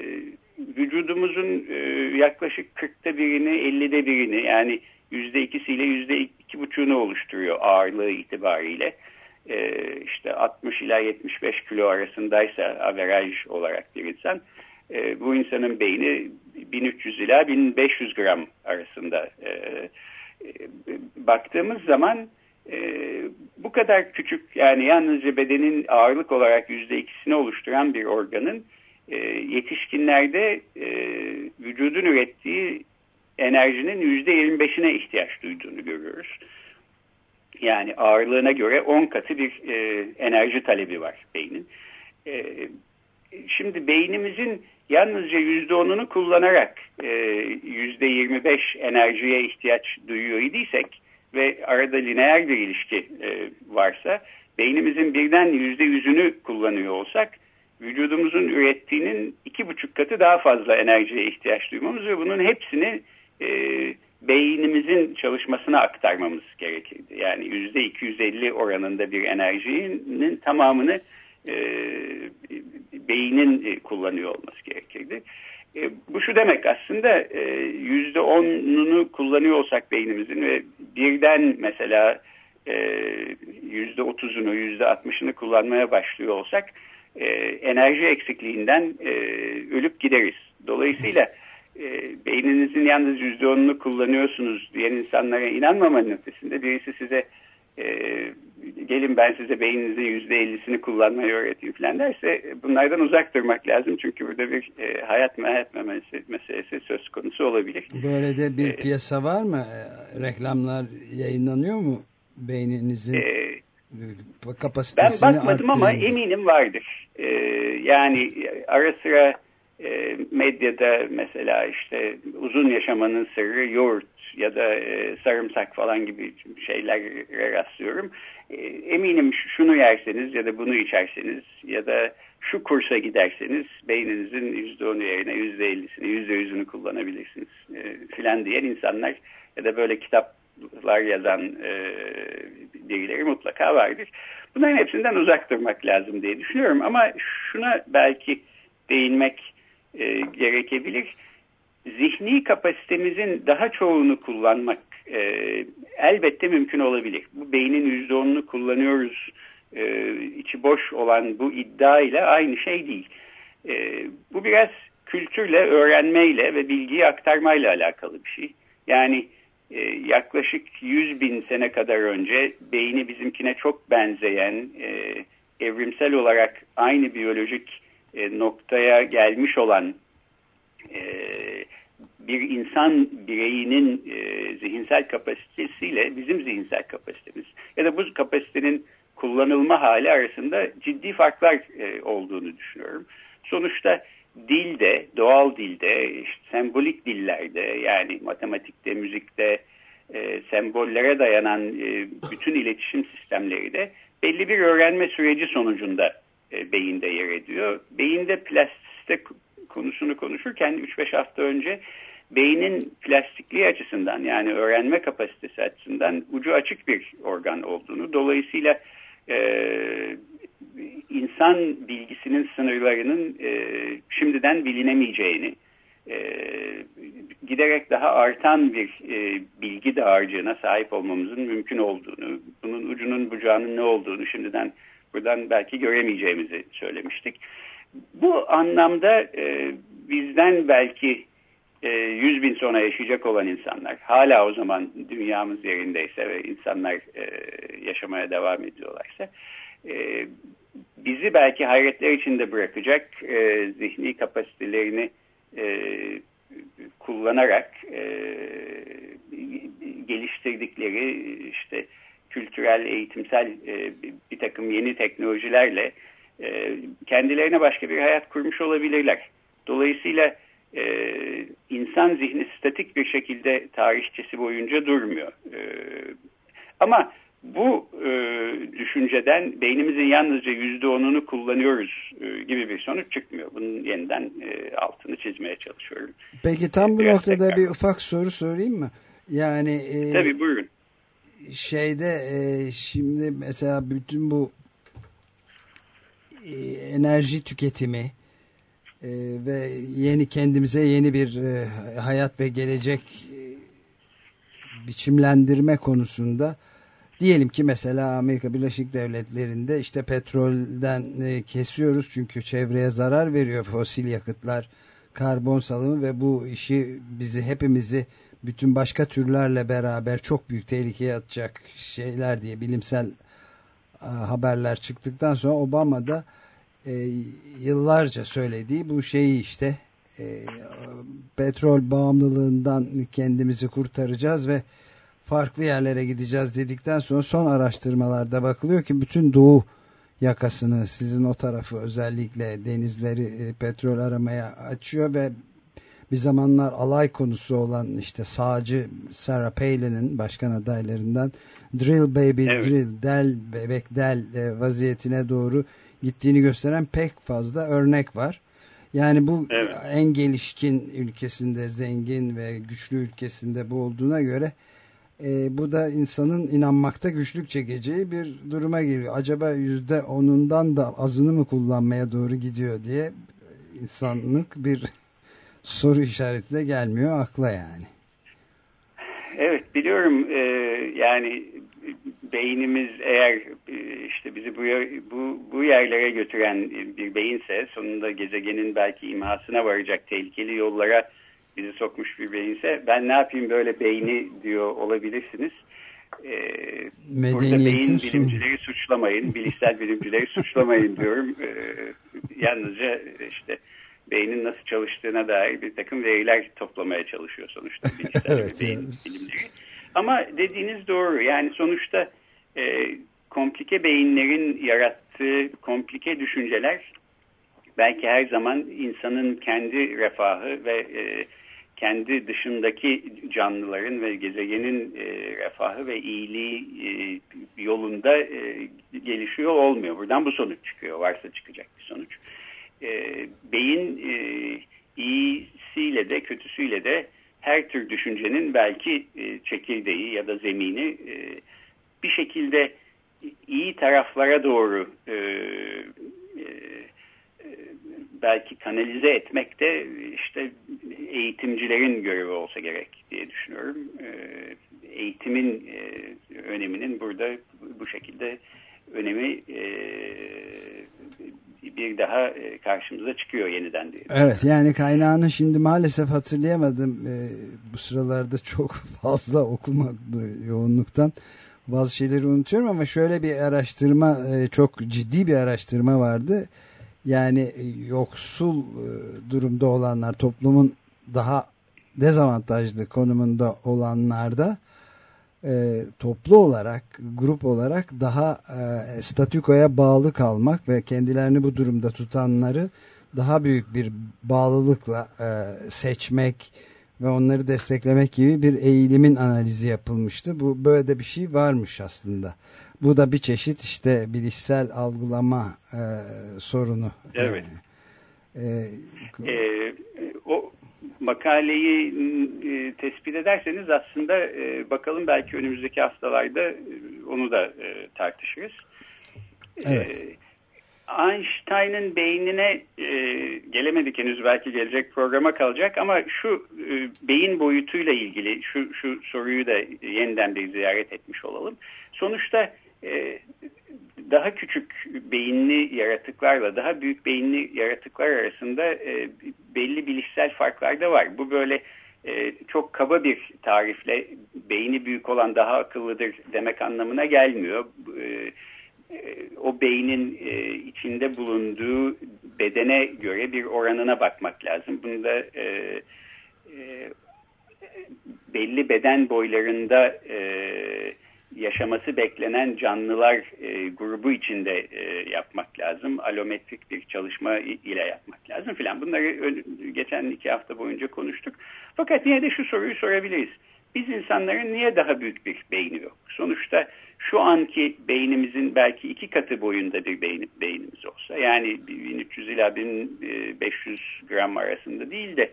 vücudumuzun e, yaklaşık 40'ta birini, 50'de birini yani yüzde ikisiyle yüzde iki buçuğunu oluşturuyor ağırlığı itibariyle. Ee, işte 60 ila 75 kilo arasındaysa averaj olarak bir insan e, bu insanın beyni 1300 ila 1500 gram arasında e, e, baktığımız zaman e, bu kadar küçük yani yalnızca bedenin ağırlık olarak yüzde ikisini oluşturan bir organın e, yetişkinlerde e, vücudun ürettiği enerjinin yüzde 25'ine ihtiyaç duyduğunu görüyoruz. Yani ağırlığına göre 10 katı bir e, enerji talebi var beynin. E, şimdi beynimizin yalnızca yüzde onunu kullanarak e, yüzde 25 enerjiye ihtiyaç duyuyor idiysek ve arada lineer bir ilişki e, varsa beynimizin birden yüzde yüzünü kullanıyor olsak vücudumuzun ürettiğinin iki buçuk katı daha fazla enerjiye ihtiyaç duymamız ve bunun hepsini e, beynimizin çalışmasına aktarmamız gerekirdi. Yani yüzde 250 oranında bir enerjinin tamamını e, beynin e, kullanıyor olması gerekirdi. E, bu şu demek aslında e, yüzde onunu kullanıyor olsak beynimizin ve birden mesela e, yüzde otuzunu yüzde altmışını kullanmaya başlıyor olsak e, enerji eksikliğinden e, ölüp gideriz. Dolayısıyla e, beyninizin yalnız yüzde onunu kullanıyorsunuz diyen insanlara inanmamanın ötesinde birisi size e, gelin ben size beyninizin yüzde ellisini kullanmayı öğreteyim falan derse bunlardan uzak durmak lazım. Çünkü burada bir e, hayat mehat meselesi, meselesi söz konusu olabilir. Böyle de bir ee, piyasa var mı? E, reklamlar yayınlanıyor mu? Beyninizin e, kapasitesini Ben bakmadım ama eminim vardır. E, yani ara sıra e, medyada mesela işte uzun yaşamanın sırrı yoğurt ya da e, sarımsak falan gibi şeylere rastlıyorum. E, eminim şunu yerseniz ya da bunu içerseniz ya da şu kursa giderseniz beyninizin yüzde onu yerine yüzde ellisini, yüzde yüzünü kullanabilirsiniz e, filan diyen insanlar ya da böyle kitaplar yazan e, birileri mutlaka vardır. Bunların hepsinden uzak durmak lazım diye düşünüyorum ama şuna belki değinmek e, gerekebilir. zihni kapasitemizin daha çoğunu kullanmak e, elbette mümkün olabilir. Bu beynin yüzde onunu kullanıyoruz e, içi boş olan bu iddia ile aynı şey değil. E, bu biraz kültürle, öğrenmeyle ve bilgiyi aktarmayla alakalı bir şey. Yani e, yaklaşık 100 bin sene kadar önce beyni bizimkine çok benzeyen, e, evrimsel olarak aynı biyolojik e, noktaya gelmiş olan e, bir insan bireyinin e, zihinsel kapasitesiyle bizim zihinsel kapasitemiz ya da bu kapasitenin kullanılma hali arasında ciddi farklar e, olduğunu düşünüyorum. Sonuçta dilde, doğal dilde, işte sembolik dillerde yani matematikte, müzikte e, sembollere dayanan e, bütün iletişim sistemleri de belli bir öğrenme süreci sonucunda e, beyinde yer ediyor. Beyinde plastisite konusunu konuşurken 3-5 hafta önce beynin plastikliği açısından yani öğrenme kapasitesi açısından ucu açık bir organ olduğunu dolayısıyla e, insan bilgisinin sınırlarının e, şimdiden bilinemeyeceğini, e, giderek daha artan bir e, bilgi dağarcığına sahip olmamızın mümkün olduğunu, bunun ucunun bucağının ne olduğunu şimdiden buradan belki göremeyeceğimizi söylemiştik. Bu anlamda e, bizden belki e, 100 bin sonra yaşayacak olan insanlar, hala o zaman dünyamız yerindeyse ve insanlar e, yaşamaya devam ediyorlarsa, e, bizi belki hayretler içinde bırakacak e, zihni kapasitelerini e, kullanarak e, geliştirdikleri işte kültürel, eğitimsel e, bir takım yeni teknolojilerle e, kendilerine başka bir hayat kurmuş olabilirler. Dolayısıyla e, insan zihni statik bir şekilde tarihçesi boyunca durmuyor. E, ama bu e, düşünceden beynimizin yalnızca yüzde onunu kullanıyoruz e, gibi bir sonuç çıkmıyor. Bunun yeniden e, altını çizmeye çalışıyorum. Peki tam bu Biraz noktada tekrar. bir ufak soru sorayım mı? Yani e, Tabii buyurun. Şeyde e, şimdi mesela bütün bu e, enerji tüketimi e, ve yeni kendimize yeni bir e, hayat ve gelecek e, biçimlendirme konusunda diyelim ki mesela Amerika Birleşik Devletleri'nde işte petrolden e, kesiyoruz çünkü çevreye zarar veriyor fosil yakıtlar karbon salımı ve bu işi bizi hepimizi bütün başka türlerle beraber çok büyük tehlikeye atacak şeyler diye bilimsel e, haberler çıktıktan sonra Obama da e, yıllarca söylediği bu şeyi işte e, petrol bağımlılığından kendimizi kurtaracağız ve farklı yerlere gideceğiz dedikten sonra son araştırmalarda bakılıyor ki bütün doğu yakasını sizin o tarafı özellikle denizleri e, petrol aramaya açıyor ve bir zamanlar alay konusu olan işte sağcı Sarah Palin'in başkan adaylarından drill baby Evet. drill del bebek del e, vaziyetine doğru gittiğini gösteren pek fazla örnek var. Yani bu Evet. en gelişkin ülkesinde zengin ve güçlü ülkesinde bu olduğuna göre e, bu da insanın inanmakta güçlük çekeceği bir duruma geliyor. Acaba yüzde onundan da azını mı kullanmaya doğru gidiyor diye insanlık bir soru işareti de gelmiyor akla yani. Evet biliyorum e, yani beynimiz eğer e, işte bizi bu, bu, bu yerlere götüren bir beyinse sonunda gezegenin belki imhasına varacak tehlikeli yollara bizi sokmuş bir beyinse ben ne yapayım böyle beyni diyor olabilirsiniz. E, burada beyin sonu. bilimcileri suçlamayın, bilişsel bilimcileri suçlamayın diyorum. E, yalnızca işte beynin nasıl çalıştığına dair bir takım veriler toplamaya çalışıyor sonuçta beyin evet. bilimleri. Ama dediğiniz doğru. Yani sonuçta e, komplike beyinlerin yarattığı komplike düşünceler belki her zaman insanın kendi refahı ve e, kendi dışındaki canlıların ve gezegenin e, refahı ve iyiliği e, yolunda e, gelişiyor olmuyor. Buradan bu sonuç çıkıyor. Varsa çıkacak bir sonuç. E, beyin e, iyisiyle de kötüsüyle de her tür düşüncenin belki e, çekirdeği ya da zemini e, bir şekilde iyi taraflara doğru e, e, belki kanalize etmek de işte eğitimcilerin görevi olsa gerek diye düşünüyorum. E, eğitimin e, öneminin burada bu şekilde önemi e, bir daha e, karşımıza çıkıyor yeniden diye. Evet yani kaynağını şimdi maalesef hatırlayamadım. E, bu sıralarda çok fazla okumak yoğunluktan bazı şeyleri unutuyorum ama şöyle bir araştırma çok ciddi bir araştırma vardı. Yani yoksul durumda olanlar toplumun daha dezavantajlı konumunda olanlarda e, toplu olarak, grup olarak daha e, statükoya bağlı kalmak ve kendilerini bu durumda tutanları daha büyük bir bağlılıkla e, seçmek ve onları desteklemek gibi bir eğilimin analizi yapılmıştı. Bu böyle de bir şey varmış aslında. Bu da bir çeşit işte bilişsel algılama e, sorunu. Evet. E, e, o makaleyi e, tespit ederseniz aslında e, bakalım belki önümüzdeki haftalarda e, onu da e, tartışırız. Evet. E, Einstein'ın beynine e, gelemedik henüz belki gelecek programa kalacak ama şu e, beyin boyutuyla ilgili şu, şu soruyu da yeniden bir ziyaret etmiş olalım. Sonuçta e, daha küçük beyinli yaratıklarla daha büyük beyinli yaratıklar arasında e, belli bilişsel farklar da var. Bu böyle e, çok kaba bir tarifle beyni büyük olan daha akıllıdır demek anlamına gelmiyor. E, e o beynin e, içinde bulunduğu bedene göre bir oranına bakmak lazım. Bunu da e, e, belli beden boylarında e, yaşaması beklenen canlılar e, grubu içinde e, yapmak lazım. Alometrik bir çalışma ile yapmak lazım filan. Bunları geçen iki hafta boyunca konuştuk. Fakat yine de şu soruyu sorabiliriz. Biz insanların niye daha büyük bir beyni yok? Sonuçta şu anki beynimizin belki iki katı boyunda bir beyin, beynimiz olsa yani 1300 ila 1500 gram arasında değil de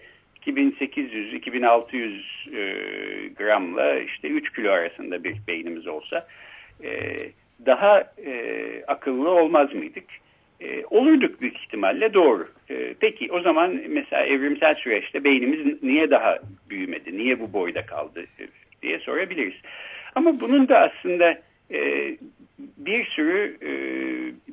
2800-2600 e, gramla işte 3 kilo arasında bir beynimiz olsa e, daha e, akıllı olmaz mıydık? E, olurduk büyük ihtimalle doğru. E, peki o zaman mesela evrimsel süreçte beynimiz niye daha büyümedi, niye bu boyda kaldı diye sorabiliriz. Ama bunun da aslında e, bir sürü e,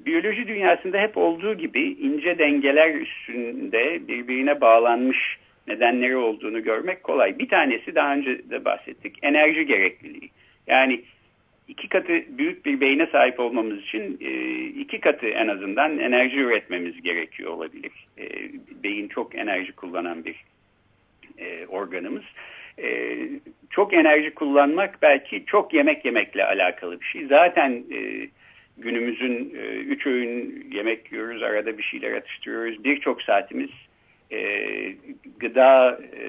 biyoloji dünyasında hep olduğu gibi ince dengeler üstünde birbirine bağlanmış nedenleri olduğunu görmek kolay. Bir tanesi daha önce de bahsettik. Enerji gerekliliği. Yani iki katı büyük bir beyne sahip olmamız için e, iki katı en azından enerji üretmemiz gerekiyor olabilir. E, beyin çok enerji kullanan bir e, organımız. Çok enerji kullanmak belki çok yemek yemekle alakalı bir şey. Zaten günümüzün üç öğün yemek yiyoruz, arada bir şeyler atıştırıyoruz. Birçok saatimiz e, gıda e,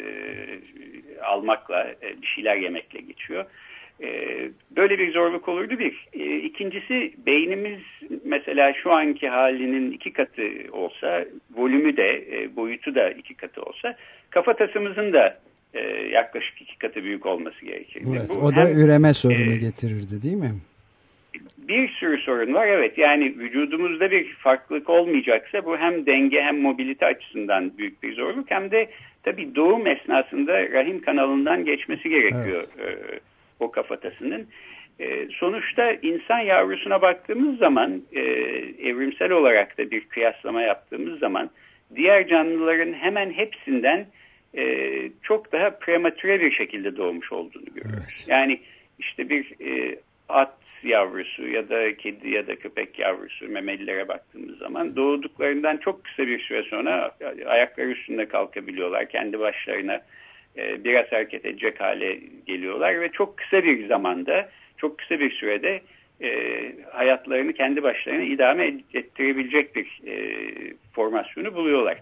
almakla, e, bir şeyler yemekle geçiyor. E, böyle bir zorluk olurdu bir. E, ikincisi beynimiz mesela şu anki halinin iki katı olsa, volümü de, e, boyutu da iki katı olsa, kafatasımızın da e, yaklaşık iki katı büyük olması gerekir. Evet, Bu o da hem, üreme sorunu e, getirirdi değil mi? Bir sürü sorun var. Evet yani vücudumuzda bir farklılık olmayacaksa bu hem denge hem mobilite açısından büyük bir zorluk hem de tabii doğum esnasında rahim kanalından geçmesi gerekiyor evet. e, o kafatasının. E, sonuçta insan yavrusuna baktığımız zaman e, evrimsel olarak da bir kıyaslama yaptığımız zaman diğer canlıların hemen hepsinden e, çok daha prematüre bir şekilde doğmuş olduğunu görüyoruz. Evet. Yani işte bir e, at yavrusu ya da kedi ya da köpek yavrusu memelilere baktığımız zaman doğduklarından çok kısa bir süre sonra ayakları üstünde kalkabiliyorlar. Kendi başlarına e, biraz hareket edecek hale geliyorlar ve çok kısa bir zamanda, çok kısa bir sürede e, hayatlarını kendi başlarına idame ettirebilecek bir e, formasyonu buluyorlar.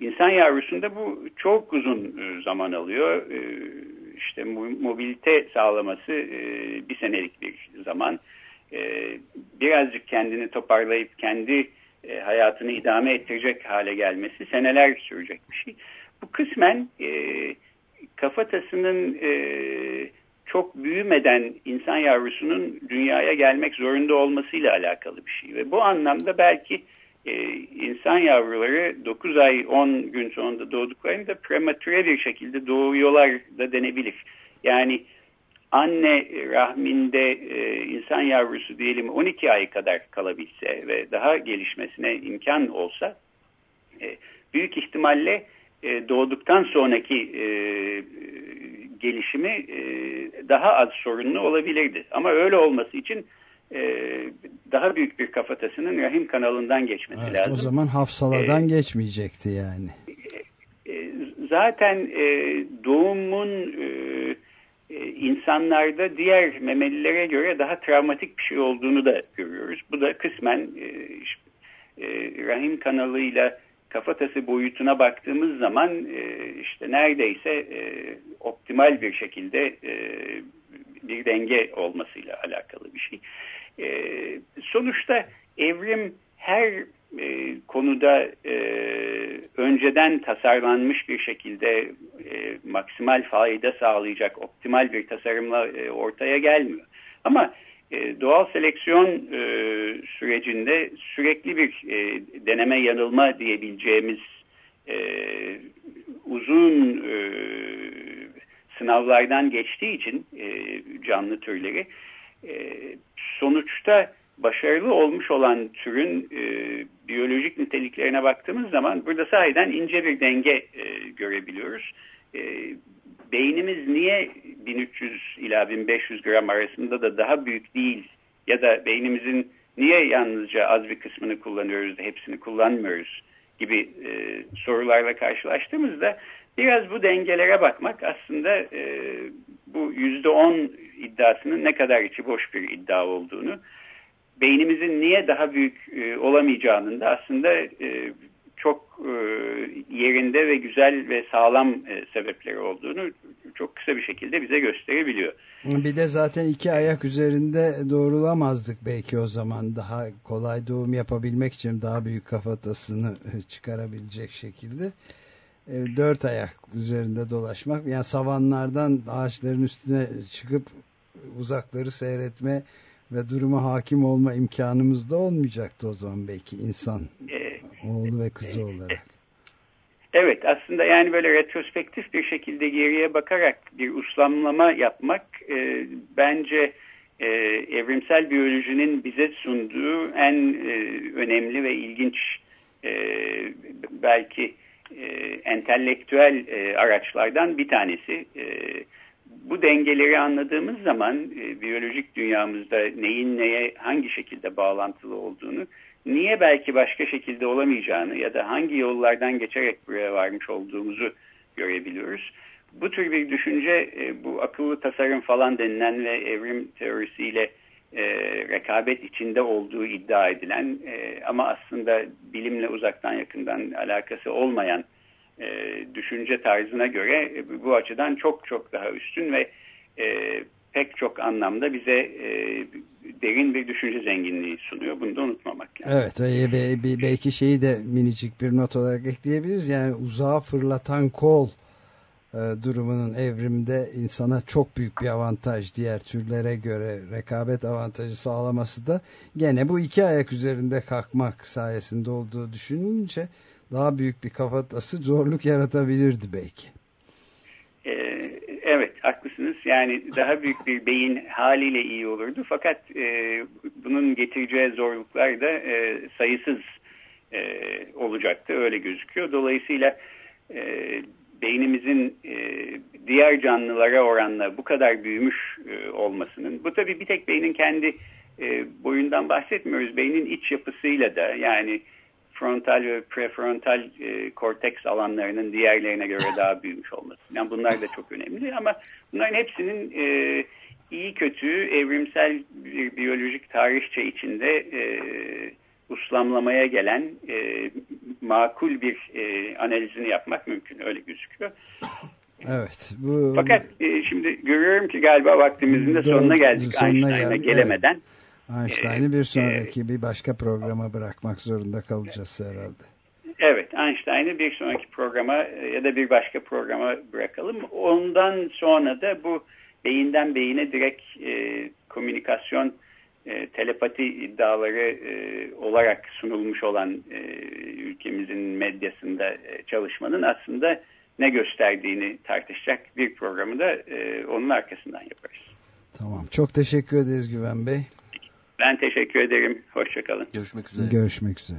İnsan yavrusunda bu çok uzun zaman alıyor. İşte mobilite sağlaması e, bir senelik bir zaman. Birazcık kendini toparlayıp kendi hayatını idame ettirecek hale gelmesi seneler sürecek bir şey. Bu kısmen kafatasının çok büyümeden insan yavrusunun dünyaya gelmek zorunda olmasıyla alakalı bir şey. Ve bu anlamda belki insan yavruları 9 ay 10 gün sonunda doğduklarında prematüre bir şekilde doğuyorlar da denebilir. Yani anne rahminde e, insan yavrusu diyelim 12 ay kadar kalabilse ve daha gelişmesine imkan olsa e, büyük ihtimalle e, doğduktan sonraki e, gelişimi e, daha az sorunlu olabilirdi. Ama öyle olması için e, daha büyük bir kafatasının rahim kanalından geçmesi Evet, lazım. o zaman hafsaladan Ee, geçmeyecekti yani. E, zaten e, doğumun e, e, insanlarda diğer memelilere göre daha travmatik bir şey olduğunu da görüyoruz. Bu da kısmen e, e, rahim kanalıyla kafatası boyutuna baktığımız zaman e, işte neredeyse e, optimal bir şekilde e, bir denge olmasıyla alakalı bir şey. E, sonuçta evrim her e, konuda e, önceden tasarlanmış bir şekilde e, maksimal fayda sağlayacak optimal bir tasarımla e, ortaya gelmiyor. Ama e, doğal seleksiyon e, sürecinde sürekli bir e, deneme yanılma diyebileceğimiz e, uzun e, sınavlardan geçtiği için e, canlı türleri e, sonuçta başarılı olmuş olan türün e, biyolojik niteliklerine baktığımız zaman burada sahiden ince bir denge e, görebiliyoruz. E, beynimiz niye 1300 ila 1500 gram arasında da daha büyük değil ya da beynimizin niye yalnızca az bir kısmını kullanıyoruz da hepsini kullanmıyoruz gibi e, sorularla karşılaştığımızda biraz bu dengelere bakmak aslında e, bu yüzde on iddiasının ne kadar içi boş bir iddia olduğunu beynimizin niye daha büyük e, olamayacağının da aslında e, çok e, yerinde ve güzel ve sağlam e, sebepleri olduğunu çok kısa bir şekilde bize gösterebiliyor. Bir de zaten iki ayak üzerinde doğrulamazdık belki o zaman daha kolay doğum yapabilmek için daha büyük kafatasını çıkarabilecek şekilde E, dört ayak üzerinde dolaşmak yani savanlardan ağaçların üstüne çıkıp uzakları seyretme ve duruma hakim olma imkanımız da olmayacaktı o zaman belki insan E, oğlu ve kızı olarak. Evet aslında yani böyle retrospektif bir şekilde geriye bakarak bir uslamlama yapmak e, bence e, evrimsel biyolojinin bize sunduğu en e, önemli ve ilginç e, belki e, entelektüel e, araçlardan bir tanesi. E, bu dengeleri anladığımız zaman e, biyolojik dünyamızda neyin neye hangi şekilde bağlantılı olduğunu niye belki başka şekilde olamayacağını ya da hangi yollardan geçerek buraya varmış olduğumuzu görebiliyoruz. Bu tür bir düşünce bu akıllı tasarım falan denilen ve evrim teorisiyle e, rekabet içinde olduğu iddia edilen e, ama aslında bilimle uzaktan yakından alakası olmayan e, düşünce tarzına göre e, bu açıdan çok çok daha üstün ve e, pek çok anlamda bize e, derin bir düşünce zenginliği sunuyor. Bunu da unutmamak lazım. Evet e, be- be- belki şeyi de minicik bir not olarak ekleyebiliriz. Yani uzağa fırlatan kol durumunun evrimde insana çok büyük bir avantaj diğer türlere göre rekabet avantajı sağlaması da gene bu iki ayak üzerinde kalkmak sayesinde olduğu düşününce daha büyük bir kafatası zorluk yaratabilirdi belki. Ee, evet haklısınız. Yani daha büyük bir beyin haliyle iyi olurdu. Fakat e, bunun getireceği zorluklar da e, sayısız e, olacaktı. Öyle gözüküyor. Dolayısıyla e, beynimizin e, diğer canlılara oranla bu kadar büyümüş e, olmasının, bu tabii bir tek beynin kendi e, boyundan bahsetmiyoruz. Beynin iç yapısıyla da yani frontal ve prefrontal e, korteks alanlarının diğerlerine göre daha büyümüş olması. Yani bunlar da çok önemli ama bunların hepsinin e, iyi kötü evrimsel bir biyolojik tarihçe içinde e, uslamlamaya gelen e, makul bir e, analizini yapmak mümkün. Öyle gözüküyor. Evet. Bu, Fakat e, şimdi görüyorum ki galiba vaktimizin de sonuna geldik sonuna Einstein'a gelemeden. Einstein'ı e, bir sonraki bir başka programa bırakmak zorunda kalacağız herhalde. Evet, Einstein'ı bir sonraki programa e, ya da bir başka programa bırakalım. Ondan sonra da bu beyinden beyine direkt e, komünikasyon e, telepati iddiaları e, olarak sunulmuş olan e, ülkemizin medyasında e, çalışmanın aslında ne gösterdiğini tartışacak bir programı da e, onun arkasından yaparız. Tamam. Çok teşekkür ederiz Güven Bey. Ben teşekkür ederim. Hoşçakalın. Görüşmek üzere. Görüşmek üzere.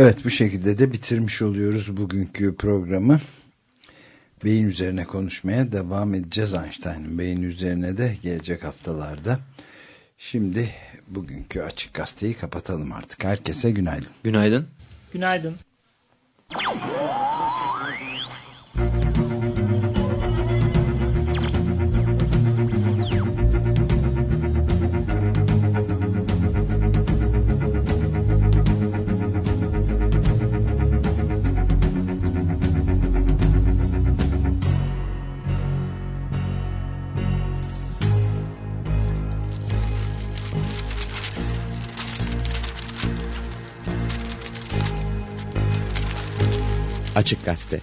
Evet bu şekilde de bitirmiş oluyoruz bugünkü programı. Beyin üzerine konuşmaya devam edeceğiz Einstein'ın beyin üzerine de gelecek haftalarda. Şimdi bugünkü açık gazeteyi kapatalım artık. Herkese günaydın. Günaydın. Günaydın. Açık Gazete